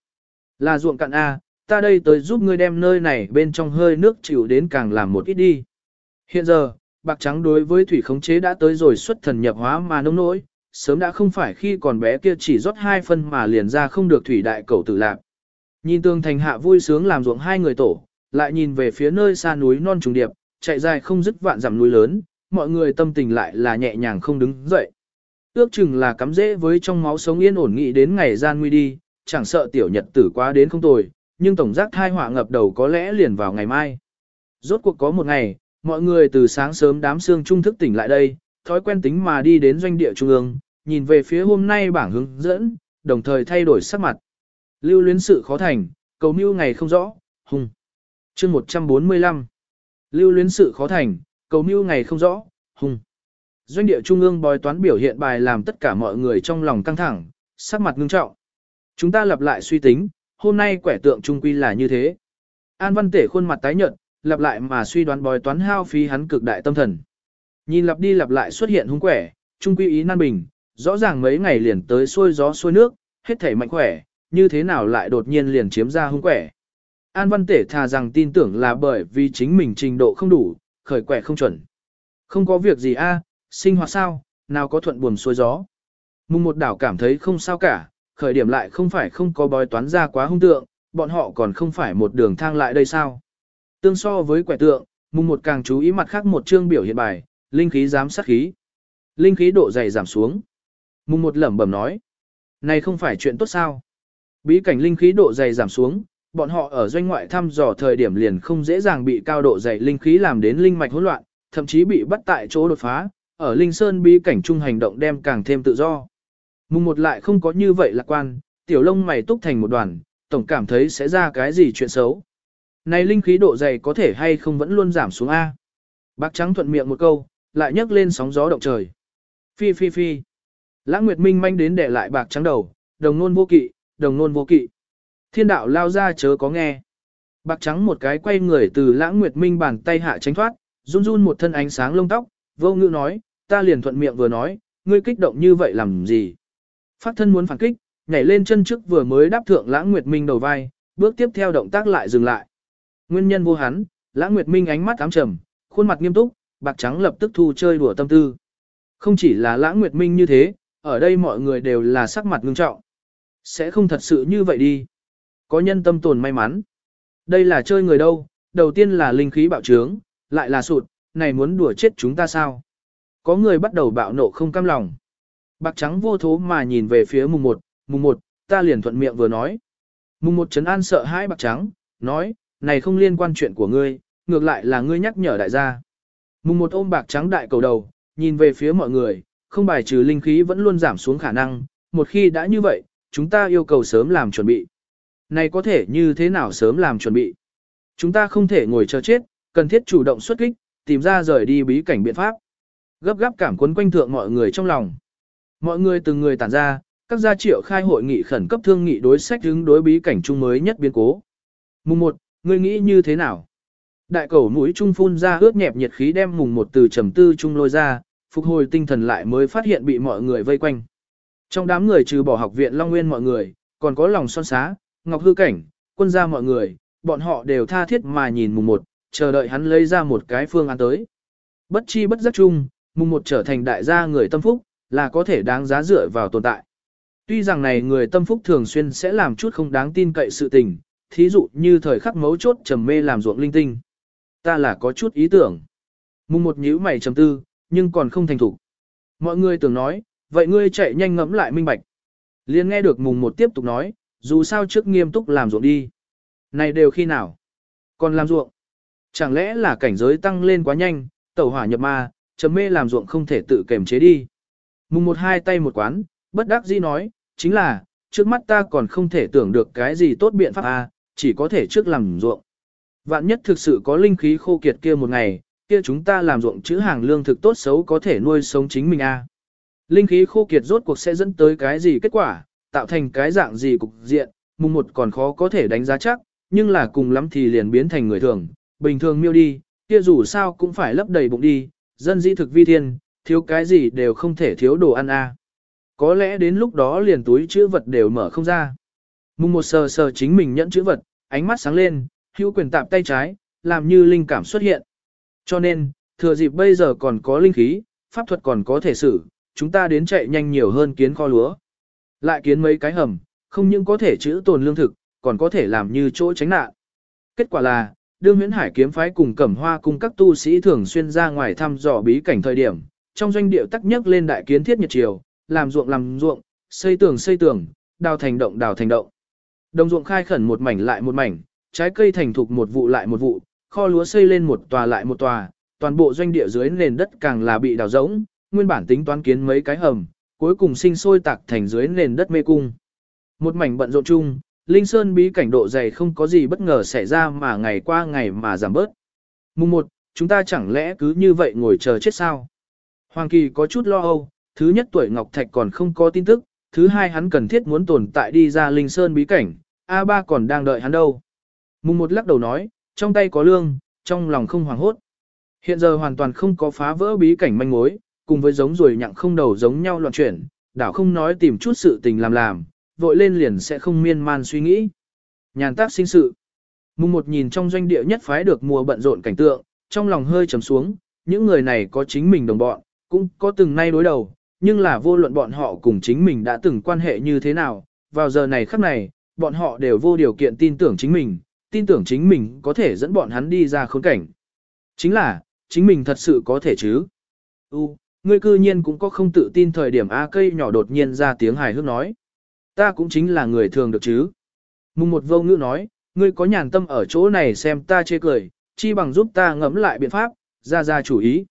Là ruộng cạn A, ta đây tới giúp ngươi đem nơi này bên trong hơi nước chịu đến càng làm một ít đi. Hiện giờ, bạc trắng đối với thủy khống chế đã tới rồi xuất thần nhập hóa mà nông nỗi, sớm đã không phải khi còn bé kia chỉ rót hai phân mà liền ra không được thủy đại cầu tử lạc. Nhìn tương thành hạ vui sướng làm ruộng hai người tổ, lại nhìn về phía nơi xa núi non trùng điệp, chạy dài không dứt vạn dặm núi lớn, mọi người tâm tình lại là nhẹ nhàng không đứng dậy. Ước chừng là cắm dễ với trong máu sống yên ổn nghị đến ngày gian nguy đi, chẳng sợ tiểu nhật tử quá đến không tồi, nhưng tổng giác thai họa ngập đầu có lẽ liền vào ngày mai. Rốt cuộc có một ngày, mọi người từ sáng sớm đám xương trung thức tỉnh lại đây, thói quen tính mà đi đến doanh địa trung ương, nhìn về phía hôm nay bảng hướng dẫn, đồng thời thay đổi sắc mặt. Lưu luyến sự khó thành, cầu mưu ngày không rõ, hùng. chương 145. Lưu luyến sự khó thành, cầu mưu ngày không rõ, hùng. Doanh địa trung ương bói toán biểu hiện bài làm tất cả mọi người trong lòng căng thẳng, sắc mặt ngưng trọng. Chúng ta lặp lại suy tính, hôm nay quẻ tượng trung quy là như thế. An văn tể khuôn mặt tái nhợt, lặp lại mà suy đoán bói toán hao phí hắn cực đại tâm thần. Nhìn lặp đi lặp lại xuất hiện hung quẻ, trung quy ý nan bình, rõ ràng mấy ngày liền tới xuôi gió xuôi nước, hết thể mạnh khỏe, như thế nào lại đột nhiên liền chiếm ra hung quẻ. An văn tể thà rằng tin tưởng là bởi vì chính mình trình độ không đủ, khởi quẻ không chuẩn. Không có việc gì a, sinh hoạt sao, nào có thuận buồm xuôi gió. Mùng một đảo cảm thấy không sao cả, khởi điểm lại không phải không có bói toán ra quá hung tượng, bọn họ còn không phải một đường thang lại đây sao. Tương so với quẻ tượng, mùng một càng chú ý mặt khác một chương biểu hiện bài, linh khí giám sát khí. Linh khí độ dày giảm xuống. Mùng một lẩm bẩm nói. Này không phải chuyện tốt sao. Bí cảnh linh khí độ dày giảm xuống, bọn họ ở doanh ngoại thăm dò thời điểm liền không dễ dàng bị cao độ dày linh khí làm đến linh mạch hỗn loạn, thậm chí bị bắt tại chỗ đột phá, ở Linh Sơn bí cảnh trung hành động đem càng thêm tự do. Mùng một lại không có như vậy lạc quan, tiểu lông mày túc thành một đoàn, tổng cảm thấy sẽ ra cái gì chuyện xấu. Này linh khí độ dày có thể hay không vẫn luôn giảm xuống A. Bác trắng thuận miệng một câu, lại nhấc lên sóng gió động trời. Phi phi phi. Lãng Nguyệt Minh manh đến để lại bạc trắng đầu, đồng nôn vô kỵ, đồng nôn vô kỵ. Thiên đạo lao ra chớ có nghe. Bạc trắng một cái quay người từ lãng Nguyệt Minh bàn tay hạ tránh thoát, run run một thân ánh sáng lông tóc, vô ngữ nói, ta liền thuận miệng vừa nói, ngươi kích động như vậy làm gì? Phát thân muốn phản kích, nhảy lên chân trước vừa mới đáp thượng Lãng Nguyệt Minh đầu vai, bước tiếp theo động tác lại dừng lại. Nguyên nhân vô hắn, Lãng Nguyệt Minh ánh mắt ám trầm, khuôn mặt nghiêm túc, bạc trắng lập tức thu chơi đùa tâm tư. Không chỉ là Lãng Nguyệt Minh như thế, ở đây mọi người đều là sắc mặt ngưng trọng. Sẽ không thật sự như vậy đi. Có nhân tâm tồn may mắn. Đây là chơi người đâu, đầu tiên là linh khí bạo trướng, lại là sụt, này muốn đùa chết chúng ta sao? Có người bắt đầu bạo nộ không cam lòng. Bạc trắng vô thố mà nhìn về phía mùng 1, mùng 1, ta liền thuận miệng vừa nói. Mùng 1 chấn an sợ hãi bạc trắng, nói, này không liên quan chuyện của ngươi, ngược lại là ngươi nhắc nhở đại gia. Mùng 1 ôm bạc trắng đại cầu đầu, nhìn về phía mọi người, không bài trừ linh khí vẫn luôn giảm xuống khả năng, một khi đã như vậy, chúng ta yêu cầu sớm làm chuẩn bị. Này có thể như thế nào sớm làm chuẩn bị? Chúng ta không thể ngồi chờ chết, cần thiết chủ động xuất kích, tìm ra rời đi bí cảnh biện pháp. Gấp gáp cảm quấn quanh thượng mọi người trong lòng. Mọi người từng người tản ra, các gia triệu khai hội nghị khẩn cấp thương nghị đối sách hướng đối bí cảnh chung mới nhất biến cố. Mùng 1, ngươi nghĩ như thế nào? Đại cầu mũi trung phun ra ướt nhẹp nhiệt khí đem mùng một từ trầm tư trung lôi ra, phục hồi tinh thần lại mới phát hiện bị mọi người vây quanh. Trong đám người trừ bỏ học viện Long Nguyên mọi người, còn có lòng son xá, ngọc hư cảnh, quân gia mọi người, bọn họ đều tha thiết mà nhìn mùng một, chờ đợi hắn lấy ra một cái phương án tới. Bất chi bất giác chung, mùng một trở thành đại gia người tâm phúc, là có thể đáng giá dựa vào tồn tại. Tuy rằng này người tâm phúc thường xuyên sẽ làm chút không đáng tin cậy sự tình, thí dụ như thời khắc mấu chốt trầm mê làm ruộng linh tinh. Ta là có chút ý tưởng. Mùng một nhíu mày trầm tư, nhưng còn không thành thủ. Mọi người tưởng nói, vậy ngươi chạy nhanh ngẫm lại minh bạch. Liên nghe được mùng một tiếp tục nói, dù sao trước nghiêm túc làm ruộng đi. Này đều khi nào? Còn làm ruộng? Chẳng lẽ là cảnh giới tăng lên quá nhanh, tẩu hỏa nhập ma, chấm mê làm ruộng không thể tự kềm chế đi. Mùng một hai tay một quán, bất đắc dĩ nói, chính là, trước mắt ta còn không thể tưởng được cái gì tốt biện pháp à, chỉ có thể trước làm ruộng. Vạn nhất thực sự có linh khí khô kiệt kia một ngày, kia chúng ta làm ruộng chữ hàng lương thực tốt xấu có thể nuôi sống chính mình a. À. Linh khí khô kiệt rốt cuộc sẽ dẫn tới cái gì kết quả, tạo thành cái dạng gì cục diện, mùng một còn khó có thể đánh giá chắc, nhưng là cùng lắm thì liền biến thành người thường, bình thường miêu đi, kia dù sao cũng phải lấp đầy bụng đi, dân di thực vi thiên, thiếu cái gì đều không thể thiếu đồ ăn a. Có lẽ đến lúc đó liền túi chữ vật đều mở không ra. Mùng một sờ sờ chính mình nhẫn chữ vật, ánh mắt sáng lên, hữu quyền tạm tay trái, làm như linh cảm xuất hiện. Cho nên, thừa dịp bây giờ còn có linh khí, pháp thuật còn có thể xử, chúng ta đến chạy nhanh nhiều hơn kiến kho lúa. Lại kiến mấy cái hầm, không những có thể chữ tồn lương thực, còn có thể làm như chỗ tránh nạn. Kết quả là, đương huyễn hải kiếm phái cùng cẩm hoa cùng các tu sĩ thường xuyên ra ngoài thăm dò bí cảnh thời điểm, trong doanh địa tắc nhất lên đại kiến thiết nhật triều, làm ruộng làm ruộng, xây tường xây tường, đào thành động đào thành động. Đồng ruộng khai khẩn một mảnh lại một mảnh, trái cây thành thục một vụ lại một vụ, kho lúa xây lên một tòa lại một tòa, toàn bộ doanh địa dưới nền đất càng là bị đào rỗng, nguyên bản tính toán kiến mấy cái hầm, cuối cùng sinh sôi tạc thành dưới nền đất mê cung. Một mảnh bận rộn chung, Linh Sơn bí cảnh độ dày không có gì bất ngờ xảy ra mà ngày qua ngày mà giảm bớt. Mùng 1, chúng ta chẳng lẽ cứ như vậy ngồi chờ chết sao? Hoàng Kỳ có chút lo âu, thứ nhất tuổi Ngọc Thạch còn không có tin tức, thứ hai hắn cần thiết muốn tồn tại đi ra Linh Sơn bí cảnh, A3 còn đang đợi hắn đâu. Mùng 1 lắc đầu nói, trong tay có lương, trong lòng không hoảng hốt. Hiện giờ hoàn toàn không có phá vỡ bí cảnh manh mối, cùng với giống ruồi nhặng không đầu giống nhau loạn chuyển, đảo không nói tìm chút sự tình làm làm, vội lên liền sẽ không miên man suy nghĩ. Nhàn tác sinh sự. Mùng một nhìn trong doanh địa nhất phái được mùa bận rộn cảnh tượng, trong lòng hơi trầm xuống, những người này có chính mình đồng bọn, cũng có từng nay đối đầu, nhưng là vô luận bọn họ cùng chính mình đã từng quan hệ như thế nào, vào giờ này khắc này, bọn họ đều vô điều kiện tin tưởng chính mình, tin tưởng chính mình có thể dẫn bọn hắn đi ra khốn cảnh. Chính là, chính mình thật sự có thể chứ. U, ngươi cư nhiên cũng có không tự tin thời điểm A cây nhỏ đột nhiên ra tiếng hài hước nói. Ta cũng chính là người thường được chứ. Mùng một vô ngữ nói, ngươi có nhàn tâm ở chỗ này xem ta chê cười, chi bằng giúp ta ngẫm lại biện pháp, ra ra chủ ý.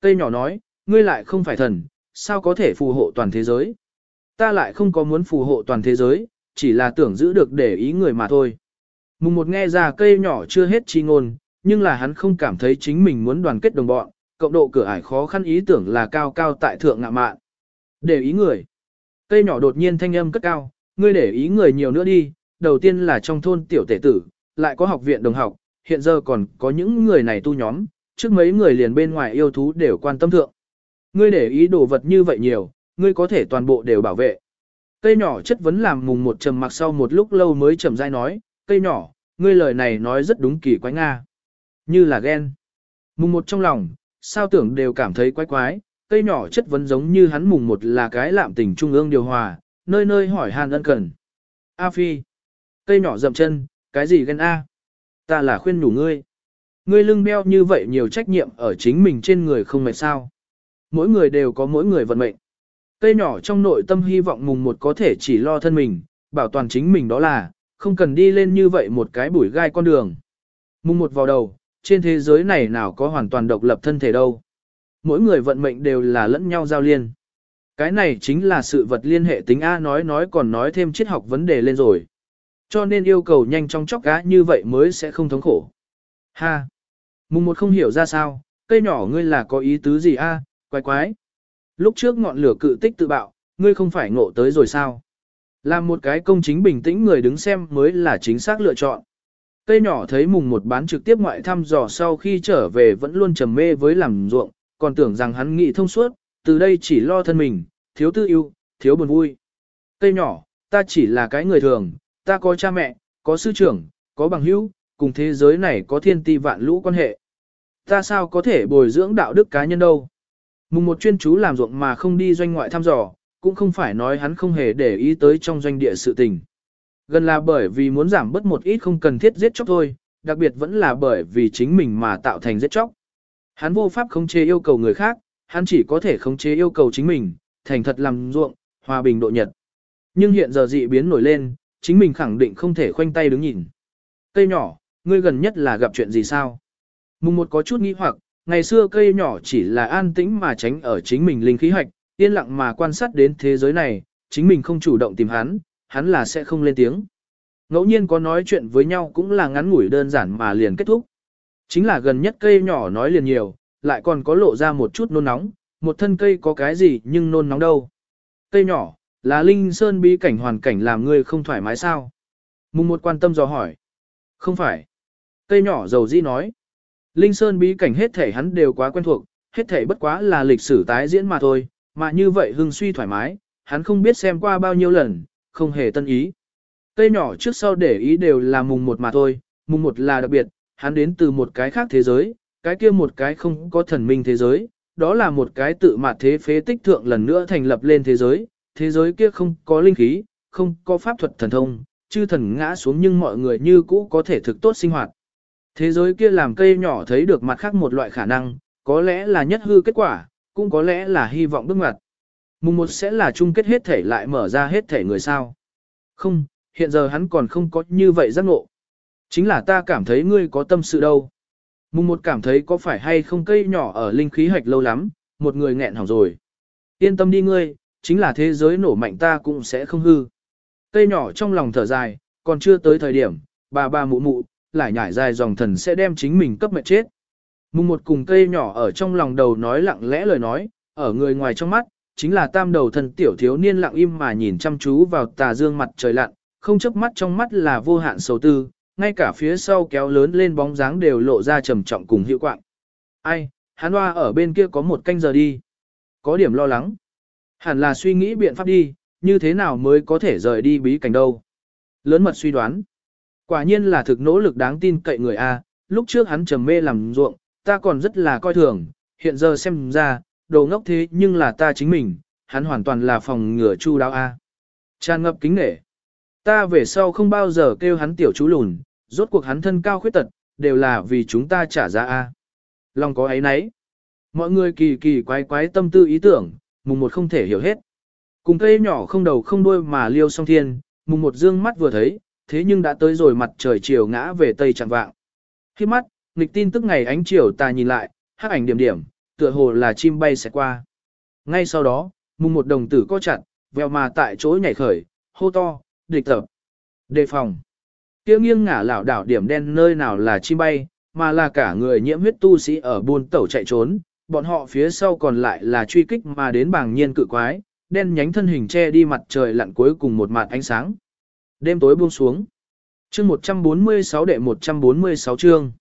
Cây nhỏ nói, ngươi lại không phải thần, sao có thể phù hộ toàn thế giới. Ta lại không có muốn phù hộ toàn thế giới, chỉ là tưởng giữ được để ý người mà thôi. Mùng một nghe ra cây nhỏ chưa hết chi ngôn, nhưng là hắn không cảm thấy chính mình muốn đoàn kết đồng bọn, cộng độ cửa ải khó khăn ý tưởng là cao cao tại thượng ngạ mạn. Để ý người. Cây nhỏ đột nhiên thanh âm cất cao, ngươi để ý người nhiều nữa đi, đầu tiên là trong thôn tiểu tể tử, lại có học viện đồng học, hiện giờ còn có những người này tu nhóm, trước mấy người liền bên ngoài yêu thú đều quan tâm thượng. Ngươi để ý đồ vật như vậy nhiều, ngươi có thể toàn bộ đều bảo vệ. Cây nhỏ chất vấn làm mùng một trầm mặc sau một lúc lâu mới trầm dai nói, cây nhỏ, ngươi lời này nói rất đúng kỳ quái Nga. Như là ghen. Mùng một trong lòng, sao tưởng đều cảm thấy quái quái, cây nhỏ chất vấn giống như hắn mùng một là cái lạm tình trung ương điều hòa, nơi nơi hỏi hàn ân cần. A phi. Cây nhỏ dậm chân, cái gì ghen A? Ta là khuyên nhủ ngươi. Ngươi lưng beo như vậy nhiều trách nhiệm ở chính mình trên người không mệt sao. Mỗi người đều có mỗi người vận mệnh. Cây nhỏ trong nội tâm hy vọng mùng một có thể chỉ lo thân mình, bảo toàn chính mình đó là, không cần đi lên như vậy một cái bụi gai con đường. Mùng một vào đầu, trên thế giới này nào có hoàn toàn độc lập thân thể đâu. Mỗi người vận mệnh đều là lẫn nhau giao liên. Cái này chính là sự vật liên hệ tính A nói nói còn nói thêm triết học vấn đề lên rồi. Cho nên yêu cầu nhanh trong chóc gã như vậy mới sẽ không thống khổ. Ha! Mùng một không hiểu ra sao, cây nhỏ ngươi là có ý tứ gì a? quái quái. Lúc trước ngọn lửa cự tích tự bạo, ngươi không phải ngộ tới rồi sao? Làm một cái công chính bình tĩnh người đứng xem mới là chính xác lựa chọn. Cây nhỏ thấy mùng một bán trực tiếp ngoại thăm dò sau khi trở về vẫn luôn trầm mê với làm ruộng, còn tưởng rằng hắn nghĩ thông suốt, từ đây chỉ lo thân mình, thiếu tư yêu, thiếu buồn vui. Cây nhỏ, ta chỉ là cái người thường, ta có cha mẹ, có sư trưởng, có bằng hữu, cùng thế giới này có thiên ti vạn lũ quan hệ. Ta sao có thể bồi dưỡng đạo đức cá nhân đâu? Mùng một chuyên chú làm ruộng mà không đi doanh ngoại thăm dò, cũng không phải nói hắn không hề để ý tới trong doanh địa sự tình. Gần là bởi vì muốn giảm bớt một ít không cần thiết giết chóc thôi, đặc biệt vẫn là bởi vì chính mình mà tạo thành giết chóc. Hắn vô pháp khống chế yêu cầu người khác, hắn chỉ có thể khống chế yêu cầu chính mình, thành thật làm ruộng, hòa bình độ nhật. Nhưng hiện giờ dị biến nổi lên, chính mình khẳng định không thể khoanh tay đứng nhìn. Cây nhỏ, ngươi gần nhất là gặp chuyện gì sao? Mùng một có chút nghi hoặc, ngày xưa cây nhỏ chỉ là an tĩnh mà tránh ở chính mình linh khí hoạch, yên lặng mà quan sát đến thế giới này, chính mình không chủ động tìm hắn, hắn là sẽ không lên tiếng. Ngẫu nhiên có nói chuyện với nhau cũng là ngắn ngủi đơn giản mà liền kết thúc. Chính là gần nhất cây nhỏ nói liền nhiều, lại còn có lộ ra một chút nôn nóng, một thân cây có cái gì nhưng nôn nóng đâu. Cây nhỏ, là Linh Sơn bí cảnh hoàn cảnh làm ngươi không thoải mái sao? Mùng một quan tâm dò hỏi. Không phải. Cây nhỏ dầu di nói. Linh Sơn bí cảnh hết thể hắn đều quá quen thuộc, hết thể bất quá là lịch sử tái diễn mà thôi, mà như vậy hưng suy thoải mái, hắn không biết xem qua bao nhiêu lần, không hề tân ý. Cây nhỏ trước sau để ý đều là mùng một mà thôi, mùng một là đặc biệt, hắn đến từ một cái khác thế giới, cái kia một cái không có thần minh thế giới, đó là một cái tự mạt thế phế tích thượng lần nữa thành lập lên thế giới, thế giới kia không có linh khí, không có pháp thuật thần thông, chư thần ngã xuống nhưng mọi người như cũ có thể thực tốt sinh hoạt. Thế giới kia làm cây nhỏ thấy được mặt khác một loại khả năng, có lẽ là nhất hư kết quả, cũng có lẽ là hy vọng bước ngoặt. Mùng một sẽ là chung kết hết thể lại mở ra hết thể người sao. Không, hiện giờ hắn còn không có như vậy giác ngộ. Chính là ta cảm thấy ngươi có tâm sự đâu. Mùng một cảm thấy có phải hay không cây nhỏ ở linh khí hạch lâu lắm, một người nghẹn hỏng rồi. Yên tâm đi ngươi, chính là thế giới nổ mạnh ta cũng sẽ không hư. Cây nhỏ trong lòng thở dài, còn chưa tới thời điểm, bà bà mụ mụ, lại nhảy dài dòng thần sẽ đem chính mình cấp mệt chết. Mùng một cùng cây nhỏ ở trong lòng đầu nói lặng lẽ lời nói, ở người ngoài trong mắt, chính là tam đầu thần tiểu thiếu niên lặng im mà nhìn chăm chú vào tà dương mặt trời lặn, không chớp mắt trong mắt là vô hạn sầu tư, ngay cả phía sau kéo lớn lên bóng dáng đều lộ ra trầm trọng cùng hiệu quạng. Ai, hắn hoa ở bên kia có một canh giờ đi. Có điểm lo lắng. Hẳn là suy nghĩ biện pháp đi, như thế nào mới có thể rời đi bí cảnh đâu. Lớn mật suy đoán. Quả nhiên là thực nỗ lực đáng tin cậy người A, lúc trước hắn trầm mê làm ruộng, ta còn rất là coi thường, hiện giờ xem ra, đồ ngốc thế nhưng là ta chính mình, hắn hoàn toàn là phòng ngừa chu đáo A. Tràn ngập kính nể. Ta về sau không bao giờ kêu hắn tiểu chú lùn, rốt cuộc hắn thân cao khuyết tật, đều là vì chúng ta trả giá A. Lòng có ấy nấy. Mọi người kỳ kỳ quái quái tâm tư ý tưởng, mùng một không thể hiểu hết. Cùng cây nhỏ không đầu không đuôi mà liêu song thiên, mùng một dương mắt vừa thấy, thế nhưng đã tới rồi mặt trời chiều ngã về tây chẳng vạng. Khi mắt, nghịch tin tức ngày ánh chiều ta nhìn lại, hắc ảnh điểm điểm, tựa hồ là chim bay sẽ qua. Ngay sau đó, mùng một đồng tử co chặt, vèo mà tại chỗ nhảy khởi, hô to, địch tập, đề phòng. Kia nghiêng ngả lảo đảo điểm đen nơi nào là chim bay, mà là cả người nhiễm huyết tu sĩ ở buôn tẩu chạy trốn, bọn họ phía sau còn lại là truy kích mà đến bảng nhiên cự quái, đen nhánh thân hình che đi mặt trời lặn cuối cùng một mặt ánh sáng. Đêm tối buông xuống. Chương 146 đệ 146 chương.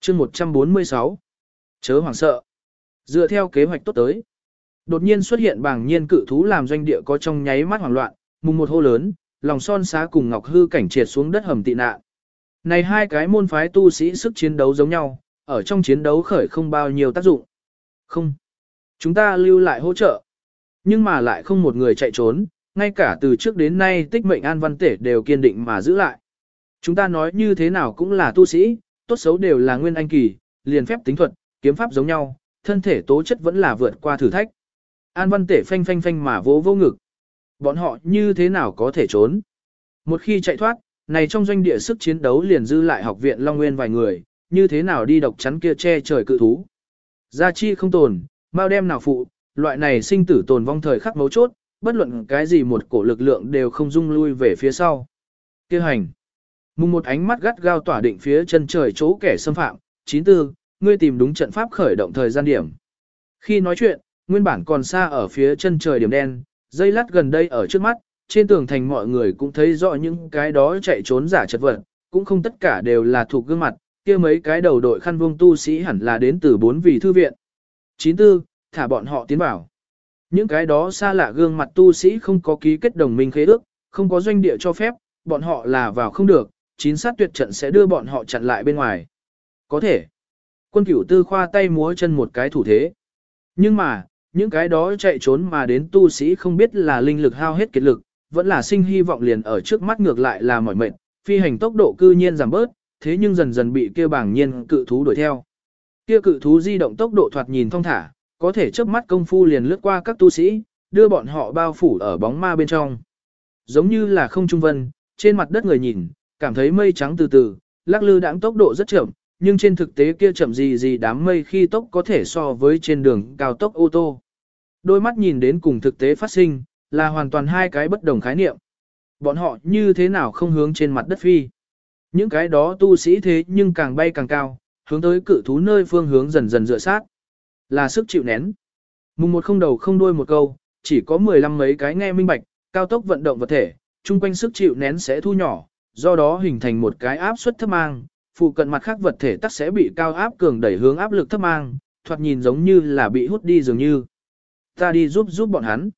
Chương 146. Chớ hoảng sợ. Dựa theo kế hoạch tốt tới. Đột nhiên xuất hiện bảng nhiên cự thú làm doanh địa có trong nháy mắt hoảng loạn, mùng một hô lớn, lòng son xá cùng ngọc hư cảnh triệt xuống đất hầm tị nạn. Này hai cái môn phái tu sĩ sức chiến đấu giống nhau, ở trong chiến đấu khởi không bao nhiêu tác dụng. Không. Chúng ta lưu lại hỗ trợ. Nhưng mà lại không một người chạy trốn, ngay cả từ trước đến nay tích mệnh an văn tể đều kiên định mà giữ lại. Chúng ta nói như thế nào cũng là tu sĩ, tốt xấu đều là nguyên anh kỳ, liền phép tính thuật, kiếm pháp giống nhau, thân thể tố chất vẫn là vượt qua thử thách. An văn tể phanh phanh phanh mà vỗ vô ngực. Bọn họ như thế nào có thể trốn? Một khi chạy thoát, này trong doanh địa sức chiến đấu liền dư lại học viện Long Nguyên vài người, như thế nào đi độc chắn kia che trời cự thú. Gia chi không tồn, mau đem nào phụ, Loại này sinh tử tồn vong thời khắc mấu chốt, bất luận cái gì một cổ lực lượng đều không dung lui về phía sau. Kêu hành. Mùng một ánh mắt gắt gao tỏa định phía chân trời chỗ kẻ xâm phạm, chín tư, ngươi tìm đúng trận pháp khởi động thời gian điểm. Khi nói chuyện, nguyên bản còn xa ở phía chân trời điểm đen, dây lát gần đây ở trước mắt, trên tường thành mọi người cũng thấy rõ những cái đó chạy trốn giả chật vật, cũng không tất cả đều là thuộc gương mặt, kia mấy cái đầu đội khăn vuông tu sĩ hẳn là đến từ bốn vị thư viện. Chín tư, thả bọn họ tiến vào. Những cái đó xa lạ gương mặt tu sĩ không có ký kết đồng minh khế ước, không có doanh địa cho phép, bọn họ là vào không được, chín sát tuyệt trận sẽ đưa bọn họ chặn lại bên ngoài. Có thể. Quân cửu tư khoa tay múa chân một cái thủ thế. Nhưng mà, những cái đó chạy trốn mà đến tu sĩ không biết là linh lực hao hết kiệt lực, vẫn là sinh hy vọng liền ở trước mắt ngược lại là mỏi mệt, phi hành tốc độ cư nhiên giảm bớt, thế nhưng dần dần bị kia bảng nhiên cự thú đuổi theo. Kia cự thú di động tốc độ thoạt nhìn thong thả, có thể chớp mắt công phu liền lướt qua các tu sĩ, đưa bọn họ bao phủ ở bóng ma bên trong. Giống như là không trung vân, trên mặt đất người nhìn, cảm thấy mây trắng từ từ, lắc lư đãng tốc độ rất chậm, nhưng trên thực tế kia chậm gì gì đám mây khi tốc có thể so với trên đường cao tốc ô tô. Đôi mắt nhìn đến cùng thực tế phát sinh, là hoàn toàn hai cái bất đồng khái niệm. Bọn họ như thế nào không hướng trên mặt đất phi. Những cái đó tu sĩ thế nhưng càng bay càng cao, hướng tới cự thú nơi phương hướng dần dần dựa sát. Là sức chịu nén. Mùng một không đầu không đuôi một câu, chỉ có 15 mấy cái nghe minh bạch, cao tốc vận động vật thể, chung quanh sức chịu nén sẽ thu nhỏ, do đó hình thành một cái áp suất thấp mang, phụ cận mặt khác vật thể tắc sẽ bị cao áp cường đẩy hướng áp lực thấp mang, thoạt nhìn giống như là bị hút đi dường như. Ta đi giúp giúp bọn hắn.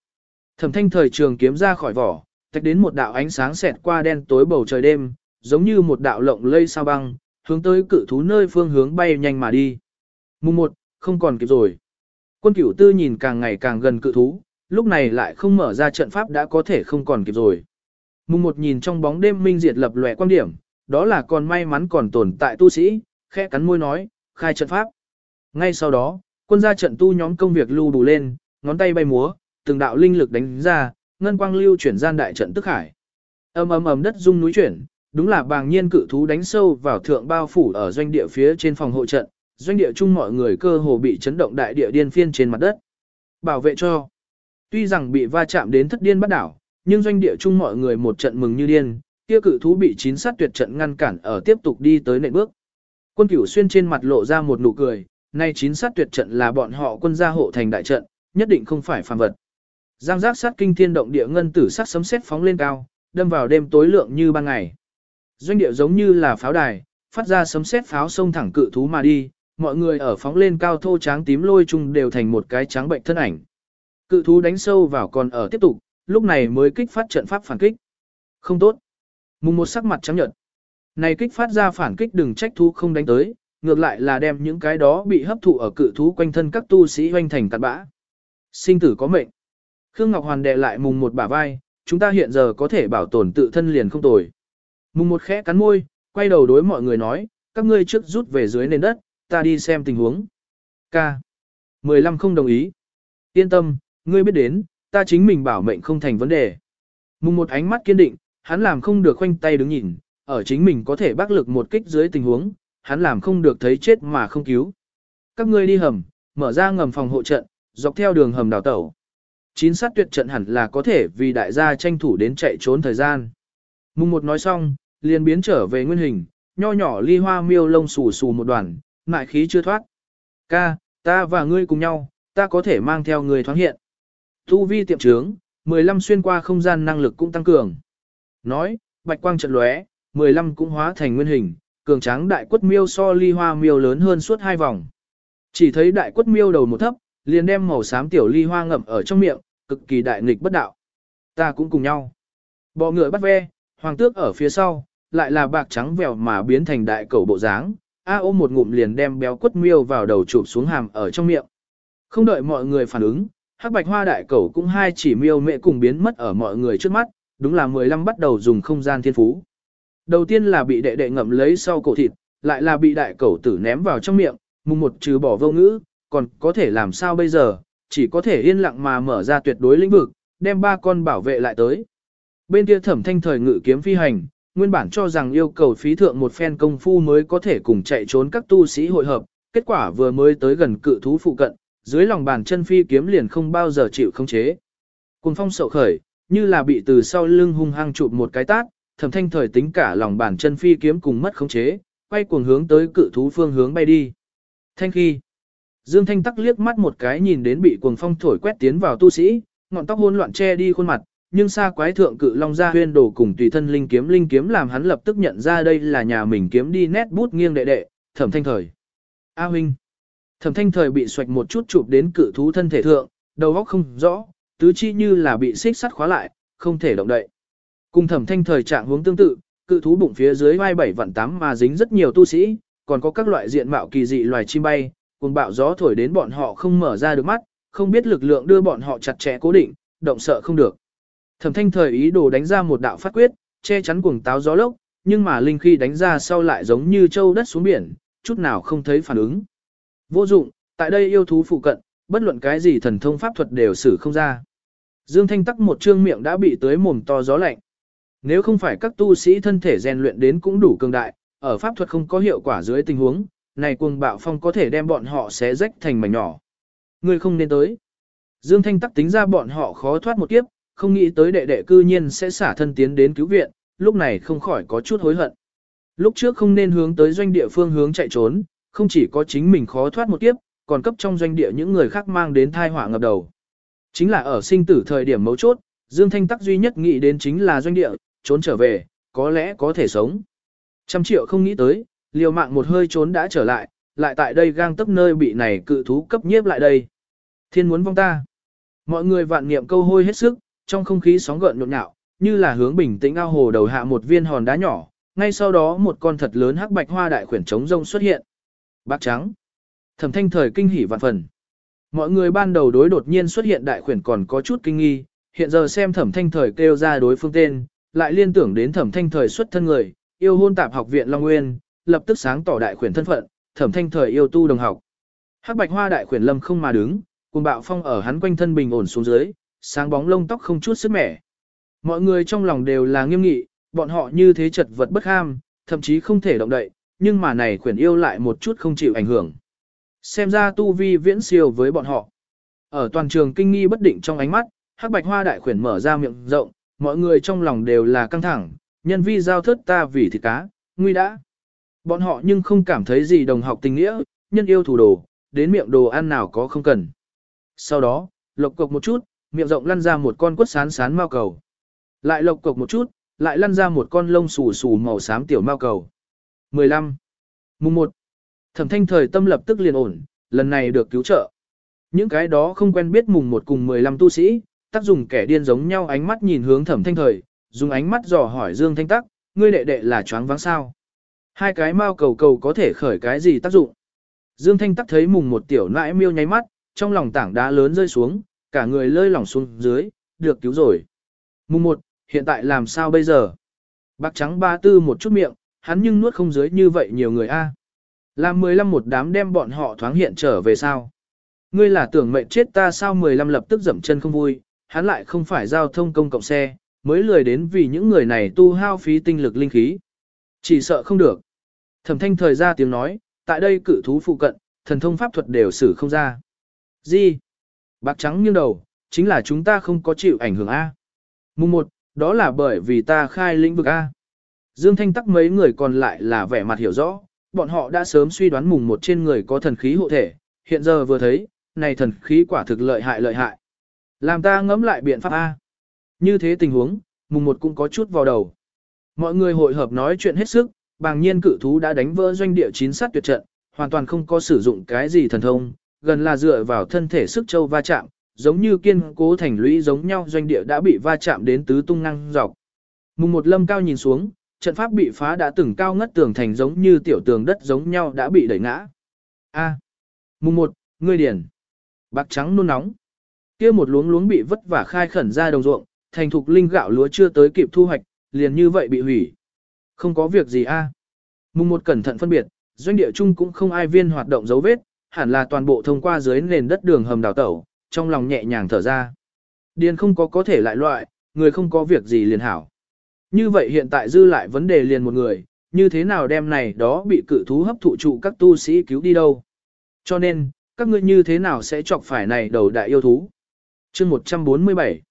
Thẩm thanh thời trường kiếm ra khỏi vỏ, tách đến một đạo ánh sáng xẹt qua đen tối bầu trời đêm, giống như một đạo lộng lây sao băng, hướng tới cự thú nơi phương hướng bay nhanh mà đi. Mùng 1, không còn kịp rồi. Quân cửu tư nhìn càng ngày càng gần cự thú, lúc này lại không mở ra trận pháp đã có thể không còn kịp rồi. Mùng 1 nhìn trong bóng đêm minh diệt lập lòe quan điểm, đó là còn may mắn còn tồn tại tu sĩ, khẽ cắn môi nói, khai trận pháp. Ngay sau đó, quân gia trận tu nhóm công việc lưu đủ lên, ngón tay bay múa, từng đạo linh lực đánh ra, ngân quang lưu chuyển gian đại trận tức hải. Ầm ầm ầm đất rung núi chuyển, đúng là bàng nhiên cự thú đánh sâu vào thượng bao phủ ở doanh địa phía trên phòng hộ trận, doanh địa chung mọi người cơ hồ bị chấn động đại địa điên phiên trên mặt đất. Bảo vệ cho. Tuy rằng bị va chạm đến thất điên bắt đảo, nhưng doanh địa chung mọi người một trận mừng như điên, kia cự thú bị chín sát tuyệt trận ngăn cản ở tiếp tục đi tới nệm bước. Quân cửu xuyên trên mặt lộ ra một nụ cười, nay chín sát tuyệt trận là bọn họ quân gia hộ thành đại trận, nhất định không phải phàm vật. Giang giác sát kinh thiên động địa ngân tử sát sấm sét phóng lên cao, đâm vào đêm tối lượng như ban ngày. Doanh địa giống như là pháo đài, phát ra sấm sét pháo sông thẳng cự thú mà đi, mọi người ở phóng lên cao thô tráng tím lôi chung đều thành một cái trắng bệnh thân ảnh. Cự thú đánh sâu vào còn ở tiếp tục, lúc này mới kích phát trận pháp phản kích. Không tốt. Mùng một sắc mặt trắng nhợt. Này kích phát ra phản kích đừng trách thú không đánh tới, ngược lại là đem những cái đó bị hấp thụ ở cự thú quanh thân các tu sĩ hoành thành cặn bã. Sinh tử có mệnh. Khương Ngọc Hoàn đệ lại mùng một bả vai, chúng ta hiện giờ có thể bảo tồn tự thân liền không tồi. Mùng một khẽ cắn môi, quay đầu đối mọi người nói, các ngươi trước rút về dưới nền đất, ta đi xem tình huống. Ca. 15 không đồng ý. Yên tâm, ngươi biết đến, ta chính mình bảo mệnh không thành vấn đề. Mùng một ánh mắt kiên định, hắn làm không được khoanh tay đứng nhìn, ở chính mình có thể bác lực một kích dưới tình huống, hắn làm không được thấy chết mà không cứu. Các ngươi đi hầm, mở ra ngầm phòng hộ trận, dọc theo đường hầm đào tẩu. Chín sát tuyệt trận hẳn là có thể vì đại gia tranh thủ đến chạy trốn thời gian. Mùng một nói xong, liền biến trở về nguyên hình, nho nhỏ ly hoa miêu lông xù xù một đoàn, mại khí chưa thoát. Ca, ta và ngươi cùng nhau, ta có thể mang theo người thoáng hiện. Tu vi tiệm trướng, 15 xuyên qua không gian năng lực cũng tăng cường. Nói, bạch quang trận lóe, 15 cũng hóa thành nguyên hình, cường tráng đại quất miêu so ly hoa miêu lớn hơn suốt hai vòng. Chỉ thấy đại quất miêu đầu một thấp, liền đem màu xám tiểu ly hoa ngậm ở trong miệng, cực kỳ đại nghịch bất đạo. Ta cũng cùng nhau. Bọ ngựa bắt ve, hoàng tước ở phía sau, lại là bạc trắng vèo mà biến thành đại cầu bộ dáng. A ôm một ngụm liền đem béo quất miêu vào đầu chụp xuống hàm ở trong miệng. Không đợi mọi người phản ứng, hắc bạch hoa đại cầu cũng hai chỉ miêu mẹ cùng biến mất ở mọi người trước mắt, đúng là 15 bắt đầu dùng không gian thiên phú. Đầu tiên là bị đệ đệ ngậm lấy sau cổ thịt, lại là bị đại cầu tử ném vào trong miệng, mùng một trừ bỏ vô ngữ, còn có thể làm sao bây giờ, chỉ có thể yên lặng mà mở ra tuyệt đối lĩnh vực, đem ba con bảo vệ lại tới. Bên kia thẩm thanh thời ngự kiếm phi hành, nguyên bản cho rằng yêu cầu phí thượng một phen công phu mới có thể cùng chạy trốn các tu sĩ hội hợp, kết quả vừa mới tới gần cự thú phụ cận, dưới lòng bàn chân phi kiếm liền không bao giờ chịu khống chế. Cùng phong sậu khởi, như là bị từ sau lưng hung hăng chụp một cái tát, thẩm thanh thời tính cả lòng bàn chân phi kiếm cùng mất khống chế, quay cuồng hướng tới cự thú phương hướng bay đi. Thanh khi, Dương Thanh tắc liếc mắt một cái nhìn đến bị cuồng phong thổi quét tiến vào tu sĩ, ngọn tóc hỗn loạn che đi khuôn mặt, nhưng xa quái thượng cự long ra huyên đồ cùng tùy thân linh kiếm linh kiếm làm hắn lập tức nhận ra đây là nhà mình kiếm đi nét bút nghiêng đệ đệ, thẩm thanh thời. A huynh. Thẩm thanh thời bị xoạch một chút chụp đến cự thú thân thể thượng, đầu óc không rõ, tứ chi như là bị xích sắt khóa lại, không thể động đậy. Cùng thẩm thanh thời trạng hướng tương tự, cự thú bụng phía dưới vai bảy vạn tám mà dính rất nhiều tu sĩ, còn có các loại diện mạo kỳ dị loài chim bay, cùng bạo gió thổi đến bọn họ không mở ra được mắt, không biết lực lượng đưa bọn họ chặt chẽ cố định, động sợ không được. Thẩm thanh thời ý đồ đánh ra một đạo phát quyết, che chắn cuồng táo gió lốc, nhưng mà linh khi đánh ra sau lại giống như châu đất xuống biển, chút nào không thấy phản ứng. Vô dụng, tại đây yêu thú phụ cận, bất luận cái gì thần thông pháp thuật đều xử không ra. Dương Thanh tắc một trương miệng đã bị tới mồm to gió lạnh. Nếu không phải các tu sĩ thân thể rèn luyện đến cũng đủ cường đại, ở pháp thuật không có hiệu quả dưới tình huống, này cuồng bạo phong có thể đem bọn họ xé rách thành mảnh nhỏ. ngươi không nên tới. Dương Thanh tắc tính ra bọn họ khó thoát một kiếp, không nghĩ tới đệ đệ cư nhiên sẽ xả thân tiến đến cứu viện, lúc này không khỏi có chút hối hận. Lúc trước không nên hướng tới doanh địa phương hướng chạy trốn, không chỉ có chính mình khó thoát một kiếp, còn cấp trong doanh địa những người khác mang đến thai họa ngập đầu. Chính là ở sinh tử thời điểm mấu chốt, Dương Thanh Tắc duy nhất nghĩ đến chính là doanh địa, trốn trở về, có lẽ có thể sống. Trăm triệu không nghĩ tới, liều mạng một hơi trốn đã trở lại, lại tại đây gang tấp nơi bị này cự thú cấp nhiếp lại đây. Thiên muốn vong ta. Mọi người vạn niệm câu hôi hết sức, trong không khí sóng gợn nhộn nhạo, như là hướng bình tĩnh ao hồ đầu hạ một viên hòn đá nhỏ, ngay sau đó một con thật lớn hắc bạch hoa đại khuyển trống rông xuất hiện. Bác trắng. Thẩm thanh thời kinh hỉ vạn phần. Mọi người ban đầu đối đột nhiên xuất hiện đại khuyển còn có chút kinh nghi, hiện giờ xem thẩm thanh thời kêu ra đối phương tên, lại liên tưởng đến thẩm thanh thời xuất thân người, yêu hôn tạp học viện Long Nguyên, lập tức sáng tỏ đại khuyển thân phận, thẩm thanh thời yêu tu đồng học. Hắc bạch hoa đại khuyển lâm không mà đứng, cùng bạo phong ở hắn quanh thân bình ổn xuống dưới, sáng bóng lông tóc không chút sức mẻ. Mọi người trong lòng đều là nghiêm nghị, bọn họ như thế chật vật bất ham, thậm chí không thể động đậy, nhưng mà này khuyển yêu lại một chút không chịu ảnh hưởng. Xem ra tu vi viễn siêu với bọn họ. Ở toàn trường kinh nghi bất định trong ánh mắt, hắc bạch hoa đại khuyển mở ra miệng rộng, mọi người trong lòng đều là căng thẳng, nhân vi giao thất ta vì thịt cá, nguy đã. Bọn họ nhưng không cảm thấy gì đồng học tình nghĩa, nhân yêu thủ đồ, đến miệng đồ ăn nào có không cần. Sau đó, lộc cộc một chút, miệng rộng lăn ra một con quất sán sán mao cầu. Lại lộc cộc một chút, lại lăn ra một con lông xù xù màu xám tiểu mao cầu. 15. Mùng 1. Thẩm thanh thời tâm lập tức liền ổn, lần này được cứu trợ. Những cái đó không quen biết mùng 1 cùng 15 tu sĩ, tác dùng kẻ điên giống nhau ánh mắt nhìn hướng thẩm thanh thời, dùng ánh mắt dò hỏi Dương Thanh Tắc, ngươi đệ đệ là choáng váng sao. Hai cái mao cầu cầu có thể khởi cái gì tác dụng. Dương Thanh Tắc thấy mùng một tiểu nãi miêu nháy mắt, trong lòng tảng đá lớn rơi xuống, cả người lơi lỏng xuống dưới, được cứu rồi. Mùng một hiện tại làm sao bây giờ? Bạc trắng ba tư một chút miệng, hắn nhưng nuốt không dưới như vậy nhiều người a. Làm 15 một đám đem bọn họ thoáng hiện trở về sao? Ngươi là tưởng mệnh chết ta sao 15 lập tức dậm chân không vui, hắn lại không phải giao thông công cộng xe, mới lười đến vì những người này tu hao phí tinh lực linh khí. Chỉ sợ không được. Thẩm thanh thời ra tiếng nói, tại đây cử thú phụ cận, thần thông pháp thuật đều xử không ra. Gì? Bạc trắng nghiêng đầu, chính là chúng ta không có chịu ảnh hưởng A. Mùng 1, đó là bởi vì ta khai lĩnh vực A. Dương Thanh tắc mấy người còn lại là vẻ mặt hiểu rõ, bọn họ đã sớm suy đoán mùng 1 trên người có thần khí hộ thể, hiện giờ vừa thấy, này thần khí quả thực lợi hại lợi hại. Làm ta ngẫm lại biện pháp A. Như thế tình huống, mùng 1 cũng có chút vào đầu. Mọi người hội hợp nói chuyện hết sức, bàng nhiên cự thú đã đánh vỡ doanh địa chín sát tuyệt trận, hoàn toàn không có sử dụng cái gì thần thông, gần là dựa vào thân thể sức châu va chạm, giống như kiên cố thành lũy giống nhau doanh địa đã bị va chạm đến tứ tung năng dọc. Mùng một lâm cao nhìn xuống, trận pháp bị phá đã từng cao ngất tường thành giống như tiểu tường đất giống nhau đã bị đẩy ngã. A. Mùng một, ngươi điển. Bạc trắng nôn nóng. Kia một luống luống bị vất vả khai khẩn ra đồng ruộng, thành thục linh gạo lúa chưa tới kịp thu hoạch, liền như vậy bị hủy. Không có việc gì a. Mùng một cẩn thận phân biệt, doanh địa chung cũng không ai viên hoạt động dấu vết, hẳn là toàn bộ thông qua dưới nền đất đường hầm đào tẩu, trong lòng nhẹ nhàng thở ra. Điền không có có thể lại loại, người không có việc gì liền hảo. Như vậy hiện tại dư lại vấn đề liền một người, như thế nào đem này đó bị cự thú hấp thụ trụ các tu sĩ cứu đi đâu. Cho nên, các ngươi như thế nào sẽ chọc phải này đầu đại yêu thú. chương 147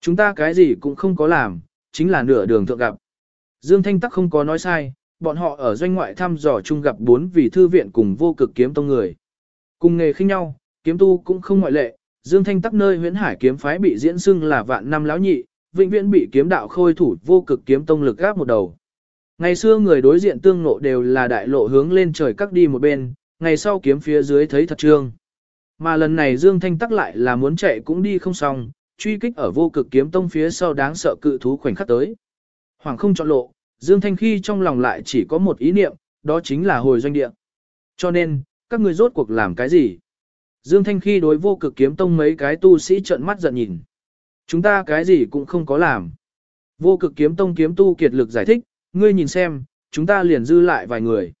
Chúng ta cái gì cũng không có làm, chính là nửa đường thượng gặp. Dương Thanh Tắc không có nói sai, bọn họ ở doanh ngoại thăm dò chung gặp bốn vị thư viện cùng vô cực kiếm tông người. Cùng nghề khinh nhau, kiếm tu cũng không ngoại lệ, Dương Thanh Tắc nơi huyễn hải kiếm phái bị diễn xưng là vạn năm lão nhị, vĩnh viễn bị kiếm đạo khôi thủ vô cực kiếm tông lực gáp một đầu. Ngày xưa người đối diện tương nộ đều là đại lộ hướng lên trời cắt đi một bên, ngày sau kiếm phía dưới thấy thật trương. Mà lần này Dương Thanh tắc lại là muốn chạy cũng đi không xong, truy kích ở vô cực kiếm tông phía sau đáng sợ cự thú khoảnh khắc tới. Hoàng không chọn lộ, Dương Thanh khi trong lòng lại chỉ có một ý niệm, đó chính là hồi doanh địa. Cho nên, các người rốt cuộc làm cái gì? Dương Thanh khi đối vô cực kiếm tông mấy cái tu sĩ trợn mắt giận nhìn. Chúng ta cái gì cũng không có làm. Vô cực kiếm tông kiếm tu kiệt lực giải thích, ngươi nhìn xem, chúng ta liền dư lại vài người.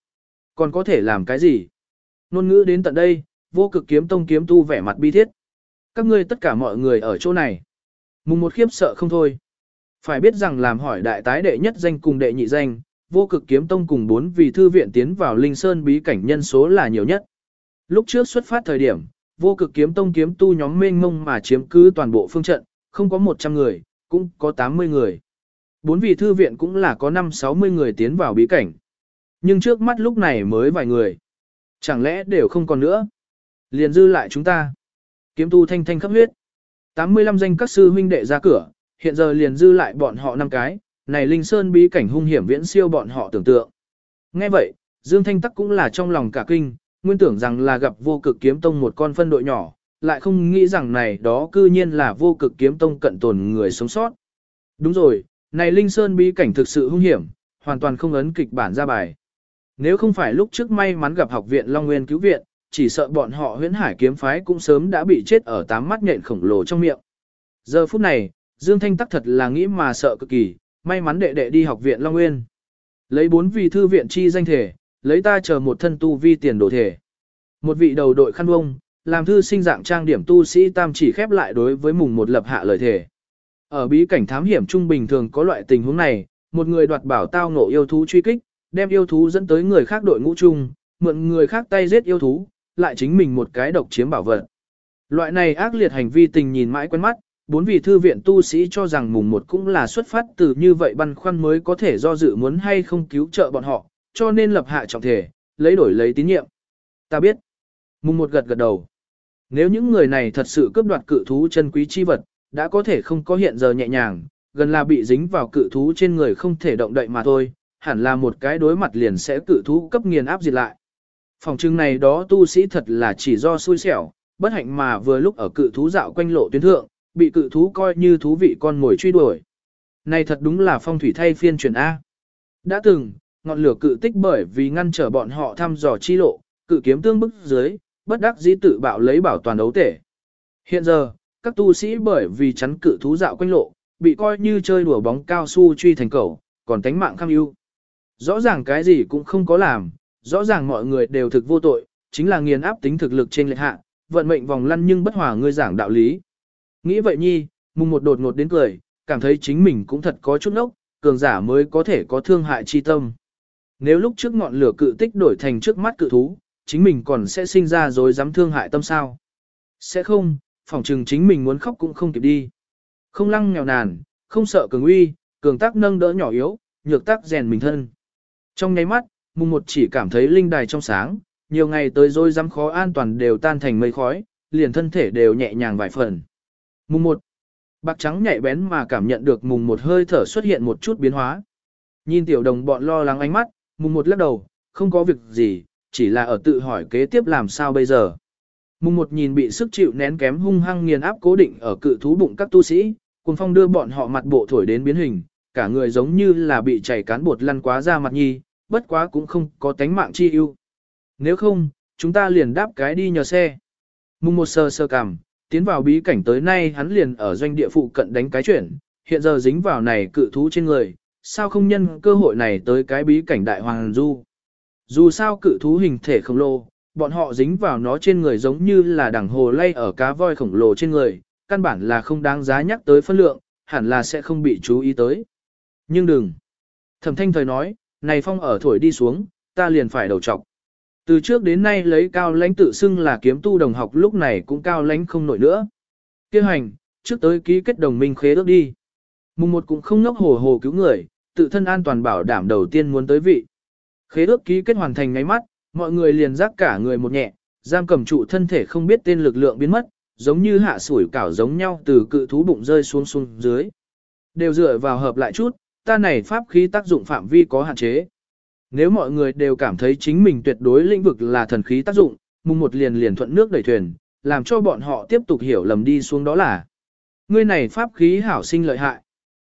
Còn có thể làm cái gì? Nôn ngữ đến tận đây, vô cực kiếm tông kiếm tu vẻ mặt bi thiết. Các ngươi tất cả mọi người ở chỗ này. Mùng một khiếp sợ không thôi. Phải biết rằng làm hỏi đại tái đệ nhất danh cùng đệ nhị danh, vô cực kiếm tông cùng bốn vị thư viện tiến vào linh sơn bí cảnh nhân số là nhiều nhất. Lúc trước xuất phát thời điểm, vô cực kiếm tông kiếm tu nhóm mênh mông mà chiếm cứ toàn bộ phương trận, không có 100 người, cũng có 80 người. Bốn vị thư viện cũng là có 5-60 người tiến vào bí cảnh. Nhưng trước mắt lúc này mới vài người. Chẳng lẽ đều không còn nữa? Liền dư lại chúng ta. Kiếm tu thanh thanh khắp huyết. 85 danh các sư huynh đệ ra cửa, hiện giờ liền dư lại bọn họ năm cái, này Linh Sơn bí cảnh hung hiểm viễn siêu bọn họ tưởng tượng. Nghe vậy, Dương Thanh Tắc cũng là trong lòng cả kinh, nguyên tưởng rằng là gặp vô cực kiếm tông một con phân đội nhỏ, lại không nghĩ rằng này đó cư nhiên là vô cực kiếm tông cận tồn người sống sót. Đúng rồi, này Linh Sơn bí cảnh thực sự hung hiểm, hoàn toàn không ấn kịch bản ra bài. Nếu không phải lúc trước may mắn gặp học viện Long Nguyên cứu viện, chỉ sợ bọn họ huyễn hải kiếm phái cũng sớm đã bị chết ở tám mắt nhện khổng lồ trong miệng. Giờ phút này, Dương Thanh tắc thật là nghĩ mà sợ cực kỳ, may mắn đệ đệ đi học viện Long Nguyên. Lấy bốn vị thư viện chi danh thể, lấy ta chờ một thân tu vi tiền đồ thể. Một vị đầu đội khăn vông, làm thư sinh dạng trang điểm tu sĩ tam chỉ khép lại đối với mùng một lập hạ lời thể. Ở bí cảnh thám hiểm trung bình thường có loại tình huống này, một người đoạt bảo tao ngộ yêu thú truy kích, đem yêu thú dẫn tới người khác đội ngũ chung, mượn người khác tay giết yêu thú, lại chính mình một cái độc chiếm bảo vật. Loại này ác liệt hành vi tình nhìn mãi quen mắt, bốn vị thư viện tu sĩ cho rằng mùng một cũng là xuất phát từ như vậy băn khoăn mới có thể do dự muốn hay không cứu trợ bọn họ, cho nên lập hạ trọng thể, lấy đổi lấy tín nhiệm. Ta biết. Mùng một gật gật đầu. Nếu những người này thật sự cướp đoạt cự thú chân quý chi vật, đã có thể không có hiện giờ nhẹ nhàng, gần là bị dính vào cự thú trên người không thể động đậy mà thôi, hẳn là một cái đối mặt liền sẽ cự thú cấp nghiền áp diệt lại. Phòng trưng này đó tu sĩ thật là chỉ do xui xẻo, bất hạnh mà vừa lúc ở cự thú dạo quanh lộ tuyến thượng, bị cự thú coi như thú vị con mồi truy đuổi. Này thật đúng là phong thủy thay phiên chuyển A. Đã từng, ngọn lửa cự tích bởi vì ngăn trở bọn họ thăm dò chi lộ, cự kiếm tương bức dưới, bất đắc dĩ tự bạo lấy bảo toàn đấu tể. Hiện giờ, các tu sĩ bởi vì chắn cự thú dạo quanh lộ, bị coi như chơi đùa bóng cao su truy thành cầu, còn tánh mạng kham ưu. Rõ ràng cái gì cũng không có làm, rõ ràng mọi người đều thực vô tội, chính là nghiền áp tính thực lực trên lệch hạ, vận mệnh vòng lăn nhưng bất hòa ngươi giảng đạo lý. Nghĩ vậy nhi, mùng một đột ngột đến cười, cảm thấy chính mình cũng thật có chút nốc, cường giả mới có thể có thương hại chi tâm. Nếu lúc trước ngọn lửa cự tích đổi thành trước mắt cự thú, chính mình còn sẽ sinh ra rồi dám thương hại tâm sao. Sẽ không, phỏng chừng chính mình muốn khóc cũng không kịp đi. Không lăng nghèo nàn, không sợ cường uy, cường tác nâng đỡ nhỏ yếu, nhược tác rèn mình thân. Trong nháy mắt, mùng một chỉ cảm thấy linh đài trong sáng, nhiều ngày tới rồi dám khó an toàn đều tan thành mây khói, liền thân thể đều nhẹ nhàng vài phần. Mùng một, bạc trắng nhạy bén mà cảm nhận được mùng một hơi thở xuất hiện một chút biến hóa. Nhìn tiểu đồng bọn lo lắng ánh mắt, mùng một lắc đầu, không có việc gì, chỉ là ở tự hỏi kế tiếp làm sao bây giờ. Mùng một nhìn bị sức chịu nén kém hung hăng nghiền áp cố định ở cự thú bụng các tu sĩ, cuồng phong đưa bọn họ mặt bộ thổi đến biến hình, cả người giống như là bị chảy cán bột lăn quá ra mặt nhi, bất quá cũng không có tánh mạng chi ưu. Nếu không, chúng ta liền đáp cái đi nhờ xe. Mùng một sờ sờ cằm, tiến vào bí cảnh tới nay hắn liền ở doanh địa phụ cận đánh cái chuyển, hiện giờ dính vào này cự thú trên người, sao không nhân cơ hội này tới cái bí cảnh đại hoàng du. Dù sao cự thú hình thể khổng lồ, bọn họ dính vào nó trên người giống như là đằng hồ lay ở cá voi khổng lồ trên người, căn bản là không đáng giá nhắc tới phân lượng, hẳn là sẽ không bị chú ý tới. Nhưng đừng. Thẩm thanh thời nói, này phong ở thổi đi xuống, ta liền phải đầu trọc. Từ trước đến nay lấy cao lãnh tự xưng là kiếm tu đồng học lúc này cũng cao lãnh không nổi nữa. Kêu hành, trước tới ký kết đồng minh khế ước đi. Mùng một cũng không ngốc hồ hồ cứu người, tự thân an toàn bảo đảm đầu tiên muốn tới vị. Khế ước ký kết hoàn thành ngay mắt, mọi người liền giác cả người một nhẹ, giam cầm trụ thân thể không biết tên lực lượng biến mất, giống như hạ sủi cảo giống nhau từ cự thú bụng rơi xuống xuống dưới. Đều dựa vào hợp lại chút, ta này pháp khí tác dụng phạm vi có hạn chế. Nếu mọi người đều cảm thấy chính mình tuyệt đối lĩnh vực là thần khí tác dụng, mùng một liền liền thuận nước đẩy thuyền, làm cho bọn họ tiếp tục hiểu lầm đi xuống đó là. Ngươi này pháp khí hảo sinh lợi hại.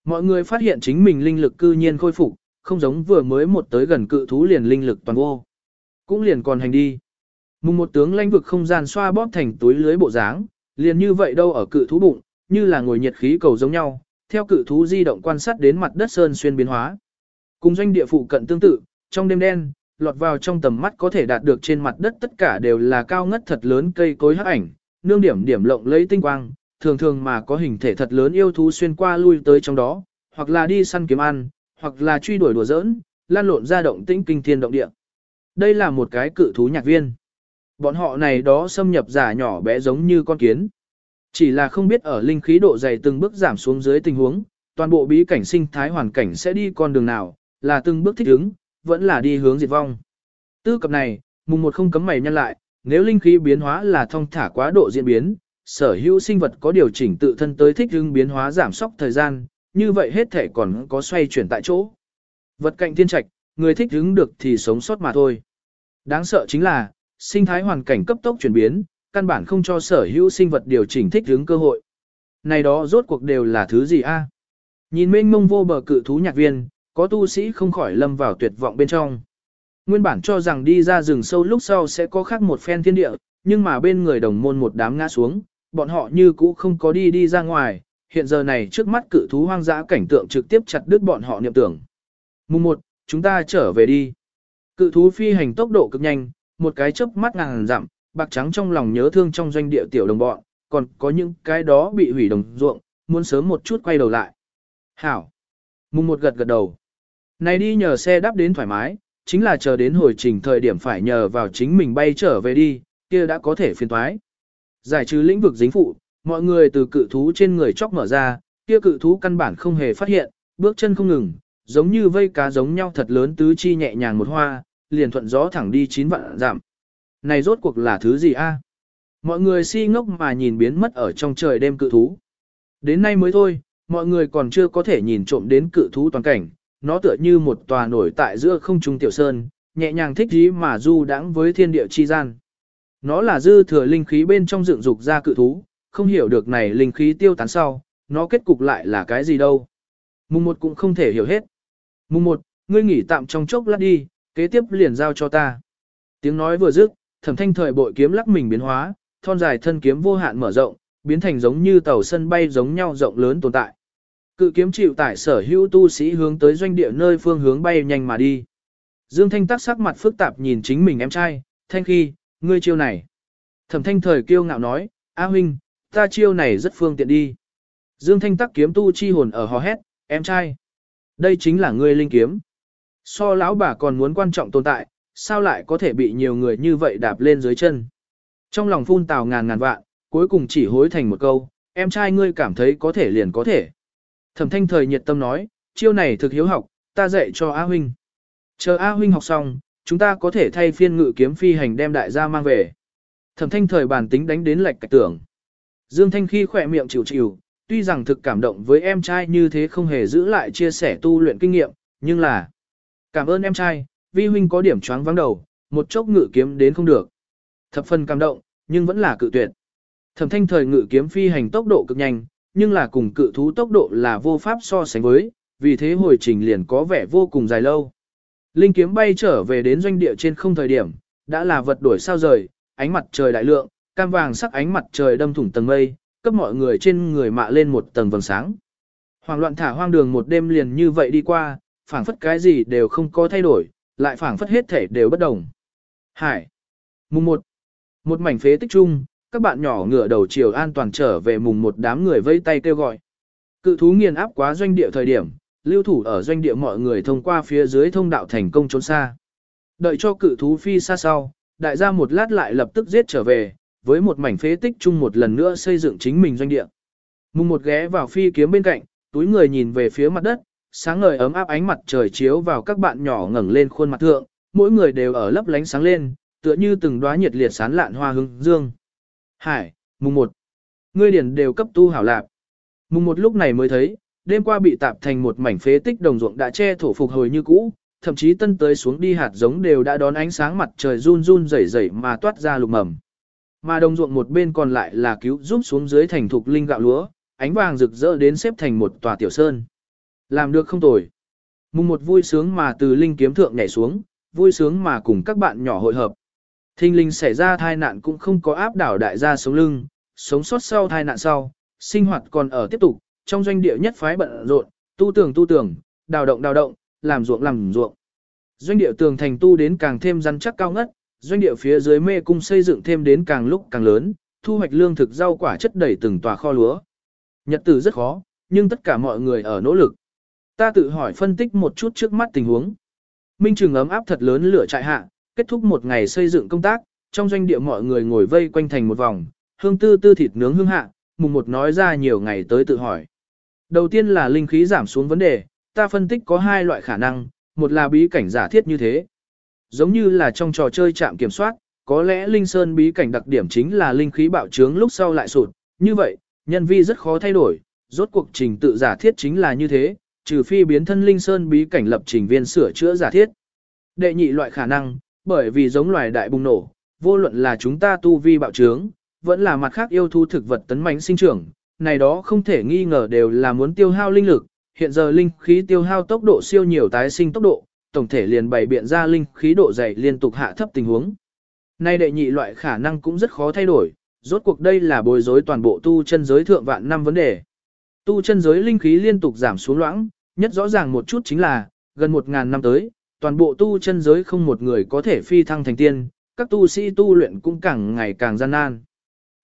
Mọi người phát hiện chính mình linh lực cư nhiên khôi phục, không giống vừa mới một tới gần cự thú liền linh lực toàn vô. Cũng liền còn hành đi. Mùng một tướng lãnh vực không gian xoa bóp thành túi lưới bộ dáng, liền như vậy đâu ở cự thú bụng, như là ngồi nhiệt khí cầu giống nhau, theo cự thú di động quan sát đến mặt đất sơn xuyên biến hóa. Cùng doanh địa phụ cận tương tự, trong đêm đen, lọt vào trong tầm mắt có thể đạt được trên mặt đất tất cả đều là cao ngất thật lớn cây cối hắc ảnh, nương điểm điểm lộng lấy tinh quang, thường thường mà có hình thể thật lớn yêu thú xuyên qua lui tới trong đó, hoặc là đi săn kiếm ăn, hoặc là truy đuổi đùa giỡn, lan lộn ra động tĩnh kinh thiên động địa. Đây là một cái cự thú nhạc viên. Bọn họ này đó xâm nhập giả nhỏ bé giống như con kiến. Chỉ là không biết ở linh khí độ dày từng bước giảm xuống dưới tình huống, toàn bộ bí cảnh sinh thái hoàn cảnh sẽ đi con đường nào, là từng bước thích ứng, vẫn là đi hướng diệt vong. Tư cập này, mùng một không cấm mày nhân lại, nếu linh khí biến hóa là thông thả quá độ diễn biến, sở hữu sinh vật có điều chỉnh tự thân tới thích ứng biến hóa giảm sóc thời gian, như vậy hết thể còn có xoay chuyển tại chỗ. Vật cạnh thiên trạch, người thích ứng được thì sống sót mà thôi. Đáng sợ chính là, sinh thái hoàn cảnh cấp tốc chuyển biến, căn bản không cho sở hữu sinh vật điều chỉnh thích ứng cơ hội. Này đó rốt cuộc đều là thứ gì a? Nhìn mênh mông vô bờ cự thú nhạc viên, có tu sĩ không khỏi lâm vào tuyệt vọng bên trong. Nguyên bản cho rằng đi ra rừng sâu lúc sau sẽ có khác một phen thiên địa, nhưng mà bên người đồng môn một đám ngã xuống, bọn họ như cũ không có đi đi ra ngoài, hiện giờ này trước mắt cự thú hoang dã cảnh tượng trực tiếp chặt đứt bọn họ niệm tưởng. Mùng 1, chúng ta trở về đi. Cự thú phi hành tốc độ cực nhanh, một cái chớp mắt ngàn dặm, bạc trắng trong lòng nhớ thương trong doanh địa tiểu đồng bọn, còn có những cái đó bị hủy đồng ruộng, muốn sớm một chút quay đầu lại. Hảo. Mùng một gật gật đầu. Này đi nhờ xe đáp đến thoải mái, chính là chờ đến hồi trình thời điểm phải nhờ vào chính mình bay trở về đi, kia đã có thể phiền toái, Giải trừ lĩnh vực dính phụ, mọi người từ cự thú trên người chóc mở ra, kia cự thú căn bản không hề phát hiện, bước chân không ngừng, giống như vây cá giống nhau thật lớn tứ chi nhẹ nhàng một hoa, liền thuận gió thẳng đi chín vạn giảm. Này rốt cuộc là thứ gì a? Mọi người si ngốc mà nhìn biến mất ở trong trời đêm cự thú. Đến nay mới thôi, mọi người còn chưa có thể nhìn trộm đến cự thú toàn cảnh, nó tựa như một tòa nổi tại giữa không trung tiểu sơn, nhẹ nhàng thích dí mà du đãng với thiên địa chi gian. Nó là dư thừa linh khí bên trong dựng dục ra cự thú, không hiểu được này linh khí tiêu tán sau, nó kết cục lại là cái gì đâu. Mùng một cũng không thể hiểu hết. Mùng một, ngươi nghỉ tạm trong chốc lát đi, kế tiếp liền giao cho ta. Tiếng nói vừa dứt, thẩm thanh thời bội kiếm lắc mình biến hóa, thon dài thân kiếm vô hạn mở rộng, biến thành giống như tàu sân bay giống nhau rộng lớn tồn tại. Cự kiếm chịu tải sở hữu tu sĩ hướng tới doanh địa nơi phương hướng bay nhanh mà đi. Dương Thanh tắc sắc mặt phức tạp nhìn chính mình em trai, thanh khi, ngươi chiêu này. Thẩm thanh thời kiêu ngạo nói, A huynh, ta chiêu này rất phương tiện đi. Dương Thanh tắc kiếm tu chi hồn ở hò hét, em trai. Đây chính là ngươi linh kiếm. So lão bà còn muốn quan trọng tồn tại, sao lại có thể bị nhiều người như vậy đạp lên dưới chân. Trong lòng phun tào ngàn ngàn vạn, cuối cùng chỉ hối thành một câu, em trai ngươi cảm thấy có thể liền có thể. Thẩm thanh thời nhiệt tâm nói, chiêu này thực hiếu học, ta dạy cho A Huynh. Chờ A Huynh học xong, chúng ta có thể thay phiên ngự kiếm phi hành đem đại gia mang về. Thẩm thanh thời bản tính đánh đến lệch cạch tưởng. Dương Thanh khi khỏe miệng chịu chịu, tuy rằng thực cảm động với em trai như thế không hề giữ lại chia sẻ tu luyện kinh nghiệm, nhưng là cảm ơn em trai, vi huynh có điểm choáng vắng đầu, một chốc ngự kiếm đến không được. Thập phần cảm động, nhưng vẫn là cự tuyệt. Thẩm thanh thời ngự kiếm phi hành tốc độ cực nhanh, nhưng là cùng cự thú tốc độ là vô pháp so sánh với, vì thế hồi trình liền có vẻ vô cùng dài lâu. Linh kiếm bay trở về đến doanh địa trên không thời điểm, đã là vật đuổi sao rời, ánh mặt trời đại lượng, cam vàng sắc ánh mặt trời đâm thủng tầng mây, cấp mọi người trên người mạ lên một tầng vầng sáng. Hoàng loạn thả hoang đường một đêm liền như vậy đi qua, phảng phất cái gì đều không có thay đổi, lại phảng phất hết thể đều bất đồng. Hải. Mùng 1. Một mảnh phế tích chung, các bạn nhỏ ngửa đầu chiều an toàn trở về mùng một đám người vây tay kêu gọi. Cự thú nghiền áp quá doanh địa thời điểm, lưu thủ ở doanh địa mọi người thông qua phía dưới thông đạo thành công trốn xa. Đợi cho cự thú phi xa sau, đại gia một lát lại lập tức giết trở về, với một mảnh phế tích chung một lần nữa xây dựng chính mình doanh địa. Mùng một ghé vào phi kiếm bên cạnh, túi người nhìn về phía mặt đất, sáng ngời ấm áp ánh mặt trời chiếu vào các bạn nhỏ ngẩng lên khuôn mặt thượng, mỗi người đều ở lấp lánh sáng lên, tựa như từng đóa nhiệt liệt sán lạn hoa hương dương. Hải, mùng 1, ngươi điển đều cấp tu hảo lạp. Mùng 1 lúc này mới thấy, đêm qua bị tạp thành một mảnh phế tích đồng ruộng đã che thổ phục hồi như cũ, thậm chí tân tới xuống đi hạt giống đều đã đón ánh sáng mặt trời run run rẩy rẩy mà toát ra lục mầm. Mà đồng ruộng một bên còn lại là cứu giúp xuống dưới thành thục linh gạo lúa, ánh vàng rực rỡ đến xếp thành một tòa tiểu sơn. Làm được không tồi. Mùng một vui sướng mà từ linh kiếm thượng nhảy xuống, vui sướng mà cùng các bạn nhỏ hội hợp. Thinh linh xảy ra thai nạn cũng không có áp đảo đại gia sống lưng, sống sót sau thai nạn sau, sinh hoạt còn ở tiếp tục, trong doanh địa nhất phái bận rộn, tu tưởng tu tưởng, đào động đào động, làm ruộng làm ruộng. Doanh địa tường thành tu đến càng thêm rắn chắc cao ngất, doanh địa phía dưới mê cung xây dựng thêm đến càng lúc càng lớn, thu hoạch lương thực rau quả chất đầy từng tòa kho lúa. Nhật tử rất khó, nhưng tất cả mọi người ở nỗ lực. Ta tự hỏi phân tích một chút trước mắt tình huống. Minh trường ấm áp thật lớn lửa trại hạ, kết thúc một ngày xây dựng công tác, trong doanh địa mọi người ngồi vây quanh thành một vòng, hương tư tư thịt nướng hương hạ, mùng một nói ra nhiều ngày tới tự hỏi. Đầu tiên là linh khí giảm xuống vấn đề, ta phân tích có hai loại khả năng, một là bí cảnh giả thiết như thế. Giống như là trong trò chơi chạm kiểm soát, có lẽ linh sơn bí cảnh đặc điểm chính là linh khí bạo trướng lúc sau lại sụt, như vậy, nhân vi rất khó thay đổi, rốt cuộc trình tự giả thiết chính là như thế, trừ phi biến thân linh sơn bí cảnh lập trình viên sửa chữa giả thiết. Đệ nhị loại khả năng, bởi vì giống loài đại bùng nổ, vô luận là chúng ta tu vi bạo trướng, vẫn là mặt khác yêu thu thực vật tấn mãnh sinh trưởng, này đó không thể nghi ngờ đều là muốn tiêu hao linh lực, hiện giờ linh khí tiêu hao tốc độ siêu nhiều tái sinh tốc độ, tổng thể liền bày biện ra linh khí độ dày liên tục hạ thấp tình huống. Nay đệ nhị loại khả năng cũng rất khó thay đổi, rốt cuộc đây là bối rối toàn bộ tu chân giới thượng vạn năm vấn đề. Tu chân giới linh khí liên tục giảm xuống loãng, nhất rõ ràng một chút chính là, gần một ngàn năm tới, toàn bộ tu chân giới không một người có thể phi thăng thành tiên, các tu sĩ tu luyện cũng càng ngày càng gian nan.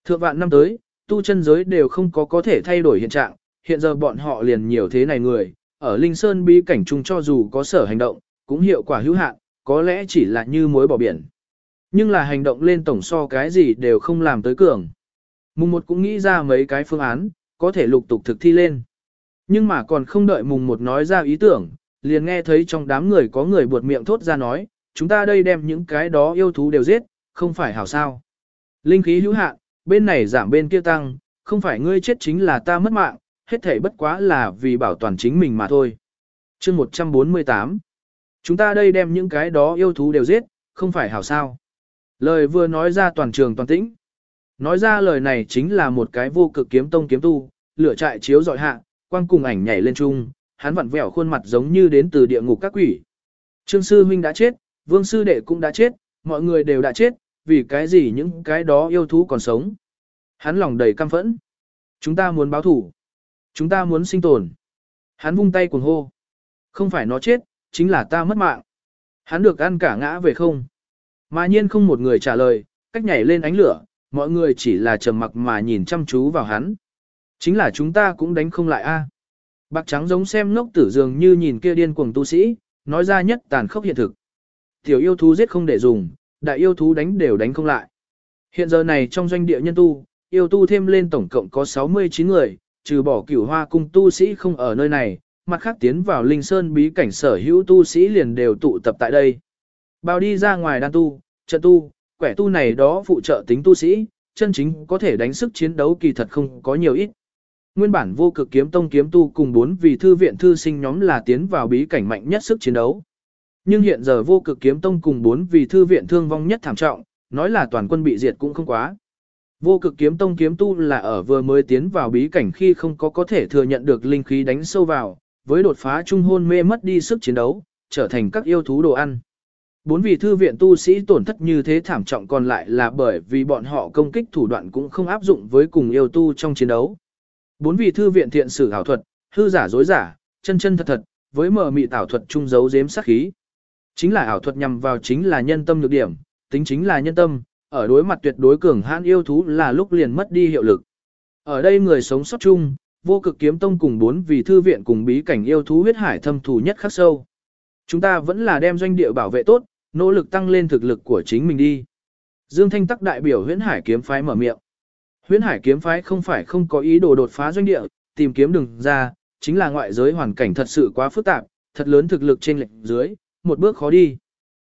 Thượng vạn năm tới, tu chân giới đều không có có thể thay đổi hiện trạng, hiện giờ bọn họ liền nhiều thế này người, ở Linh Sơn bí cảnh chung cho dù có sở hành động, cũng hiệu quả hữu hạn, có lẽ chỉ là như muối bỏ biển. Nhưng là hành động lên tổng so cái gì đều không làm tới cường. Mùng một cũng nghĩ ra mấy cái phương án, có thể lục tục thực thi lên. Nhưng mà còn không đợi mùng một nói ra ý tưởng, liền nghe thấy trong đám người có người buột miệng thốt ra nói, chúng ta đây đem những cái đó yêu thú đều giết, không phải hảo sao. Linh khí hữu hạn, bên này giảm bên kia tăng, không phải ngươi chết chính là ta mất mạng, hết thể bất quá là vì bảo toàn chính mình mà thôi. chương 148 Chúng ta đây đem những cái đó yêu thú đều giết, không phải hảo sao. Lời vừa nói ra toàn trường toàn tĩnh. Nói ra lời này chính là một cái vô cực kiếm tông kiếm tu, lửa trại chiếu dọi hạ, quang cùng ảnh nhảy lên chung, hắn vặn vẹo khuôn mặt giống như đến từ địa ngục các quỷ. Trương sư huynh đã chết, vương sư đệ cũng đã chết, mọi người đều đã chết, vì cái gì những cái đó yêu thú còn sống. Hắn lòng đầy căm phẫn. Chúng ta muốn báo thủ. Chúng ta muốn sinh tồn. Hắn vung tay cuồng hô. Không phải nó chết, chính là ta mất mạng. Hắn được ăn cả ngã về không. Mà nhiên không một người trả lời, cách nhảy lên ánh lửa, mọi người chỉ là trầm mặc mà nhìn chăm chú vào hắn. Chính là chúng ta cũng đánh không lại a. Bạc trắng giống xem ngốc tử dường như nhìn kia điên cuồng tu sĩ, nói ra nhất tàn khốc hiện thực. Tiểu yêu thú giết không để dùng, đại yêu thú đánh đều đánh không lại. Hiện giờ này trong doanh địa nhân tu, yêu tu thêm lên tổng cộng có 69 người, trừ bỏ cửu hoa cung tu sĩ không ở nơi này, mặt khác tiến vào linh sơn bí cảnh sở hữu tu sĩ liền đều tụ tập tại đây. Bao đi ra ngoài đan tu, trận tu, quẻ tu này đó phụ trợ tính tu sĩ, chân chính có thể đánh sức chiến đấu kỳ thật không có nhiều ít. Nguyên bản vô cực kiếm tông kiếm tu cùng bốn vị thư viện thư sinh nhóm là tiến vào bí cảnh mạnh nhất sức chiến đấu. Nhưng hiện giờ vô cực kiếm tông cùng bốn vị thư viện thương vong nhất thảm trọng, nói là toàn quân bị diệt cũng không quá. Vô cực kiếm tông kiếm tu là ở vừa mới tiến vào bí cảnh khi không có có thể thừa nhận được linh khí đánh sâu vào, với đột phá trung hôn mê mất đi sức chiến đấu, trở thành các yêu thú đồ ăn. Bốn vị thư viện tu sĩ tổn thất như thế thảm trọng còn lại là bởi vì bọn họ công kích thủ đoạn cũng không áp dụng với cùng yêu tu trong chiến đấu. Bốn vị thư viện thiện sử ảo thuật, hư giả dối giả, chân chân thật thật, với mở mị ảo thuật trung giấu giếm sát khí. Chính là ảo thuật nhằm vào chính là nhân tâm nhược điểm, tính chính là nhân tâm, ở đối mặt tuyệt đối cường hãn yêu thú là lúc liền mất đi hiệu lực. Ở đây người sống sót chung, vô cực kiếm tông cùng bốn vị thư viện cùng bí cảnh yêu thú huyết hải thâm thù nhất khắc sâu. Chúng ta vẫn là đem doanh địa bảo vệ tốt, nỗ lực tăng lên thực lực của chính mình đi. Dương Thanh Tắc đại biểu huyễn hải kiếm phái mở miệng. Huyễn hải kiếm phái không phải không có ý đồ đột phá doanh địa, tìm kiếm đường ra, chính là ngoại giới hoàn cảnh thật sự quá phức tạp, thật lớn thực lực trên lệnh dưới, một bước khó đi.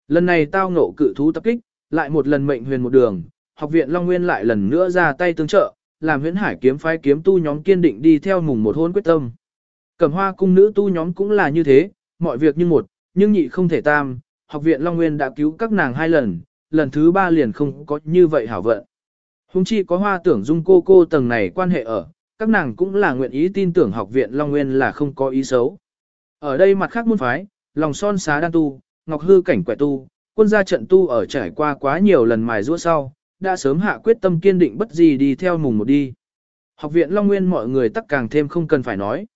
Lần này tao ngộ cự thú tập kích, lại một lần mệnh huyền một đường, học viện Long Nguyên lại lần nữa ra tay tương trợ, làm huyễn hải kiếm phái kiếm tu nhóm kiên định đi theo mùng một hôn quyết tâm. Cẩm hoa cung nữ tu nhóm cũng là như thế, mọi việc như một, nhưng nhị không thể tam, học viện Long Nguyên đã cứu các nàng hai lần, lần thứ ba liền không có như vậy hảo vận. Hùng chi có hoa tưởng dung cô cô tầng này quan hệ ở, các nàng cũng là nguyện ý tin tưởng học viện Long Nguyên là không có ý xấu. Ở đây mặt khác môn phái, lòng son xá đan tu, ngọc hư cảnh quẻ tu, quân gia trận tu ở trải qua quá nhiều lần mài rũa sau, đã sớm hạ quyết tâm kiên định bất gì đi theo mùng một đi. Học viện Long Nguyên mọi người tắc càng thêm không cần phải nói.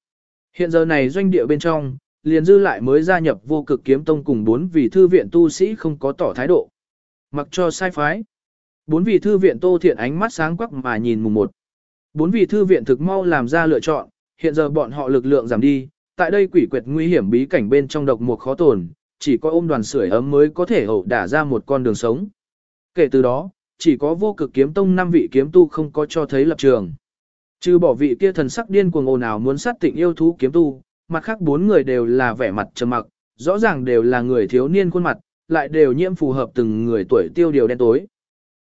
Hiện giờ này doanh địa bên trong, liền dư lại mới gia nhập vô cực kiếm tông cùng bốn vị thư viện tu sĩ không có tỏ thái độ. Mặc cho sai phái. Bốn vị thư viện tô thiện ánh mắt sáng quắc mà nhìn mùng một. Bốn vị thư viện thực mau làm ra lựa chọn, hiện giờ bọn họ lực lượng giảm đi, tại đây quỷ quyệt nguy hiểm bí cảnh bên trong độc một khó tồn, chỉ có ôm đoàn sưởi ấm mới có thể ẩu đả ra một con đường sống. Kể từ đó, chỉ có vô cực kiếm tông năm vị kiếm tu không có cho thấy lập trường. Trừ bỏ vị kia thần sắc điên cuồng ồn ào muốn sát tịnh yêu thú kiếm tu, mặt khác bốn người đều là vẻ mặt trầm mặc, rõ ràng đều là người thiếu niên khuôn mặt, lại đều nhiễm phù hợp từng người tuổi tiêu điều đen tối.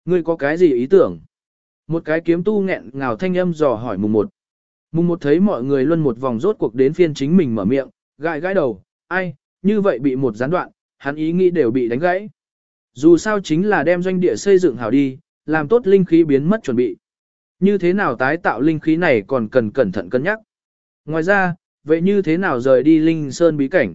Ngươi có cái gì ý tưởng? Một cái kiếm tu nghẹn ngào thanh âm dò hỏi mùng một. Mùng một thấy mọi người luân một vòng rốt cuộc đến phiên chính mình mở miệng, gãi gãi đầu, ai, như vậy bị một gián đoạn, hắn ý nghĩ đều bị đánh gãy. Dù sao chính là đem doanh địa xây dựng hảo đi, làm tốt linh khí biến mất chuẩn bị. Như thế nào tái tạo linh khí này còn cần cẩn thận cân nhắc. Ngoài ra, vậy như thế nào rời đi linh sơn bí cảnh?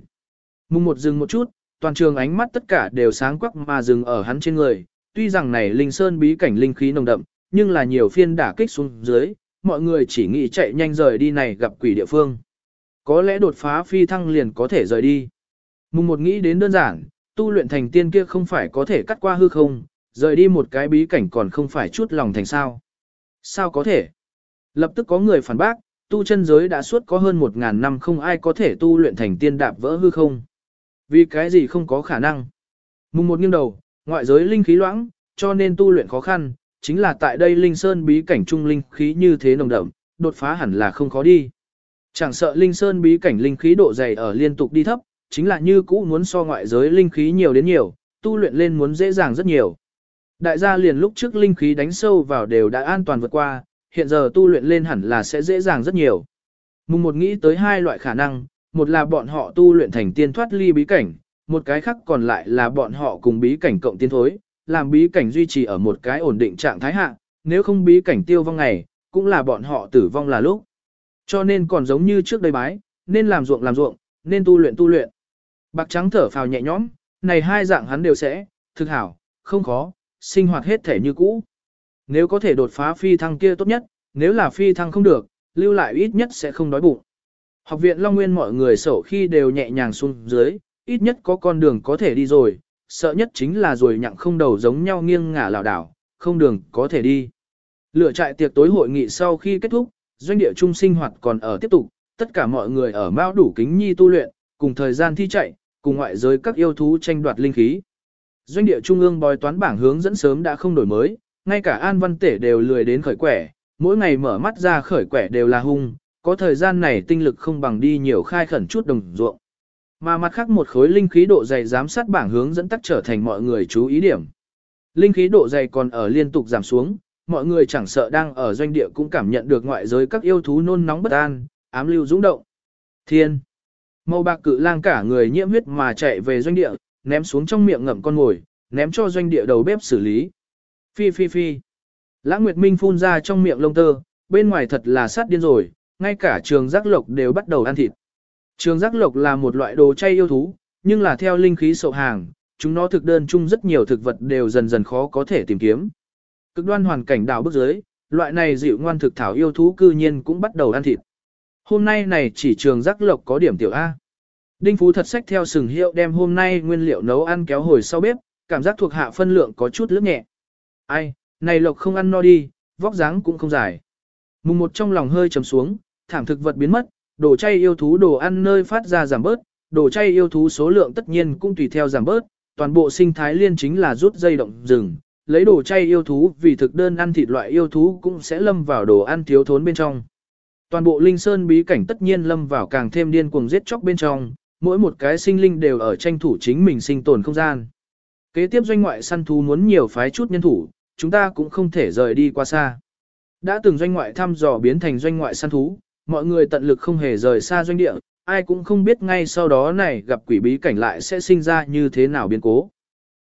Mùng một dừng một chút, toàn trường ánh mắt tất cả đều sáng quắc mà dừng ở hắn trên người. Tuy rằng này linh sơn bí cảnh linh khí nồng đậm, nhưng là nhiều phiên đả kích xuống dưới, mọi người chỉ nghĩ chạy nhanh rời đi này gặp quỷ địa phương. Có lẽ đột phá phi thăng liền có thể rời đi. Mùng một nghĩ đến đơn giản, tu luyện thành tiên kia không phải có thể cắt qua hư không, rời đi một cái bí cảnh còn không phải chút lòng thành sao. Sao có thể? Lập tức có người phản bác, tu chân giới đã suốt có hơn một ngàn năm không ai có thể tu luyện thành tiên đạp vỡ hư không. Vì cái gì không có khả năng? Mùng một nghiêng đầu, ngoại giới linh khí loãng, cho nên tu luyện khó khăn, chính là tại đây linh sơn bí cảnh trung linh khí như thế nồng đậm, đột phá hẳn là không khó đi. Chẳng sợ linh sơn bí cảnh linh khí độ dày ở liên tục đi thấp, chính là như cũ muốn so ngoại giới linh khí nhiều đến nhiều, tu luyện lên muốn dễ dàng rất nhiều. Đại gia liền lúc trước linh khí đánh sâu vào đều đã an toàn vượt qua, hiện giờ tu luyện lên hẳn là sẽ dễ dàng rất nhiều. Mùng một nghĩ tới hai loại khả năng, một là bọn họ tu luyện thành tiên thoát ly bí cảnh, một cái khác còn lại là bọn họ cùng bí cảnh cộng tiên thối, làm bí cảnh duy trì ở một cái ổn định trạng thái hạ, nếu không bí cảnh tiêu vong ngày, cũng là bọn họ tử vong là lúc. Cho nên còn giống như trước đây bái, nên làm ruộng làm ruộng, nên tu luyện tu luyện. Bạc trắng thở phào nhẹ nhõm, này hai dạng hắn đều sẽ, thực hảo, không khó, sinh hoạt hết thể như cũ. Nếu có thể đột phá phi thăng kia tốt nhất, nếu là phi thăng không được, lưu lại ít nhất sẽ không đói bụng. Học viện Long Nguyên mọi người sổ khi đều nhẹ nhàng xuống dưới, ít nhất có con đường có thể đi rồi, sợ nhất chính là rồi nhặng không đầu giống nhau nghiêng ngả lảo đảo, không đường có thể đi. Lựa trại tiệc tối hội nghị sau khi kết thúc, doanh địa trung sinh hoạt còn ở tiếp tục, tất cả mọi người ở mao đủ kính nhi tu luyện, cùng thời gian thi chạy, cùng ngoại giới các yêu thú tranh đoạt linh khí. Doanh địa trung ương bói toán bảng hướng dẫn sớm đã không đổi mới, ngay cả An Văn Tể đều lười đến khởi quẻ, mỗi ngày mở mắt ra khởi quẻ đều là hung, có thời gian này tinh lực không bằng đi nhiều khai khẩn chút đồng ruộng. Mà mặt khác một khối linh khí độ dày giám sát bảng hướng dẫn tắt trở thành mọi người chú ý điểm. Linh khí độ dày còn ở liên tục giảm xuống, mọi người chẳng sợ đang ở doanh địa cũng cảm nhận được ngoại giới các yêu thú nôn nóng bất an, ám lưu dũng động. Thiên. Màu bạc cự lang cả người nhiễm huyết mà chạy về doanh địa, ném xuống trong miệng ngậm con ngồi, ném cho doanh địa đầu bếp xử lý. Phi phi phi. Lãng Nguyệt Minh phun ra trong miệng lông tơ, bên ngoài thật là sát điên rồi, ngay cả trường giác lộc đều bắt đầu ăn thịt. Trường giác lộc là một loại đồ chay yêu thú, nhưng là theo linh khí sậu hàng, chúng nó thực đơn chung rất nhiều thực vật đều dần dần khó có thể tìm kiếm. Cực đoan hoàn cảnh đảo bước dưới, loại này dịu ngoan thực thảo yêu thú cư nhiên cũng bắt đầu ăn thịt. Hôm nay này chỉ trường giác lộc có điểm tiểu A. Đinh Phú thật sách theo sừng hiệu đem hôm nay nguyên liệu nấu ăn kéo hồi sau bếp, cảm giác thuộc hạ phân lượng có chút lướt nhẹ. Ai, này lộc không ăn no đi, vóc dáng cũng không dài. Mùng một trong lòng hơi trầm xuống, thảm thực vật biến mất, đồ chay yêu thú đồ ăn nơi phát ra giảm bớt, đồ chay yêu thú số lượng tất nhiên cũng tùy theo giảm bớt, toàn bộ sinh thái liên chính là rút dây động rừng, lấy đồ chay yêu thú vì thực đơn ăn thịt loại yêu thú cũng sẽ lâm vào đồ ăn thiếu thốn bên trong. Toàn bộ linh sơn bí cảnh tất nhiên lâm vào càng thêm điên cuồng giết chóc bên trong, mỗi một cái sinh linh đều ở tranh thủ chính mình sinh tồn không gian. Kế tiếp doanh ngoại săn thú muốn nhiều phái chút nhân thủ, chúng ta cũng không thể rời đi qua xa. Đã từng doanh ngoại thăm dò biến thành doanh ngoại săn thú, mọi người tận lực không hề rời xa doanh địa, ai cũng không biết ngay sau đó này gặp quỷ bí cảnh lại sẽ sinh ra như thế nào biến cố.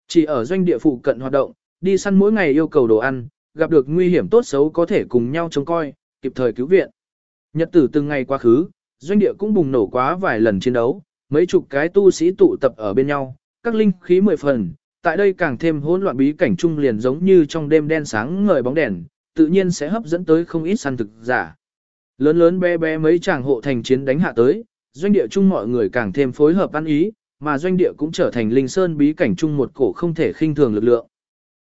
Chỉ ở doanh địa phụ cận hoạt động, đi săn mỗi ngày yêu cầu đồ ăn, gặp được nguy hiểm tốt xấu có thể cùng nhau trông coi, kịp thời cứu viện. Nhật tử từng ngày quá khứ, doanh địa cũng bùng nổ quá vài lần chiến đấu, mấy chục cái tu sĩ tụ tập ở bên nhau, các linh khí mười phần, tại đây càng thêm hỗn loạn bí cảnh trung liền giống như trong đêm đen sáng ngời bóng đèn, tự nhiên sẽ hấp dẫn tới không ít săn thực giả. Lớn lớn bé bé mấy chàng hộ thành chiến đánh hạ tới, doanh địa chung mọi người càng thêm phối hợp ăn ý, mà doanh địa cũng trở thành linh sơn bí cảnh chung một cổ không thể khinh thường lực lượng.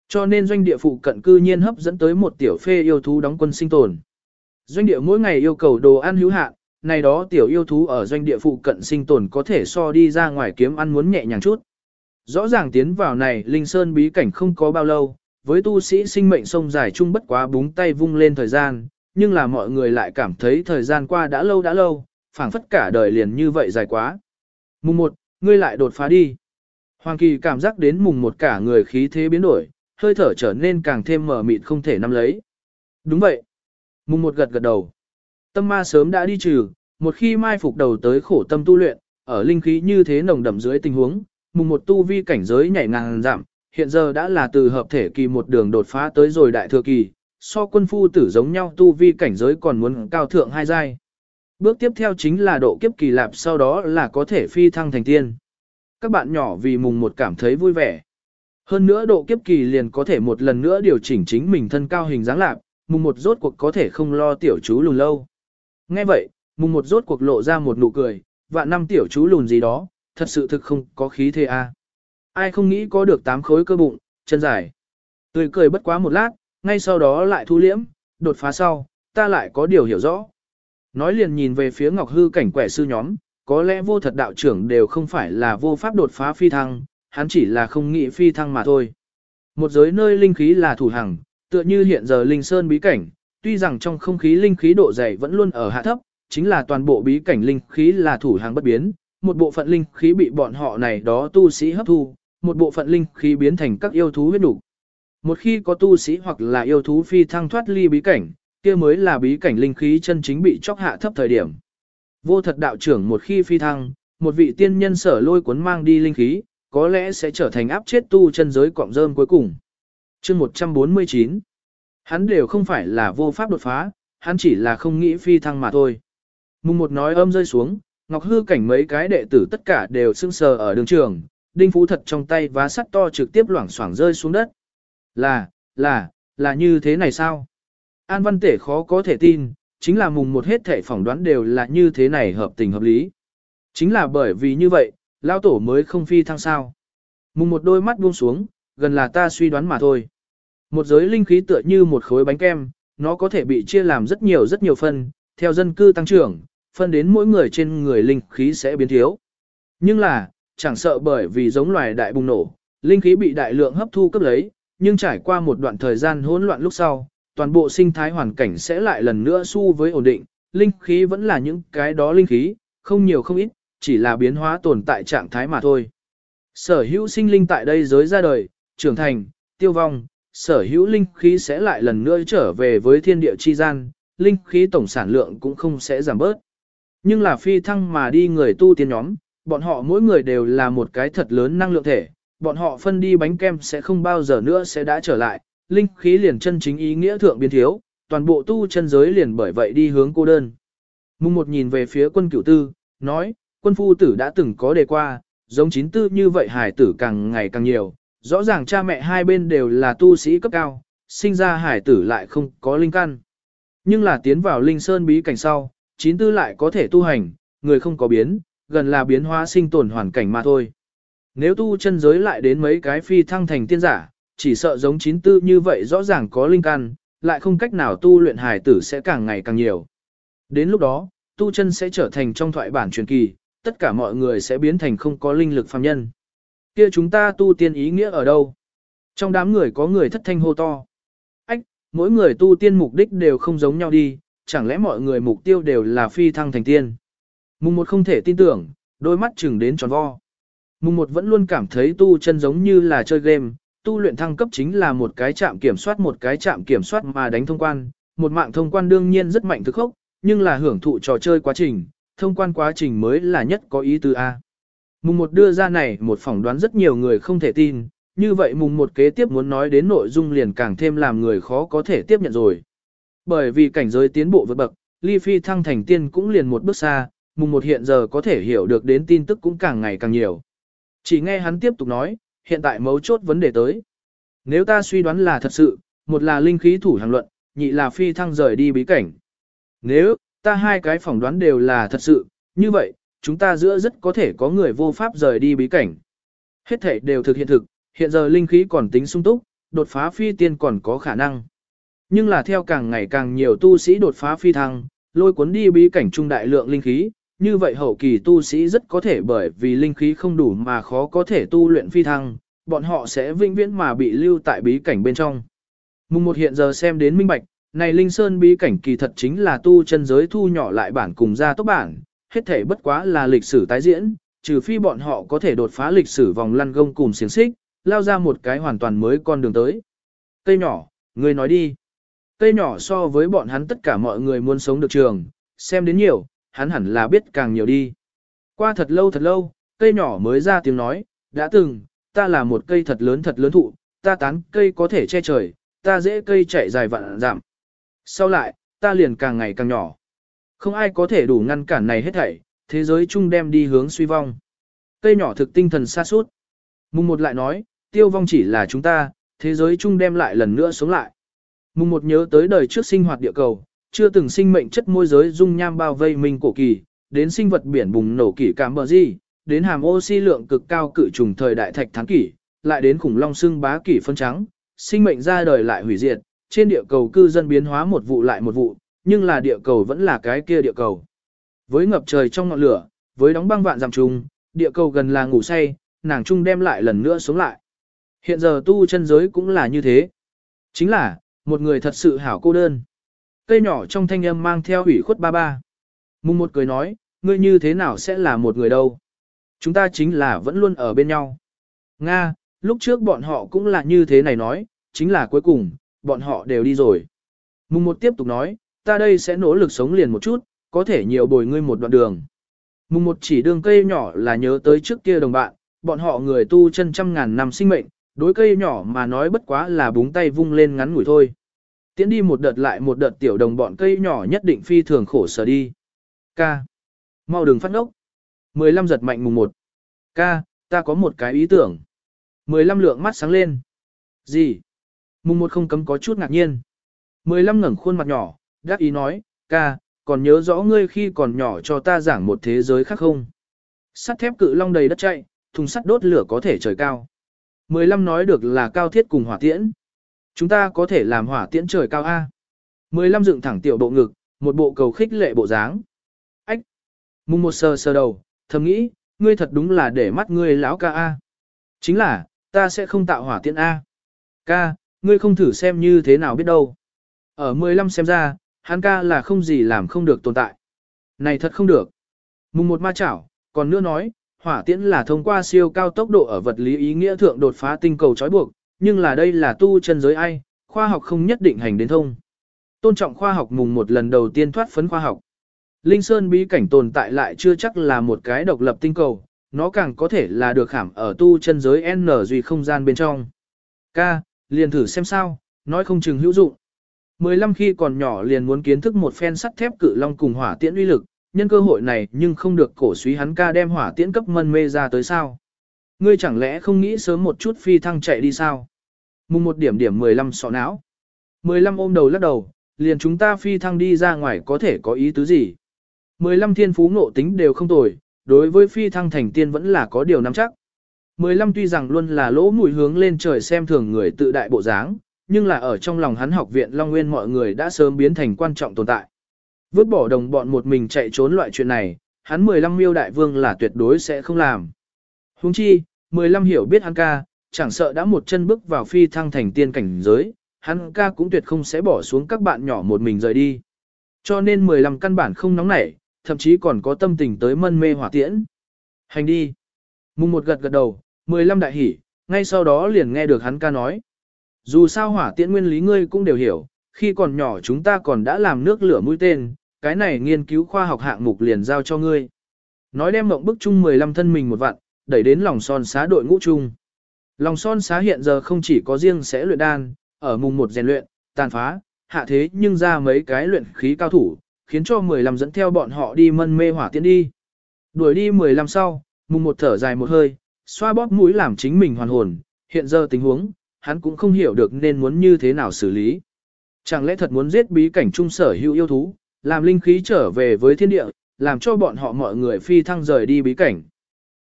Cho nên doanh địa phụ cận cư nhiên hấp dẫn tới một tiểu phê yêu thú đóng quân sinh tồn. Doanh địa mỗi ngày yêu cầu đồ ăn hữu hạn, này đó tiểu yêu thú ở doanh địa phụ cận sinh tồn có thể so đi ra ngoài kiếm ăn muốn nhẹ nhàng chút. Rõ ràng tiến vào này linh sơn bí cảnh không có bao lâu, với tu sĩ sinh mệnh sông dài chung bất quá búng tay vung lên thời gian, nhưng là mọi người lại cảm thấy thời gian qua đã lâu đã lâu, phảng phất cả đời liền như vậy dài quá. Mùng 1, ngươi lại đột phá đi. Hoàng Kỳ cảm giác đến mùng một cả người khí thế biến đổi, hơi thở trở nên càng thêm mở mịt không thể nắm lấy. Đúng vậy. Mùng một gật gật đầu. Tâm ma sớm đã đi trừ, một khi mai phục đầu tới khổ tâm tu luyện, ở linh khí như thế nồng đậm dưới tình huống, mùng một tu vi cảnh giới nhảy ngang giảm, hiện giờ đã là từ hợp thể kỳ một đường đột phá tới rồi đại thừa kỳ, so quân phu tử giống nhau tu vi cảnh giới còn muốn cao thượng hai giai. Bước tiếp theo chính là độ kiếp kỳ lạp sau đó là có thể phi thăng thành tiên. Các bạn nhỏ vì mùng một cảm thấy vui vẻ. Hơn nữa độ kiếp kỳ liền có thể một lần nữa điều chỉnh chính mình thân cao hình dáng lạp, mùng một rốt cuộc có thể không lo tiểu chú lùn lâu. Nghe vậy, mùng một rốt cuộc lộ ra một nụ cười, vạn năm tiểu chú lùn gì đó, thật sự thực không có khí thế a. Ai không nghĩ có được tám khối cơ bụng, chân dài. Tươi cười bất quá một lát, ngay sau đó lại thu liễm, đột phá sau, ta lại có điều hiểu rõ. Nói liền nhìn về phía Ngọc Hư cảnh quẻ sư nhóm, có lẽ vô thật đạo trưởng đều không phải là vô pháp đột phá phi thăng, hắn chỉ là không nghĩ phi thăng mà thôi. Một giới nơi linh khí là thủ hằng, tựa như hiện giờ linh sơn bí cảnh, tuy rằng trong không khí linh khí độ dày vẫn luôn ở hạ thấp, chính là toàn bộ bí cảnh linh khí là thủ hàng bất biến, một bộ phận linh khí bị bọn họ này đó tu sĩ hấp thu, một bộ phận linh khí biến thành các yêu thú huyết đủ. Một khi có tu sĩ hoặc là yêu thú phi thăng thoát ly bí cảnh, kia mới là bí cảnh linh khí chân chính bị chóc hạ thấp thời điểm. Vô thật đạo trưởng một khi phi thăng, một vị tiên nhân sở lôi cuốn mang đi linh khí, có lẽ sẽ trở thành áp chết tu chân giới cọng rơm cuối cùng. chương 149 Hắn đều không phải là vô pháp đột phá, hắn chỉ là không nghĩ phi thăng mà thôi. Mùng một nói âm rơi xuống, Ngọc Hư cảnh mấy cái đệ tử tất cả đều sưng sờ ở đường trường, đinh phú thật trong tay vá sắt to trực tiếp loảng xoảng rơi xuống đất. Là, là, là như thế này sao? An văn tể khó có thể tin, chính là mùng một hết thể phỏng đoán đều là như thế này hợp tình hợp lý. Chính là bởi vì như vậy, lao tổ mới không phi thăng sao. Mùng một đôi mắt buông xuống, gần là ta suy đoán mà thôi. Một giới linh khí tựa như một khối bánh kem, nó có thể bị chia làm rất nhiều rất nhiều phân, theo dân cư tăng trưởng, phân đến mỗi người trên người linh khí sẽ biến thiếu. Nhưng là, chẳng sợ bởi vì giống loài đại bùng nổ, linh khí bị đại lượng hấp thu cấp lấy, nhưng trải qua một đoạn thời gian hỗn loạn lúc sau, toàn bộ sinh thái hoàn cảnh sẽ lại lần nữa su với ổn định, linh khí vẫn là những cái đó linh khí, không nhiều không ít, chỉ là biến hóa tồn tại trạng thái mà thôi. Sở hữu sinh linh tại đây giới ra đời, trưởng thành, tiêu vong, sở hữu linh khí sẽ lại lần nữa trở về với thiên địa chi gian, linh khí tổng sản lượng cũng không sẽ giảm bớt. Nhưng là phi thăng mà đi người tu tiên nhóm, bọn họ mỗi người đều là một cái thật lớn năng lượng thể, bọn họ phân đi bánh kem sẽ không bao giờ nữa sẽ đã trở lại, linh khí liền chân chính ý nghĩa thượng biến thiếu, toàn bộ tu chân giới liền bởi vậy đi hướng cô đơn. Mùng một nhìn về phía quân cửu tư, nói, quân phu tử đã từng có đề qua, giống chín tư như vậy hải tử càng ngày càng nhiều, rõ ràng cha mẹ hai bên đều là tu sĩ cấp cao, sinh ra hải tử lại không có linh căn. Nhưng là tiến vào linh sơn bí cảnh sau, chín tư lại có thể tu hành, người không có biến, gần là biến hóa sinh tồn hoàn cảnh mà thôi. Nếu tu chân giới lại đến mấy cái phi thăng thành tiên giả, chỉ sợ giống chín tư như vậy rõ ràng có linh căn, lại không cách nào tu luyện hải tử sẽ càng ngày càng nhiều. Đến lúc đó, tu chân sẽ trở thành trong thoại bản truyền kỳ, tất cả mọi người sẽ biến thành không có linh lực phàm nhân. Kia chúng ta tu tiên ý nghĩa ở đâu? Trong đám người có người thất thanh hô to. Ách, mỗi người tu tiên mục đích đều không giống nhau đi, chẳng lẽ mọi người mục tiêu đều là phi thăng thành tiên? Mùng một không thể tin tưởng, đôi mắt chừng đến tròn vo. Mùng một vẫn luôn cảm thấy tu chân giống như là chơi game, tu luyện thăng cấp chính là một cái chạm kiểm soát một cái chạm kiểm soát mà đánh thông quan, một mạng thông quan đương nhiên rất mạnh thực khốc, nhưng là hưởng thụ trò chơi quá trình, thông quan quá trình mới là nhất có ý tứ A. Mùng một đưa ra này một phỏng đoán rất nhiều người không thể tin, như vậy mùng một kế tiếp muốn nói đến nội dung liền càng thêm làm người khó có thể tiếp nhận rồi. Bởi vì cảnh giới tiến bộ vượt bậc, ly phi thăng thành tiên cũng liền một bước xa, mùng một hiện giờ có thể hiểu được đến tin tức cũng càng ngày càng nhiều. Chỉ nghe hắn tiếp tục nói, hiện tại mấu chốt vấn đề tới. Nếu ta suy đoán là thật sự, một là linh khí thủ hàng luận, nhị là phi thăng rời đi bí cảnh. Nếu, ta hai cái phỏng đoán đều là thật sự, như vậy, chúng ta giữa rất có thể có người vô pháp rời đi bí cảnh. Hết thể đều thực hiện thực, hiện giờ linh khí còn tính sung túc, đột phá phi tiên còn có khả năng. Nhưng là theo càng ngày càng nhiều tu sĩ đột phá phi thăng, lôi cuốn đi bí cảnh trung đại lượng linh khí, như vậy hậu kỳ tu sĩ rất có thể bởi vì linh khí không đủ mà khó có thể tu luyện phi thăng, bọn họ sẽ vĩnh viễn mà bị lưu tại bí cảnh bên trong. Mùng một hiện giờ xem đến minh bạch, này Linh Sơn bí cảnh kỳ thật chính là tu chân giới thu nhỏ lại bản cùng ra tốc bản, hết thể bất quá là lịch sử tái diễn, trừ phi bọn họ có thể đột phá lịch sử vòng lăn gông cùng xiềng xích, lao ra một cái hoàn toàn mới con đường tới. Cây nhỏ, người nói đi. Cây nhỏ so với bọn hắn tất cả mọi người muốn sống được trường, xem đến nhiều, hắn hẳn là biết càng nhiều đi. Qua thật lâu thật lâu, cây nhỏ mới ra tiếng nói, đã từng, ta là một cây thật lớn thật lớn thụ, ta tán cây có thể che trời, ta dễ cây chạy dài vạn giảm. Sau lại, ta liền càng ngày càng nhỏ. Không ai có thể đủ ngăn cản này hết thảy, thế giới chung đem đi hướng suy vong. Cây nhỏ thực tinh thần xa suốt. Mùng một lại nói, tiêu vong chỉ là chúng ta, thế giới chung đem lại lần nữa sống lại. Mùng một nhớ tới đời trước sinh hoạt địa cầu, chưa từng sinh mệnh chất môi giới dung nham bao vây mình cổ kỳ, đến sinh vật biển bùng nổ kỷ cảm bờ gì, đến hàm oxy lượng cực cao cự trùng thời đại thạch thắng kỷ, lại đến khủng long xương bá kỷ phân trắng, sinh mệnh ra đời lại hủy diệt, trên địa cầu cư dân biến hóa một vụ lại một vụ, nhưng là địa cầu vẫn là cái kia địa cầu. Với ngập trời trong ngọn lửa, với đóng băng vạn giảm trùng, địa cầu gần là ngủ say, nàng trung đem lại lần nữa sống lại. Hiện giờ tu chân giới cũng là như thế. Chính là, một người thật sự hảo cô đơn. Cây nhỏ trong thanh âm mang theo ủy khuất ba ba. Mùng một cười nói, ngươi như thế nào sẽ là một người đâu. Chúng ta chính là vẫn luôn ở bên nhau. Nga, lúc trước bọn họ cũng là như thế này nói, chính là cuối cùng, bọn họ đều đi rồi. Mùng một tiếp tục nói, ta đây sẽ nỗ lực sống liền một chút, có thể nhiều bồi ngươi một đoạn đường. Mùng một chỉ đường cây nhỏ là nhớ tới trước kia đồng bạn, bọn họ người tu chân trăm ngàn năm sinh mệnh, đối cây nhỏ mà nói bất quá là búng tay vung lên ngắn ngủi thôi. Tiến đi một đợt lại một đợt tiểu đồng bọn cây nhỏ nhất định phi thường khổ sở đi. Ca. Mau đừng phát ngốc. 15 giật mạnh mùng 1. Ca, ta có một cái ý tưởng. 15 lượng mắt sáng lên. Gì? Mùng 1 không cấm có chút ngạc nhiên. 15 ngẩng khuôn mặt nhỏ, đáp ý nói, ca, còn nhớ rõ ngươi khi còn nhỏ cho ta giảng một thế giới khác không? Sắt thép cự long đầy đất chạy, thùng sắt đốt lửa có thể trời cao. 15 nói được là cao thiết cùng hỏa tiễn. Chúng ta có thể làm hỏa tiễn trời cao A. 15 dựng thẳng tiểu bộ ngực, một bộ cầu khích lệ bộ dáng. Ách! Mùng một sờ sờ đầu, thầm nghĩ, ngươi thật đúng là để mắt ngươi lão ca A. Chính là, ta sẽ không tạo hỏa tiễn A. Ca, ngươi không thử xem như thế nào biết đâu. Ở 15 xem ra, hắn ca là không gì làm không được tồn tại. Này thật không được. Mùng một ma chảo, còn nữa nói, hỏa tiễn là thông qua siêu cao tốc độ ở vật lý ý nghĩa thượng đột phá tinh cầu trói buộc, nhưng là đây là tu chân giới ai, khoa học không nhất định hành đến thông. Tôn trọng khoa học mùng một lần đầu tiên thoát phấn khoa học. Linh Sơn bí cảnh tồn tại lại chưa chắc là một cái độc lập tinh cầu, nó càng có thể là được khảm ở tu chân giới N duy không gian bên trong. Ca, liền thử xem sao, nói không chừng hữu dụng. 15 khi còn nhỏ liền muốn kiến thức một phen sắt thép cự long cùng hỏa tiễn uy lực, nhân cơ hội này nhưng không được cổ suý hắn ca đem hỏa tiễn cấp mân mê ra tới sao. Ngươi chẳng lẽ không nghĩ sớm một chút phi thăng chạy đi sao? Mùng một điểm điểm 15 sọ não. 15 ôm đầu lắc đầu, liền chúng ta phi thăng đi ra ngoài có thể có ý tứ gì? 15 thiên phú ngộ tính đều không tồi, đối với phi thăng thành tiên vẫn là có điều nắm chắc. 15 tuy rằng luôn là lỗ mũi hướng lên trời xem thường người tự đại bộ dáng, nhưng là ở trong lòng hắn học viện Long Nguyên mọi người đã sớm biến thành quan trọng tồn tại. Vứt bỏ đồng bọn một mình chạy trốn loại chuyện này, hắn 15 miêu đại vương là tuyệt đối sẽ không làm. Huống chi, 15 hiểu biết hắn ca, chẳng sợ đã một chân bước vào phi thăng thành tiên cảnh giới, hắn ca cũng tuyệt không sẽ bỏ xuống các bạn nhỏ một mình rời đi. Cho nên 15 căn bản không nóng nảy, thậm chí còn có tâm tình tới mân mê hỏa tiễn. Hành đi. Mùng một gật gật đầu, 15 đại hỉ, ngay sau đó liền nghe được hắn ca nói. Dù sao hỏa tiễn nguyên lý ngươi cũng đều hiểu, khi còn nhỏ chúng ta còn đã làm nước lửa mũi tên, cái này nghiên cứu khoa học hạng mục liền giao cho ngươi. Nói đem mộng bức chung 15 thân mình một vạn, đẩy đến lòng son xá đội ngũ chung. Lòng son xá hiện giờ không chỉ có riêng sẽ luyện đan, ở mùng một rèn luyện, tàn phá, hạ thế nhưng ra mấy cái luyện khí cao thủ, khiến cho 15 dẫn theo bọn họ đi mân mê hỏa tiến đi. Đuổi đi 15 sau, mùng một thở dài một hơi, xoa bóp mũi làm chính mình hoàn hồn, hiện giờ tình huống, hắn cũng không hiểu được nên muốn như thế nào xử lý. Chẳng lẽ thật muốn giết bí cảnh trung sở hữu yêu thú, làm linh khí trở về với thiên địa, làm cho bọn họ mọi người phi thăng rời đi bí cảnh.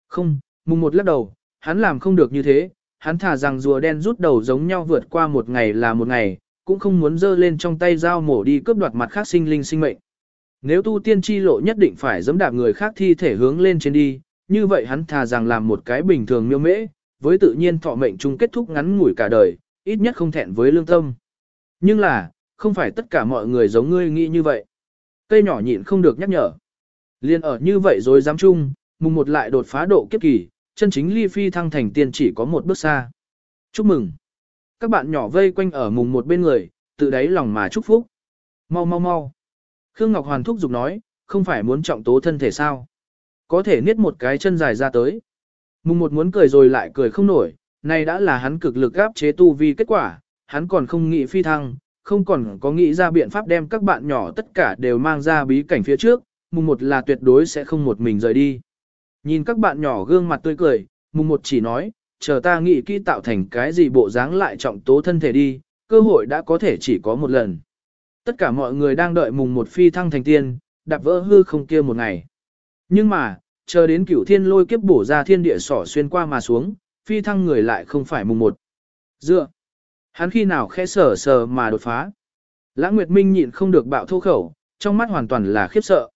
Không, mùng một lắc đầu, hắn làm không được như thế, hắn thả rằng rùa đen rút đầu giống nhau vượt qua một ngày là một ngày, cũng không muốn dơ lên trong tay dao mổ đi cướp đoạt mặt khác sinh linh sinh mệnh. Nếu tu tiên chi lộ nhất định phải giẫm đạp người khác thi thể hướng lên trên đi, như vậy hắn thà rằng làm một cái bình thường miêu mễ, với tự nhiên thọ mệnh chung kết thúc ngắn ngủi cả đời, ít nhất không thẹn với lương tâm. Nhưng là, không phải tất cả mọi người giống ngươi nghĩ như vậy. Cây nhỏ nhịn không được nhắc nhở. Liên ở như vậy rồi dám chung, mùng một lại đột phá độ kiếp kỳ, chân chính ly phi thăng thành tiên chỉ có một bước xa. Chúc mừng. Các bạn nhỏ vây quanh ở mùng một bên người, tự đáy lòng mà chúc phúc. Mau mau mau. Khương Ngọc Hoàn thúc giục nói, không phải muốn trọng tố thân thể sao. Có thể niết một cái chân dài ra tới. Mùng một muốn cười rồi lại cười không nổi, này đã là hắn cực lực gáp chế tu vi kết quả, hắn còn không nghĩ phi thăng, không còn có nghĩ ra biện pháp đem các bạn nhỏ tất cả đều mang ra bí cảnh phía trước, mùng một là tuyệt đối sẽ không một mình rời đi. Nhìn các bạn nhỏ gương mặt tươi cười, mùng một chỉ nói, chờ ta nghĩ kỹ tạo thành cái gì bộ dáng lại trọng tố thân thể đi, cơ hội đã có thể chỉ có một lần. Tất cả mọi người đang đợi mùng một phi thăng thành tiên, đạp vỡ hư không kia một ngày. Nhưng mà, chờ đến cửu thiên lôi kiếp bổ ra thiên địa sỏ xuyên qua mà xuống, phi thăng người lại không phải mùng một. Dựa, hắn khi nào khẽ sở sờ mà đột phá. Lãng Nguyệt Minh nhịn không được bạo thô khẩu, trong mắt hoàn toàn là khiếp sợ.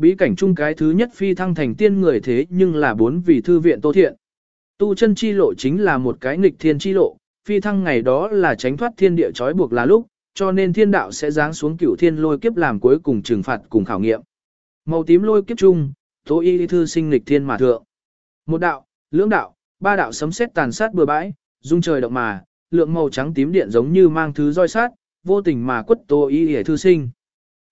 Bí cảnh chung cái thứ nhất phi thăng thành tiên người thế nhưng là bốn vị thư viện tô thiện. Tu chân chi lộ chính là một cái nghịch thiên chi lộ, phi thăng ngày đó là tránh thoát thiên địa trói buộc là lúc, cho nên thiên đạo sẽ giáng xuống cửu thiên lôi kiếp làm cuối cùng trừng phạt cùng khảo nghiệm. Màu tím lôi kiếp chung, tố y thư sinh nghịch thiên mà thượng. Một đạo, lưỡng đạo, ba đạo sấm sét tàn sát bừa bãi, dung trời động mà, lượng màu trắng tím điện giống như mang thứ roi sát, vô tình mà quất tố y thư sinh.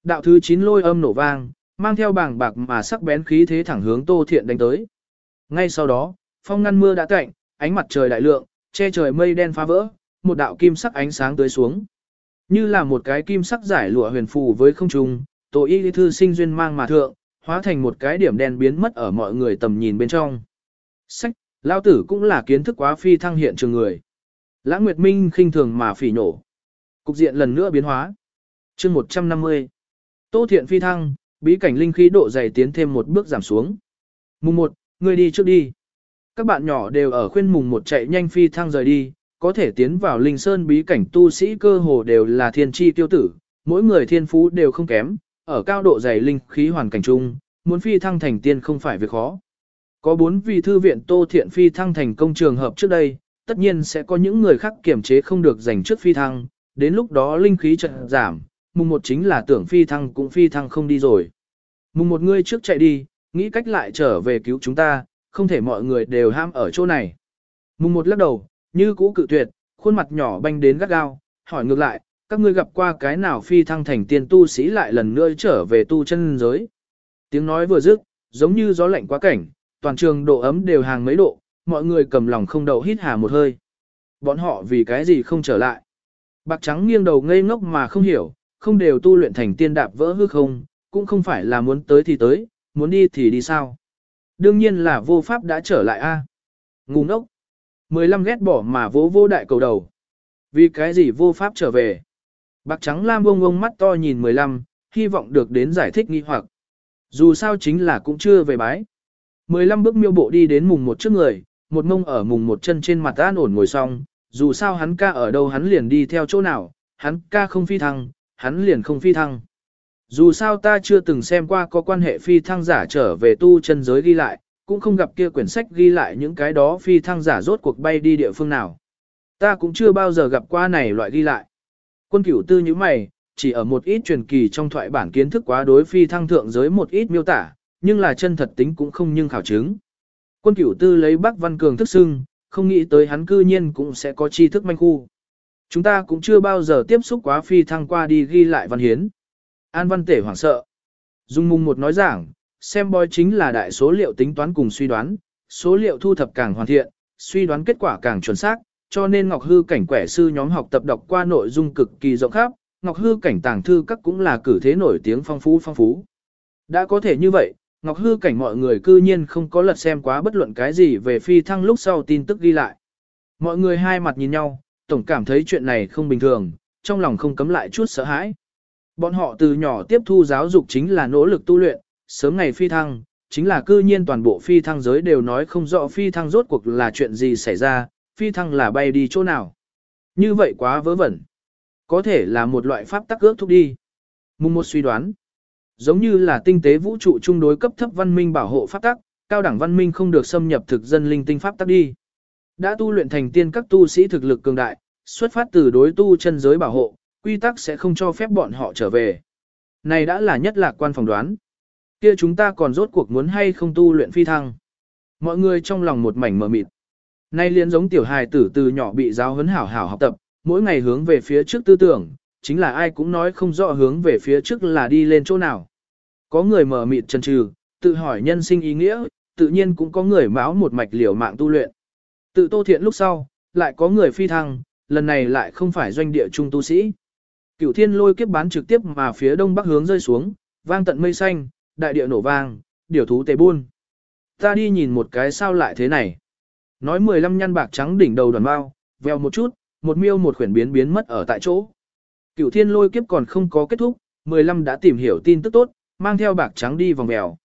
Đạo thứ 9 lôi âm nổ vang, mang theo bảng bạc mà sắc bén khí thế thẳng hướng Tô Thiện đánh tới. Ngay sau đó, phong ngăn mưa đã cạnh, ánh mặt trời đại lượng, che trời mây đen phá vỡ, một đạo kim sắc ánh sáng tới xuống. Như là một cái kim sắc giải lụa huyền phù với không trung, Tô Y thư sinh duyên mang mà thượng, hóa thành một cái điểm đen biến mất ở mọi người tầm nhìn bên trong. Sách, lao tử cũng là kiến thức quá phi thăng hiện trường người. Lãng Nguyệt Minh khinh thường mà phỉ nổ. Cục diện lần nữa biến hóa. chương 150. Tô Thiện phi thăng, bí cảnh linh khí độ dày tiến thêm một bước giảm xuống. Mùng 1, người đi trước đi. Các bạn nhỏ đều ở khuyên mùng 1 chạy nhanh phi thăng rời đi, có thể tiến vào linh sơn bí cảnh tu sĩ cơ hồ đều là thiên chi tiêu tử, mỗi người thiên phú đều không kém, ở cao độ dày linh khí hoàn cảnh chung, muốn phi thăng thành tiên không phải việc khó. Có bốn vị thư viện Tô Thiện phi thăng thành công trường hợp trước đây, tất nhiên sẽ có những người khác kiểm chế không được giành trước phi thăng, đến lúc đó linh khí chợt giảm, mùng một chính là tưởng phi thăng cũng phi thăng không đi rồi. Mùng một ngươi trước chạy đi, nghĩ cách lại trở về cứu chúng ta, không thể mọi người đều ham ở chỗ này. Mùng một lắc đầu, như cũ cự tuyệt, khuôn mặt nhỏ banh đến gắt gao, hỏi ngược lại, các ngươi gặp qua cái nào phi thăng thành tiên tu sĩ lại lần nữa trở về tu chân giới. Tiếng nói vừa dứt, giống như gió lạnh quá cảnh, toàn trường độ ấm đều hàng mấy độ, mọi người cầm lòng không đầu hít hà một hơi. Bọn họ vì cái gì không trở lại. Bạc trắng nghiêng đầu ngây ngốc mà không hiểu, không đều tu luyện thành tiên đạp vỡ hư không, cũng không phải là muốn tới thì tới, muốn đi thì đi sao. Đương nhiên là vô pháp đã trở lại a. À? Ngu ngốc. 15 ghét bỏ mà vỗ vô đại cầu đầu. Vì cái gì vô pháp trở về. Bạc trắng lam bông bông mắt to nhìn 15, hy vọng được đến giải thích nghi hoặc. Dù sao chính là cũng chưa về bái. 15 bước miêu bộ đi đến mùng một trước người, một mông ở mùng một chân trên mặt an ổn ngồi xong, dù sao hắn ca ở đâu hắn liền đi theo chỗ nào, hắn ca không phi thăng, hắn liền không phi thăng. Dù sao ta chưa từng xem qua có quan hệ phi thăng giả trở về tu chân giới ghi lại, cũng không gặp kia quyển sách ghi lại những cái đó phi thăng giả rốt cuộc bay đi địa phương nào. Ta cũng chưa bao giờ gặp qua này loại ghi lại. Quân cửu tư như mày, chỉ ở một ít truyền kỳ trong thoại bản kiến thức quá đối phi thăng thượng giới một ít miêu tả, nhưng là chân thật tính cũng không nhưng khảo chứng. Quân cửu tư lấy Bắc Văn Cường thức xưng, không nghĩ tới hắn cư nhiên cũng sẽ có tri thức manh khu. Chúng ta cũng chưa bao giờ tiếp xúc quá phi thăng qua đi ghi lại văn hiến. An văn tể hoảng sợ. Dung mùng một nói giảng, xem bói chính là đại số liệu tính toán cùng suy đoán, số liệu thu thập càng hoàn thiện, suy đoán kết quả càng chuẩn xác, cho nên Ngọc Hư cảnh quẻ sư nhóm học tập đọc qua nội dung cực kỳ rộng khắp, Ngọc Hư cảnh tàng thư các cũng là cử thế nổi tiếng phong phú phong phú. Đã có thể như vậy, Ngọc Hư cảnh mọi người cư nhiên không có lật xem quá bất luận cái gì về phi thăng lúc sau tin tức ghi lại. Mọi người hai mặt nhìn nhau, tổng cảm thấy chuyện này không bình thường, trong lòng không cấm lại chút sợ hãi. Bọn họ từ nhỏ tiếp thu giáo dục chính là nỗ lực tu luyện, sớm ngày phi thăng, chính là cư nhiên toàn bộ phi thăng giới đều nói không rõ phi thăng rốt cuộc là chuyện gì xảy ra, phi thăng là bay đi chỗ nào. Như vậy quá vớ vẩn. Có thể là một loại pháp tắc ước thúc đi. Mùng một suy đoán. Giống như là tinh tế vũ trụ trung đối cấp thấp văn minh bảo hộ pháp tắc, cao đẳng văn minh không được xâm nhập thực dân linh tinh pháp tắc đi. Đã tu luyện thành tiên các tu sĩ thực lực cường đại, xuất phát từ đối tu chân giới bảo hộ, quy tắc sẽ không cho phép bọn họ trở về. Này đã là nhất lạc quan phỏng đoán. Kia chúng ta còn rốt cuộc muốn hay không tu luyện phi thăng. Mọi người trong lòng một mảnh mờ mịt. Nay liên giống tiểu hài tử từ nhỏ bị giáo huấn hảo hảo học tập, mỗi ngày hướng về phía trước tư tưởng, chính là ai cũng nói không rõ hướng về phía trước là đi lên chỗ nào. Có người mờ mịt chân trừ, tự hỏi nhân sinh ý nghĩa, tự nhiên cũng có người máu một mạch liều mạng tu luyện. Tự tô thiện lúc sau, lại có người phi thăng, lần này lại không phải doanh địa trung tu sĩ. Cửu thiên lôi kiếp bán trực tiếp mà phía đông bắc hướng rơi xuống, vang tận mây xanh, đại địa nổ vang, điều thú tề buôn. Ta đi nhìn một cái sao lại thế này. Nói 15 nhăn bạc trắng đỉnh đầu đoàn bao, veo một chút, một miêu một khuyển biến biến mất ở tại chỗ. Cửu thiên lôi kiếp còn không có kết thúc, 15 đã tìm hiểu tin tức tốt, mang theo bạc trắng đi vòng mèo.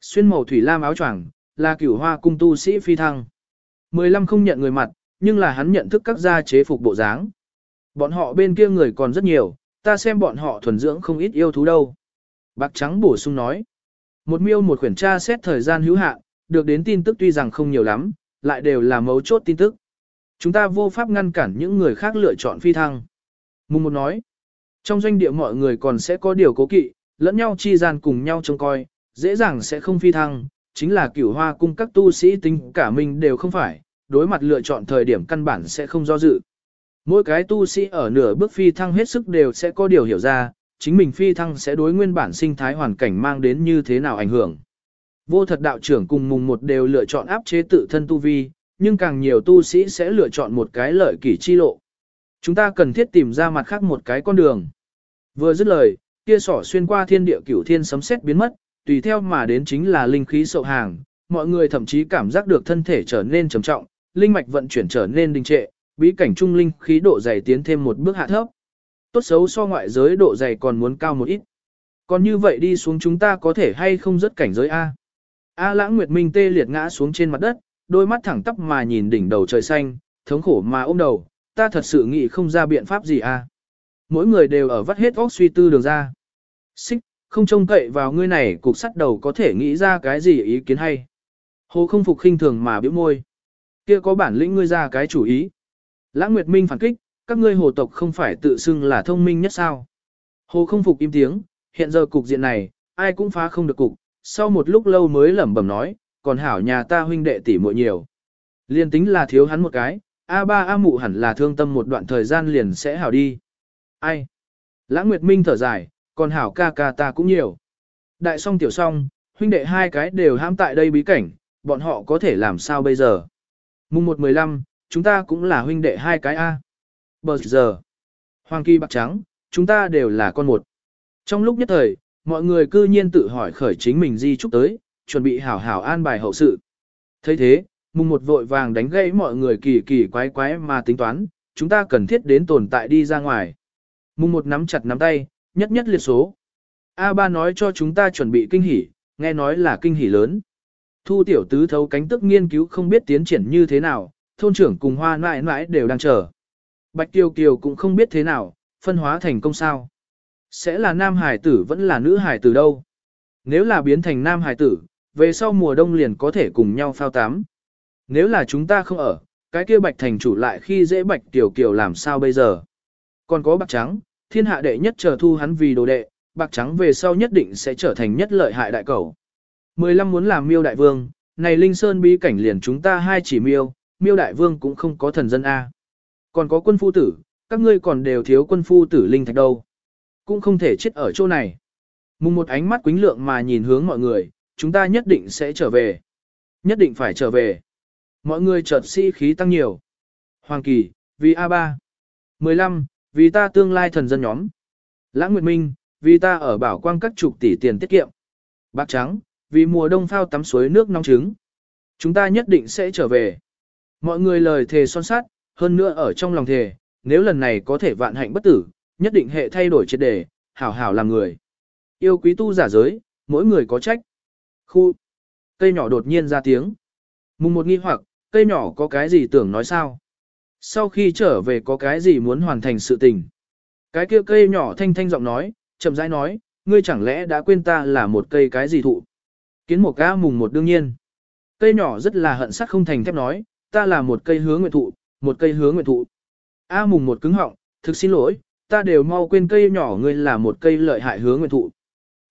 Xuyên màu thủy lam áo choàng là cửu hoa cung tu sĩ phi thăng. 15 không nhận người mặt, nhưng là hắn nhận thức các gia chế phục bộ dáng. Bọn họ bên kia người còn rất nhiều, ta xem bọn họ thuần dưỡng không ít yêu thú đâu. Bạc trắng bổ sung nói. Một miêu một khuyển tra xét thời gian hữu hạn, được đến tin tức tuy rằng không nhiều lắm, lại đều là mấu chốt tin tức. Chúng ta vô pháp ngăn cản những người khác lựa chọn phi thăng. Mùng một nói, trong doanh địa mọi người còn sẽ có điều cố kỵ, lẫn nhau chi gian cùng nhau trông coi, dễ dàng sẽ không phi thăng, chính là cửu hoa cung các tu sĩ tính cả mình đều không phải, đối mặt lựa chọn thời điểm căn bản sẽ không do dự. Mỗi cái tu sĩ ở nửa bước phi thăng hết sức đều sẽ có điều hiểu ra, chính mình phi thăng sẽ đối nguyên bản sinh thái hoàn cảnh mang đến như thế nào ảnh hưởng. Vô thật đạo trưởng cùng mùng một đều lựa chọn áp chế tự thân tu vi, nhưng càng nhiều tu sĩ sẽ lựa chọn một cái lợi kỷ chi lộ. Chúng ta cần thiết tìm ra mặt khác một cái con đường. Vừa dứt lời, kia sỏ xuyên qua thiên địa cửu thiên sấm sét biến mất, tùy theo mà đến chính là linh khí sậu hàng, mọi người thậm chí cảm giác được thân thể trở nên trầm trọng, linh mạch vận chuyển trở nên đình trệ, bí cảnh trung linh khí độ dày tiến thêm một bước hạ thấp. Tốt xấu so ngoại giới độ dày còn muốn cao một ít. Còn như vậy đi xuống chúng ta có thể hay không rất cảnh giới A. A lãng nguyệt minh tê liệt ngã xuống trên mặt đất, đôi mắt thẳng tắp mà nhìn đỉnh đầu trời xanh, thống khổ mà ôm đầu, ta thật sự nghĩ không ra biện pháp gì A. Mỗi người đều ở vắt hết óc suy tư đường ra. Xích, không trông cậy vào ngươi này cục sắt đầu có thể nghĩ ra cái gì ý kiến hay. Hồ không phục khinh thường mà biểu môi. Kia có bản lĩnh ngươi ra cái chủ ý. Lãng Nguyệt Minh phản kích, các ngươi hồ tộc không phải tự xưng là thông minh nhất sao. Hồ không phục im tiếng, hiện giờ cục diện này, ai cũng phá không được cục, sau một lúc lâu mới lẩm bẩm nói, còn hảo nhà ta huynh đệ tỷ muội nhiều. Liên tính là thiếu hắn một cái, A ba A mụ hẳn là thương tâm một đoạn thời gian liền sẽ hảo đi. Ai? Lãng Nguyệt Minh thở dài, còn hảo ca ca ta cũng nhiều. Đại song tiểu song, huynh đệ hai cái đều ham tại đây bí cảnh, bọn họ có thể làm sao bây giờ? Mùng 1-15, chúng ta cũng là huynh đệ hai cái A. Bờ giờ, Hoàng Kỳ Bạc Trắng, chúng ta đều là con một. Trong lúc nhất thời, mọi người cư nhiên tự hỏi khởi chính mình di trúc tới, chuẩn bị hảo hảo an bài hậu sự. thấy thế, mùng một vội vàng đánh gãy mọi người kỳ kỳ quái quái mà tính toán, chúng ta cần thiết đến tồn tại đi ra ngoài. Mùng một nắm chặt nắm tay, nhất nhất liệt số. A3 nói cho chúng ta chuẩn bị kinh hỉ, nghe nói là kinh hỉ lớn. Thu tiểu tứ thấu cánh tức nghiên cứu không biết tiến triển như thế nào, thôn trưởng cùng hoa mãi mãi đều đang chờ. Bạch Tiêu Kiều cũng không biết thế nào, phân hóa thành công sao. Sẽ là nam hải tử vẫn là nữ hải tử đâu. Nếu là biến thành nam hải tử, Về sau mùa đông liền có thể cùng nhau phao tắm. Nếu là chúng ta không ở, cái kia bạch thành chủ lại khi dễ bạch tiểu kiều làm sao bây giờ. Còn có bạc trắng, thiên hạ đệ nhất chờ thu hắn vì đồ đệ, bạc trắng về sau nhất định sẽ trở thành nhất lợi hại đại cầu. 15 muốn làm miêu đại vương, này linh sơn bí cảnh liền chúng ta hai chỉ miêu, miêu đại vương cũng không có thần dân A. Còn có quân phu tử, các ngươi còn đều thiếu quân phu tử linh thạch đâu. Cũng không thể chết ở chỗ này. Mùng một ánh mắt quính lượng mà nhìn hướng mọi người, chúng ta nhất định sẽ trở về. Nhất định phải trở về. Mọi người chợt si khí tăng nhiều. Hoàng Kỳ, vì A3. 15, vì ta tương lai thần dân nhóm. Lãng Nguyệt Minh, vì ta ở bảo quang các chục tỷ tiền tiết kiệm. Bạc Trắng, vì mùa đông phao tắm suối nước nóng trứng. Chúng ta nhất định sẽ trở về. Mọi người lời thề son sát, hơn nữa ở trong lòng thề, nếu lần này có thể vạn hạnh bất tử, nhất định hệ thay đổi triệt đề, hảo hảo làm người. Yêu quý tu giả giới, mỗi người có trách. Khu. Cây nhỏ đột nhiên ra tiếng. Mùng một nghi hoặc, cây nhỏ có cái gì tưởng nói sao? Sau khi trở về có cái gì muốn hoàn thành sự tình? Cái kia cây nhỏ thanh thanh giọng nói, chậm rãi nói, ngươi chẳng lẽ đã quên ta là một cây cái gì thụ? Kiến một ca mùng một đương nhiên. Cây nhỏ rất là hận sắc không thành thép nói, ta là một cây hứa nguyện thụ, một cây hứa nguyện thụ. A mùng một cứng họng, thực xin lỗi, ta đều mau quên cây nhỏ ngươi là một cây lợi hại hứa nguyện thụ.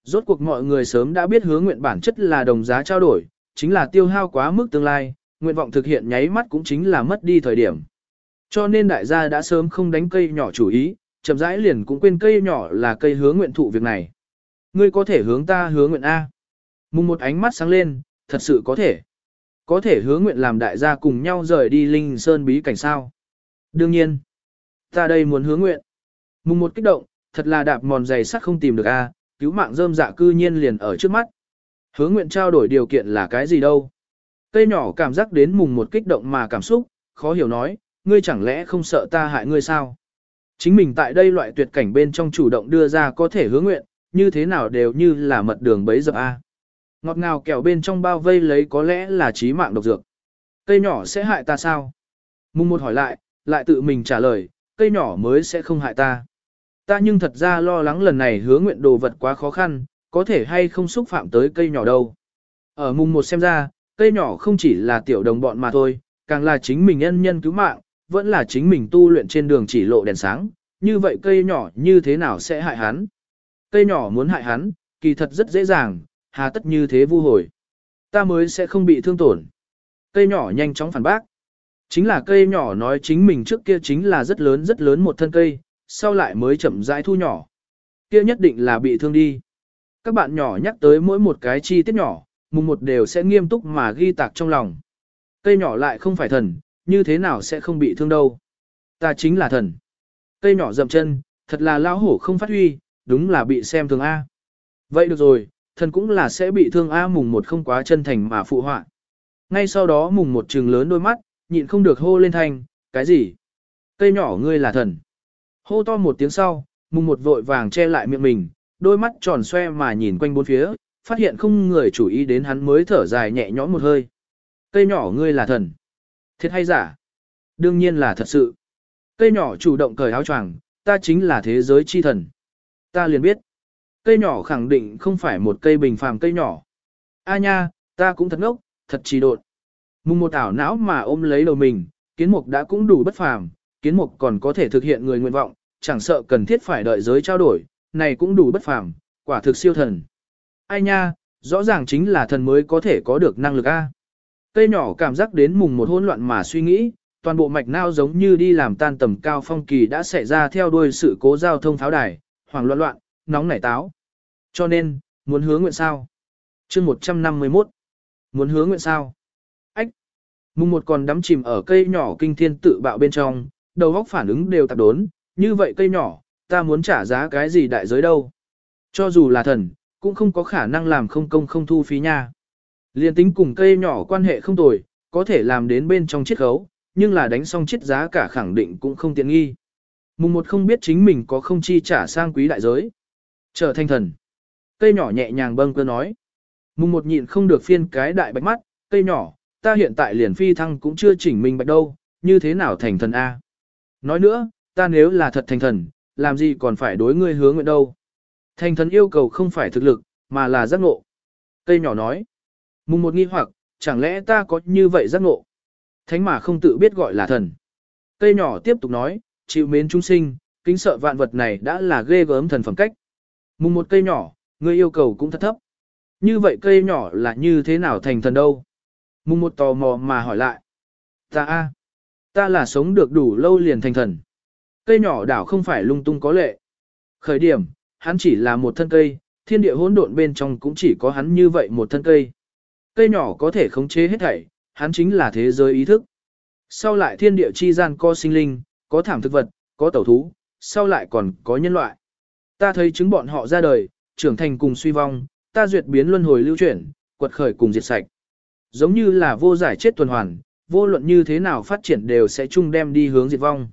Rốt cuộc mọi người sớm đã biết hứa nguyện bản chất là đồng giá trao đổi, chính là tiêu hao quá mức tương lai, nguyện vọng thực hiện nháy mắt cũng chính là mất đi thời điểm. Cho nên đại gia đã sớm không đánh cây nhỏ chủ ý, chậm rãi liền cũng quên cây nhỏ là cây hướng nguyện thụ việc này. Ngươi có thể hướng ta hướng nguyện A. Mùng một ánh mắt sáng lên, thật sự có thể. Có thể hướng nguyện làm đại gia cùng nhau rời đi linh sơn bí cảnh sao. Đương nhiên, ta đây muốn hướng nguyện. Mùng một kích động, thật là đạp mòn giày sắt không tìm được A, cứu mạng rơm dạ cư nhiên liền ở trước mắt. Hướng nguyện trao đổi điều kiện là cái gì đâu. Cây nhỏ cảm giác đến mùng một kích động mà cảm xúc, khó hiểu nói, ngươi chẳng lẽ không sợ ta hại ngươi sao? Chính mình tại đây loại tuyệt cảnh bên trong chủ động đưa ra có thể hứa nguyện, như thế nào đều như là mật đường bấy dập A. Ngọt ngào kẹo bên trong bao vây lấy có lẽ là trí mạng độc dược. Cây nhỏ sẽ hại ta sao? Mùng một hỏi lại, lại tự mình trả lời, cây nhỏ mới sẽ không hại ta. Ta nhưng thật ra lo lắng lần này hứa nguyện đồ vật quá khó khăn, có thể hay không xúc phạm tới cây nhỏ đâu. Ở mùng một xem ra, cây nhỏ không chỉ là tiểu đồng bọn mà thôi, càng là chính mình nhân nhân cứu mạng, vẫn là chính mình tu luyện trên đường chỉ lộ đèn sáng, như vậy cây nhỏ như thế nào sẽ hại hắn? Cây nhỏ muốn hại hắn, kỳ thật rất dễ dàng, hà tất như thế vu hồi. Ta mới sẽ không bị thương tổn. Cây nhỏ nhanh chóng phản bác. Chính là cây nhỏ nói chính mình trước kia chính là rất lớn rất lớn một thân cây, sau lại mới chậm rãi thu nhỏ. Kia nhất định là bị thương đi. Các bạn nhỏ nhắc tới mỗi một cái chi tiết nhỏ, mùng một đều sẽ nghiêm túc mà ghi tạc trong lòng. Cây nhỏ lại không phải thần, như thế nào sẽ không bị thương đâu. Ta chính là thần. Cây nhỏ dậm chân, thật là lão hổ không phát huy, đúng là bị xem thường A. Vậy được rồi, thần cũng là sẽ bị thương A mùng một không quá chân thành mà phụ họa. Ngay sau đó mùng một trừng lớn đôi mắt, nhịn không được hô lên thanh, cái gì? Cây nhỏ ngươi là thần. Hô to một tiếng sau, mùng một vội vàng che lại miệng mình, đôi mắt tròn xoe mà nhìn quanh bốn phía, phát hiện không người chủ ý đến hắn mới thở dài nhẹ nhõm một hơi. Cây nhỏ ngươi là thần. Thiệt hay giả? Đương nhiên là thật sự. Cây nhỏ chủ động cởi áo choàng, ta chính là thế giới chi thần. Ta liền biết. Cây nhỏ khẳng định không phải một cây bình phàm cây nhỏ. A nha, ta cũng thật ngốc, thật trì độn. Mùng một ảo não mà ôm lấy đầu mình, kiến mục đã cũng đủ bất phàm, kiến mục còn có thể thực hiện người nguyện vọng, chẳng sợ cần thiết phải đợi giới trao đổi, này cũng đủ bất phàm, quả thực siêu thần. Ai nha, rõ ràng chính là thần mới có thể có được năng lực A. Cây nhỏ cảm giác đến mùng một hỗn loạn mà suy nghĩ, toàn bộ mạch não giống như đi làm tan tầm cao phong kỳ đã xảy ra theo đuôi sự cố giao thông pháo đài, hoảng loạn loạn, nóng nảy táo. Cho nên, muốn hứa nguyện sao? chương 151. Muốn hứa nguyện sao? Ách! Mùng một còn đắm chìm ở cây nhỏ kinh thiên tự bạo bên trong, đầu óc phản ứng đều tạp đốn, như vậy cây nhỏ, ta muốn trả giá cái gì đại giới đâu? Cho dù là thần, cũng không có khả năng làm không công không thu phí nha. Liên tính cùng cây nhỏ quan hệ không tồi, có thể làm đến bên trong chiết khấu, nhưng là đánh xong chiết giá cả khẳng định cũng không tiện nghi. Mùng một không biết chính mình có không chi trả sang quý đại giới. Trở thành thần. Cây nhỏ nhẹ nhàng bâng cơ nói. Mùng một nhịn không được phiên cái đại bạch mắt, cây nhỏ, ta hiện tại liền phi thăng cũng chưa chỉnh mình bạch đâu, như thế nào thành thần A. Nói nữa, ta nếu là thật thành thần, làm gì còn phải đối ngươi hướng nguyện đâu. Thành thần yêu cầu không phải thực lực, mà là giác ngộ. Cây nhỏ nói. Mùng một nghi hoặc, chẳng lẽ ta có như vậy giác ngộ? Thánh mà không tự biết gọi là thần. Cây nhỏ tiếp tục nói, chịu mến chúng sinh, kính sợ vạn vật này đã là ghê gớm thần phẩm cách. Mùng một cây nhỏ, người yêu cầu cũng thật thấp. Như vậy cây nhỏ là như thế nào thành thần đâu? Mùng một tò mò mà hỏi lại. Ta a, ta là sống được đủ lâu liền thành thần. Cây nhỏ đảo không phải lung tung có lệ. Khởi điểm, hắn chỉ là một thân cây, thiên địa hỗn độn bên trong cũng chỉ có hắn như vậy một thân cây. Cây nhỏ có thể khống chế hết thảy, hắn chính là thế giới ý thức. Sau lại thiên địa chi gian có sinh linh, có thảm thực vật, có tẩu thú, sau lại còn có nhân loại. Ta thấy chứng bọn họ ra đời, trưởng thành cùng suy vong, ta duyệt biến luân hồi lưu chuyển, quật khởi cùng diệt sạch. Giống như là vô giải chết tuần hoàn, vô luận như thế nào phát triển đều sẽ chung đem đi hướng diệt vong.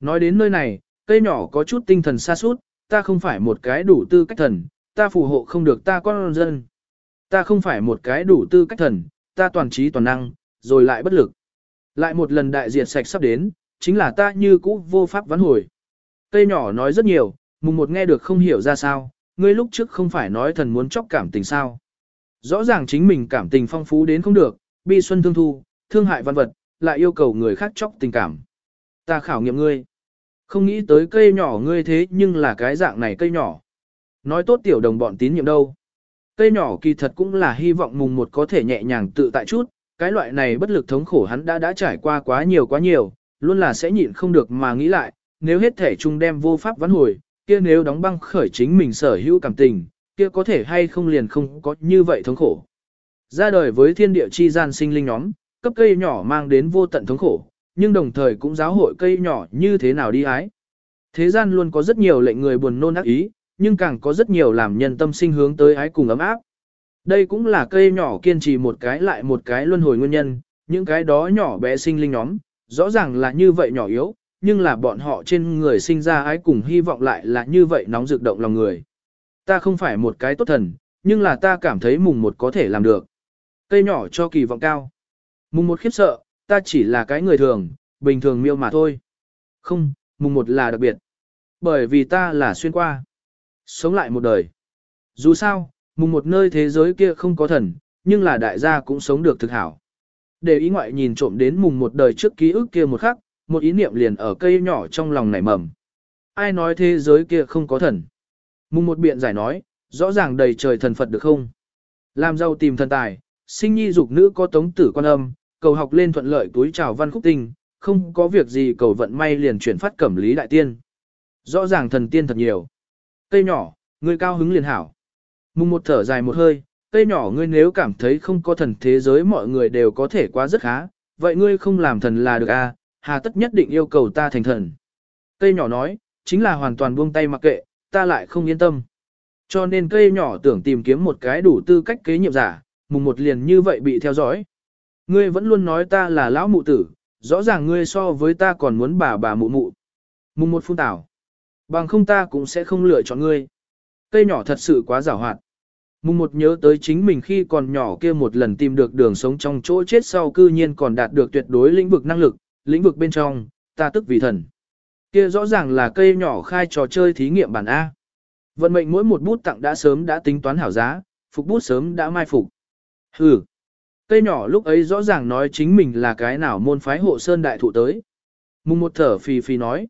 Nói đến nơi này, cây nhỏ có chút tinh thần xa suốt, ta không phải một cái đủ tư cách thần, ta phù hộ không được ta con dân. Ta không phải một cái đủ tư cách thần, ta toàn trí toàn năng, rồi lại bất lực. Lại một lần đại diệt sạch sắp đến, chính là ta như cũ vô pháp vãn hồi. Cây nhỏ nói rất nhiều, mùng một nghe được không hiểu ra sao, ngươi lúc trước không phải nói thần muốn chóc cảm tình sao. Rõ ràng chính mình cảm tình phong phú đến không được, bi xuân thương thu, thương hại văn vật, lại yêu cầu người khác chóc tình cảm. Ta khảo nghiệm ngươi. Không nghĩ tới cây nhỏ ngươi thế nhưng là cái dạng này cây nhỏ. Nói tốt tiểu đồng bọn tín nhiệm đâu. Cây nhỏ kỳ thật cũng là hy vọng mùng một có thể nhẹ nhàng tự tại chút, cái loại này bất lực thống khổ hắn đã đã trải qua quá nhiều quá nhiều, luôn là sẽ nhịn không được mà nghĩ lại, nếu hết thể chung đem vô pháp vãn hồi, kia nếu đóng băng khởi chính mình sở hữu cảm tình, kia có thể hay không liền không có như vậy thống khổ. Ra đời với thiên địa chi gian sinh linh nhóm, cấp cây nhỏ mang đến vô tận thống khổ, nhưng đồng thời cũng giáo hội cây nhỏ như thế nào đi ái. Thế gian luôn có rất nhiều lệnh người buồn nôn ác ý, nhưng càng có rất nhiều làm nhân tâm sinh hướng tới ái cùng ấm áp. Đây cũng là cây nhỏ kiên trì một cái lại một cái luân hồi nguyên nhân, những cái đó nhỏ bé sinh linh nhóm, rõ ràng là như vậy nhỏ yếu, nhưng là bọn họ trên người sinh ra ái cùng hy vọng lại là như vậy nóng rực động lòng người. Ta không phải một cái tốt thần, nhưng là ta cảm thấy mùng một có thể làm được. Cây nhỏ cho kỳ vọng cao. Mùng một khiếp sợ, ta chỉ là cái người thường, bình thường miêu mà thôi. Không, mùng một là đặc biệt. Bởi vì ta là xuyên qua. Sống lại một đời. Dù sao, mùng một nơi thế giới kia không có thần, nhưng là đại gia cũng sống được thực hảo. Để ý ngoại nhìn trộm đến mùng một đời trước ký ức kia một khắc, một ý niệm liền ở cây nhỏ trong lòng nảy mầm. Ai nói thế giới kia không có thần? Mùng một biện giải nói, rõ ràng đầy trời thần Phật được không? Làm giàu tìm thần tài, sinh nhi dục nữ có tống tử quan âm, cầu học lên thuận lợi túi trào văn khúc tinh, không có việc gì cầu vận may liền chuyển phát cẩm lý đại tiên. Rõ ràng thần tiên thật nhiều. Cây nhỏ, ngươi cao hứng liền hảo. Mùng một thở dài một hơi, cây nhỏ ngươi nếu cảm thấy không có thần thế giới mọi người đều có thể quá rất khá, vậy ngươi không làm thần là được à, hà tất nhất định yêu cầu ta thành thần. Cây nhỏ nói, chính là hoàn toàn buông tay mặc kệ, ta lại không yên tâm. Cho nên cây nhỏ tưởng tìm kiếm một cái đủ tư cách kế nhiệm giả, mùng một liền như vậy bị theo dõi. Ngươi vẫn luôn nói ta là lão mụ tử, rõ ràng ngươi so với ta còn muốn bà bà mụ mụ. Mùng một phun tảo. Bằng không ta cũng sẽ không lựa chọn ngươi. Cây nhỏ thật sự quá giảo hoạt. Mùng một nhớ tới chính mình khi còn nhỏ kia một lần tìm được đường sống trong chỗ chết sau cư nhiên còn đạt được tuyệt đối lĩnh vực năng lực, lĩnh vực bên trong, ta tức vì thần. Kia rõ ràng là cây nhỏ khai trò chơi thí nghiệm bản A. Vận mệnh mỗi một bút tặng đã sớm đã tính toán hảo giá, phục bút sớm đã mai phục. Hừ. Cây nhỏ lúc ấy rõ ràng nói chính mình là cái nào môn phái hộ sơn đại thụ tới. Mùng một thở phì phì nói.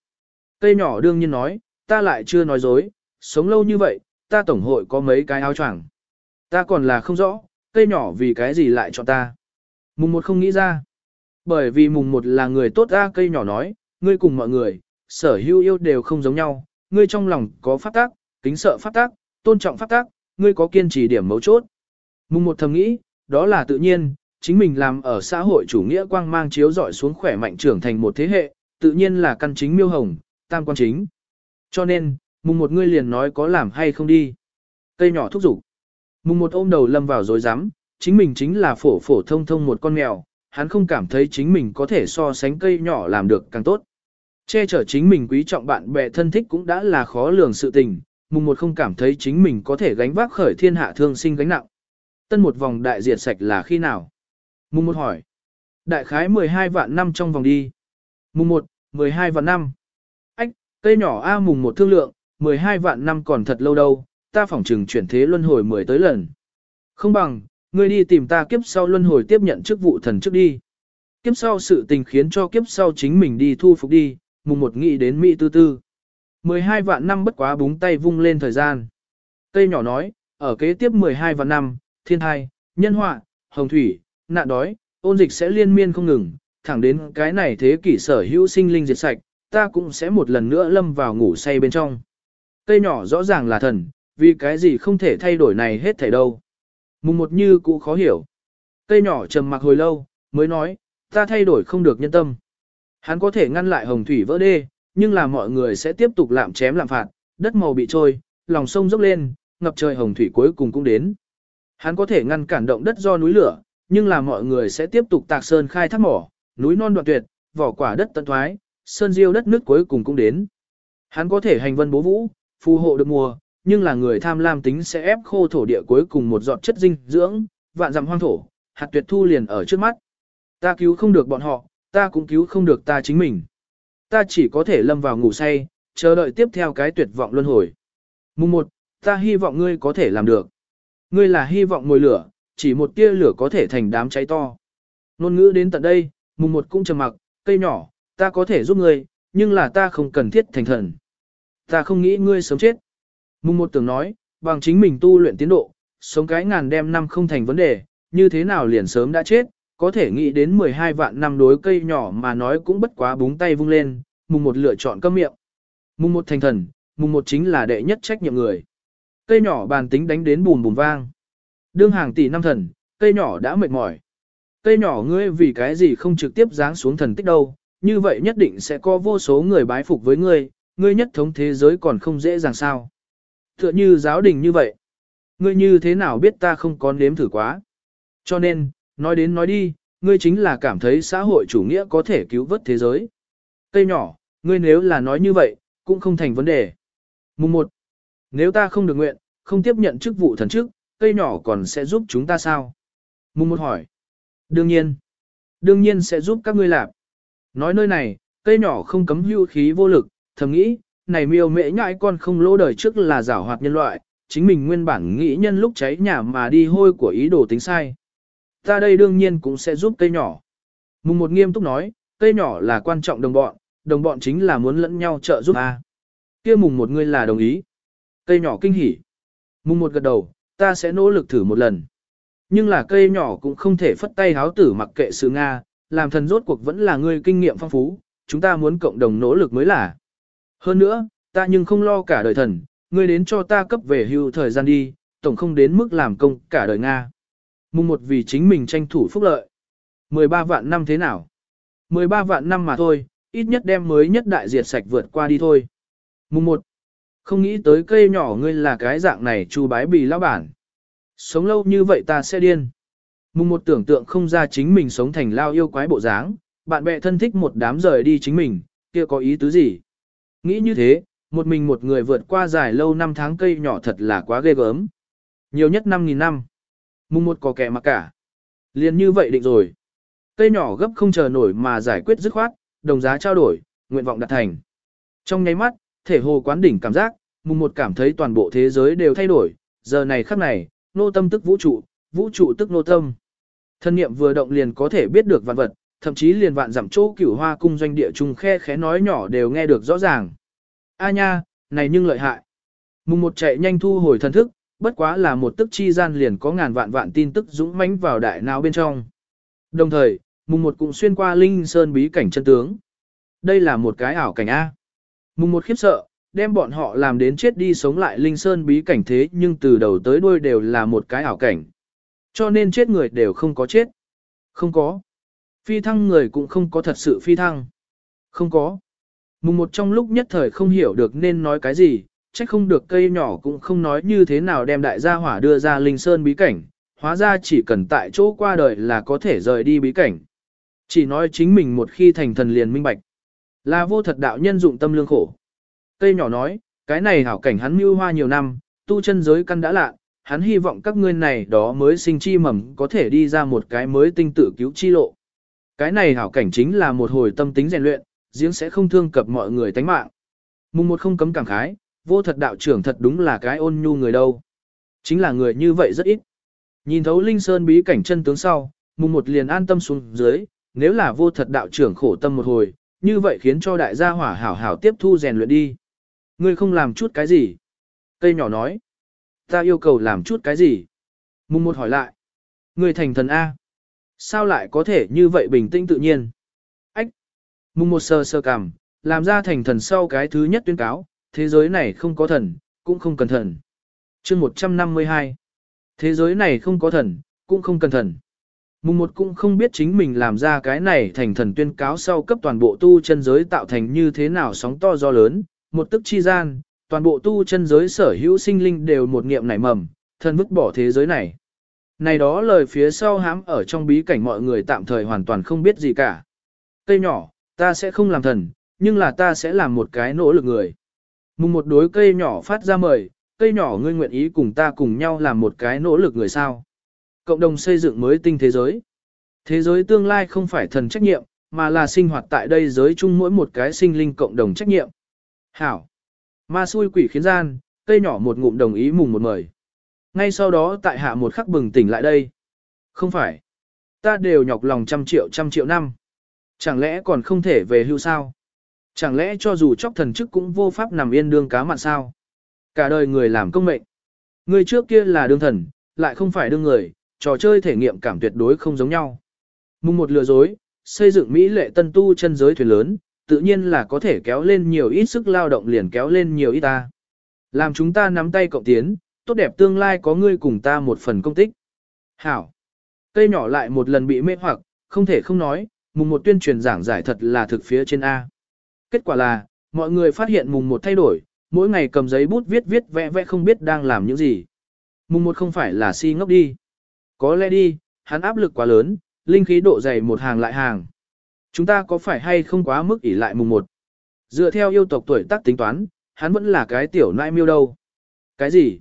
Cây nhỏ đương nhiên nói, ta lại chưa nói dối, sống lâu như vậy, ta tổng hội có mấy cái áo choàng. Ta còn là không rõ, cây nhỏ vì cái gì lại chọn ta. Mùng một không nghĩ ra. Bởi vì mùng một là người tốt ra cây nhỏ nói, ngươi cùng mọi người, sở hữu yêu đều không giống nhau, ngươi trong lòng có phát tác, kính sợ phát tác, tôn trọng phát tác, ngươi có kiên trì điểm mấu chốt. Mùng một thầm nghĩ, đó là tự nhiên, chính mình làm ở xã hội chủ nghĩa quang mang chiếu dọi xuống khỏe mạnh trưởng thành một thế hệ, tự nhiên là căn chính miêu hồng, tam quan chính. Cho nên, mùng một ngươi liền nói có làm hay không đi. Cây nhỏ thúc giục. Mùng một ôm đầu lâm vào dối rắm chính mình chính là phổ phổ thông thông một con mèo, hắn không cảm thấy chính mình có thể so sánh cây nhỏ làm được càng tốt. Che chở chính mình quý trọng bạn bè thân thích cũng đã là khó lường sự tình, mùng một không cảm thấy chính mình có thể gánh vác khởi thiên hạ thương sinh gánh nặng. Tân một vòng đại diệt sạch là khi nào? Mùng một hỏi. Đại khái 12 vạn năm trong vòng đi. Mùng 1, 12 vạn năm. Cây nhỏ A mùng một thương lượng, 12 vạn năm còn thật lâu đâu, ta phỏng trừng chuyển thế luân hồi 10 tới lần. Không bằng, Ngươi đi tìm ta kiếp sau luân hồi tiếp nhận chức vụ thần trước đi. Kiếp sau sự tình khiến cho kiếp sau chính mình đi thu phục đi, mùng một nghĩ đến Mỹ tư tư. 12 vạn năm bất quá búng tay vung lên thời gian. Cây nhỏ nói, ở kế tiếp 12 vạn năm, thiên thai, nhân họa, hồng thủy, nạn đói, ôn dịch sẽ liên miên không ngừng, thẳng đến cái này thế kỷ sở hữu sinh linh diệt sạch, ta cũng sẽ một lần nữa lâm vào ngủ say bên trong. Cây nhỏ rõ ràng là thần, vì cái gì không thể thay đổi này hết thảy đâu. Mùng một như cũ khó hiểu. Cây nhỏ trầm mặc hồi lâu, mới nói, ta thay đổi không được nhân tâm. Hắn có thể ngăn lại hồng thủy vỡ đê, nhưng là mọi người sẽ tiếp tục lạm chém lạm phạt, đất màu bị trôi, lòng sông dốc lên, ngập trời hồng thủy cuối cùng cũng đến. Hắn có thể ngăn cản động đất do núi lửa, nhưng là mọi người sẽ tiếp tục tạc sơn khai thác mỏ, núi non đoạn tuyệt, vỏ quả đất tận thoái, sơn diêu đất nước cuối cùng cũng đến. Hắn có thể hành vân bố vũ, phù hộ được mùa, nhưng là người tham lam tính sẽ ép khô thổ địa cuối cùng một giọt chất dinh dưỡng, vạn dặm hoang thổ, hạt tuyệt thu liền ở trước mắt. Ta cứu không được bọn họ, ta cũng cứu không được ta chính mình. Ta chỉ có thể lâm vào ngủ say, chờ đợi tiếp theo cái tuyệt vọng luân hồi. Mùng 1, ta hy vọng ngươi có thể làm được. Ngươi là hy vọng ngồi lửa, chỉ một tia lửa có thể thành đám cháy to. Nôn ngữ đến tận đây, mùng 1 cũng trầm mặc, cây nhỏ, ta có thể giúp ngươi, nhưng là ta không cần thiết thành thần. Ta không nghĩ ngươi sớm chết. Mùng một tưởng nói, bằng chính mình tu luyện tiến độ, sống cái ngàn đêm năm không thành vấn đề, như thế nào liền sớm đã chết, có thể nghĩ đến 12 vạn năm đối cây nhỏ mà nói cũng bất quá búng tay vung lên, mùng một lựa chọn cơm miệng. Mùng một thành thần, mùng một chính là đệ nhất trách nhiệm người. Cây nhỏ bàn tính đánh đến bùm bùm vang. Đương hàng tỷ năm thần, cây nhỏ đã mệt mỏi. Cây nhỏ ngươi vì cái gì không trực tiếp giáng xuống thần tích đâu, như vậy nhất định sẽ có vô số người bái phục với ngươi, ngươi nhất thống thế giới còn không dễ dàng sao. Tựa như giáo đình như vậy. Ngươi như thế nào biết ta không có nếm thử quá. Cho nên, nói đến nói đi, ngươi chính là cảm thấy xã hội chủ nghĩa có thể cứu vớt thế giới. Cây nhỏ, ngươi nếu là nói như vậy, cũng không thành vấn đề. Mùng 1. Nếu ta không được nguyện, không tiếp nhận chức vụ thần chức, cây nhỏ còn sẽ giúp chúng ta sao? Mùng 1 hỏi. Đương nhiên. Đương nhiên sẽ giúp các ngươi làm. Nói nơi này, cây nhỏ không cấm hưu khí vô lực, thầm nghĩ, này miêu mẹ nhãi con không lỗ đời trước là giảo hoạt nhân loại, chính mình nguyên bản nghĩ nhân lúc cháy nhà mà đi hôi của ý đồ tính sai. Ta đây đương nhiên cũng sẽ giúp cây nhỏ. Mùng một nghiêm túc nói, cây nhỏ là quan trọng đồng bọn, đồng bọn chính là muốn lẫn nhau trợ giúp a. Kia mùng một ngươi là đồng ý. Cây nhỏ kinh hỉ. Mùng một gật đầu, ta sẽ nỗ lực thử một lần. Nhưng là cây nhỏ cũng không thể phất tay háo tử mặc kệ sự Nga, làm thần rốt cuộc vẫn là ngươi kinh nghiệm phong phú, chúng ta muốn cộng đồng nỗ lực mới là. Hơn nữa, ta nhưng không lo cả đời thần, ngươi đến cho ta cấp về hưu thời gian đi, tổng không đến mức làm công cả đời Nga. Mùng một vì chính mình tranh thủ phúc lợi. 13 vạn năm thế nào? 13 vạn năm mà thôi, ít nhất đem mới nhất đại diệt sạch vượt qua đi thôi. Mùng một, Không nghĩ tới cây nhỏ ngươi là cái dạng này chu bái bì lão bản. Sống lâu như vậy ta sẽ điên. Mùng một tưởng tượng không ra chính mình sống thành lao yêu quái bộ dáng, bạn bè thân thích một đám rời đi chính mình, kia có ý tứ gì? Nghĩ như thế, một mình một người vượt qua dài lâu năm tháng cây nhỏ thật là quá ghê gớm. Nhiều nhất 5.000 năm. Mùng một có kẻ mặc cả. Liền như vậy định rồi. Cây nhỏ gấp không chờ nổi mà giải quyết dứt khoát, đồng giá trao đổi, nguyện vọng đạt thành. Trong nháy mắt, thể hồ quán đỉnh cảm giác, mùng một cảm thấy toàn bộ thế giới đều thay đổi, giờ này khắc này, nô tâm tức vũ trụ, vũ trụ tức nô tâm. Thân niệm vừa động liền có thể biết được vạn vật, thậm chí liền vạn giảm chỗ cửu hoa cung doanh địa trung khe khẽ nói nhỏ đều nghe được rõ ràng. A nha, này nhưng lợi hại. Mùng một chạy nhanh thu hồi thần thức, bất quá là một tức chi gian liền có ngàn vạn vạn tin tức dũng mãnh vào đại não bên trong. Đồng thời, mùng một cũng xuyên qua linh sơn bí cảnh chân tướng. Đây là một cái ảo cảnh A. Mùng một khiếp sợ, đem bọn họ làm đến chết đi sống lại linh sơn bí cảnh thế nhưng từ đầu tới đuôi đều là một cái ảo cảnh. Cho nên chết người đều không có chết. Không có. Phi thăng người cũng không có thật sự phi thăng. Không có. Mùng một trong lúc nhất thời không hiểu được nên nói cái gì, trách không được cây nhỏ cũng không nói như thế nào đem đại gia hỏa đưa ra linh sơn bí cảnh, hóa ra chỉ cần tại chỗ qua đời là có thể rời đi bí cảnh. Chỉ nói chính mình một khi thành thần liền minh bạch. Là vô thật đạo nhân dụng tâm lương khổ. Cây nhỏ nói, cái này hảo cảnh hắn mưu hoa nhiều năm, tu chân giới căn đã lạ, hắn hy vọng các ngươi này đó mới sinh chi mầm có thể đi ra một cái mới tinh tử cứu chi lộ. Cái này hảo cảnh chính là một hồi tâm tính rèn luyện, giếng sẽ không thương cập mọi người tánh mạng. Mùng một không cấm cảm khái, vô thật đạo trưởng thật đúng là cái ôn nhu người đâu. Chính là người như vậy rất ít. Nhìn thấu Linh Sơn bí cảnh chân tướng sau, mùng một liền an tâm xuống dưới, nếu là vô thật đạo trưởng khổ tâm một hồi, như vậy khiến cho đại gia hỏa hảo hảo tiếp thu rèn luyện đi. Ngươi không làm chút cái gì? Cây nhỏ nói. Ta yêu cầu làm chút cái gì? Mùng một hỏi lại. người thành thần A. Sao lại có thể như vậy bình tĩnh tự nhiên? Ách. Mùng một sơ sơ cằm, làm ra thành thần sau cái thứ nhất tuyên cáo, thế giới này không có thần, cũng không cần thần. chương 152 Thế giới này không có thần, cũng không cần thần. Mùng một cũng không biết chính mình làm ra cái này thành thần tuyên cáo sau cấp toàn bộ tu chân giới tạo thành như thế nào sóng to do lớn, một tức chi gian, toàn bộ tu chân giới sở hữu sinh linh đều một niệm nảy mầm, thân vứt bỏ thế giới này. Này đó lời phía sau hãm ở trong bí cảnh mọi người tạm thời hoàn toàn không biết gì cả. Cây nhỏ, ta sẽ không làm thần, nhưng là ta sẽ làm một cái nỗ lực người. Mùng một đối cây nhỏ phát ra mời, cây nhỏ ngươi nguyện ý cùng ta cùng nhau làm một cái nỗ lực người sao. Cộng đồng xây dựng mới tinh thế giới. Thế giới tương lai không phải thần trách nhiệm, mà là sinh hoạt tại đây giới chung mỗi một cái sinh linh cộng đồng trách nhiệm. Hảo. Ma xui quỷ khiến gian, cây nhỏ một ngụm đồng ý mùng một mời. Ngay sau đó tại hạ một khắc bừng tỉnh lại đây. Không phải. Ta đều nhọc lòng trăm triệu trăm triệu năm. Chẳng lẽ còn không thể về hưu sao? Chẳng lẽ cho dù chóc thần chức cũng vô pháp nằm yên đương cá mặn sao? Cả đời người làm công mệnh. Người trước kia là đương thần, lại không phải đương người, trò chơi thể nghiệm cảm tuyệt đối không giống nhau. Mùng một lừa dối, xây dựng Mỹ lệ tân tu chân giới thuyền lớn, tự nhiên là có thể kéo lên nhiều ít sức lao động liền kéo lên nhiều ít ta. Làm chúng ta nắm tay cộng tiến, tốt đẹp tương lai có ngươi cùng ta một phần công tích. Hảo. Cây nhỏ lại một lần bị mê hoặc, không thể không nói, mùng một tuyên truyền giảng giải thật là thực phía trên A. Kết quả là, mọi người phát hiện mùng một thay đổi, mỗi ngày cầm giấy bút viết viết vẽ vẽ không biết đang làm những gì. Mùng một không phải là si ngốc đi. Có lẽ đi, hắn áp lực quá lớn, linh khí độ dày một hàng lại hàng. Chúng ta có phải hay không quá mức ỷ lại mùng một? Dựa theo yêu tộc tuổi tác tính toán, hắn vẫn là cái tiểu nai miêu đâu. Cái gì?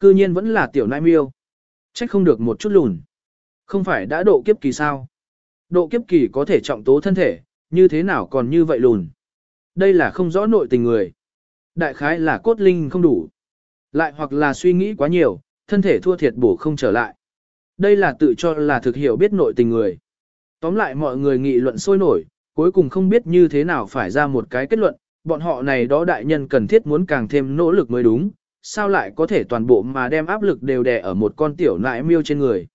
Cư nhiên vẫn là tiểu nai miêu. Trách không được một chút lùn. Không phải đã độ kiếp kỳ sao? Độ kiếp kỳ có thể trọng tố thân thể, như thế nào còn như vậy lùn? Đây là không rõ nội tình người. Đại khái là cốt linh không đủ. Lại hoặc là suy nghĩ quá nhiều, thân thể thua thiệt bổ không trở lại. Đây là tự cho là thực hiểu biết nội tình người. Tóm lại mọi người nghị luận sôi nổi, cuối cùng không biết như thế nào phải ra một cái kết luận, bọn họ này đó đại nhân cần thiết muốn càng thêm nỗ lực mới đúng, sao lại có thể toàn bộ mà đem áp lực đều đè ở một con tiểu nại miêu trên người.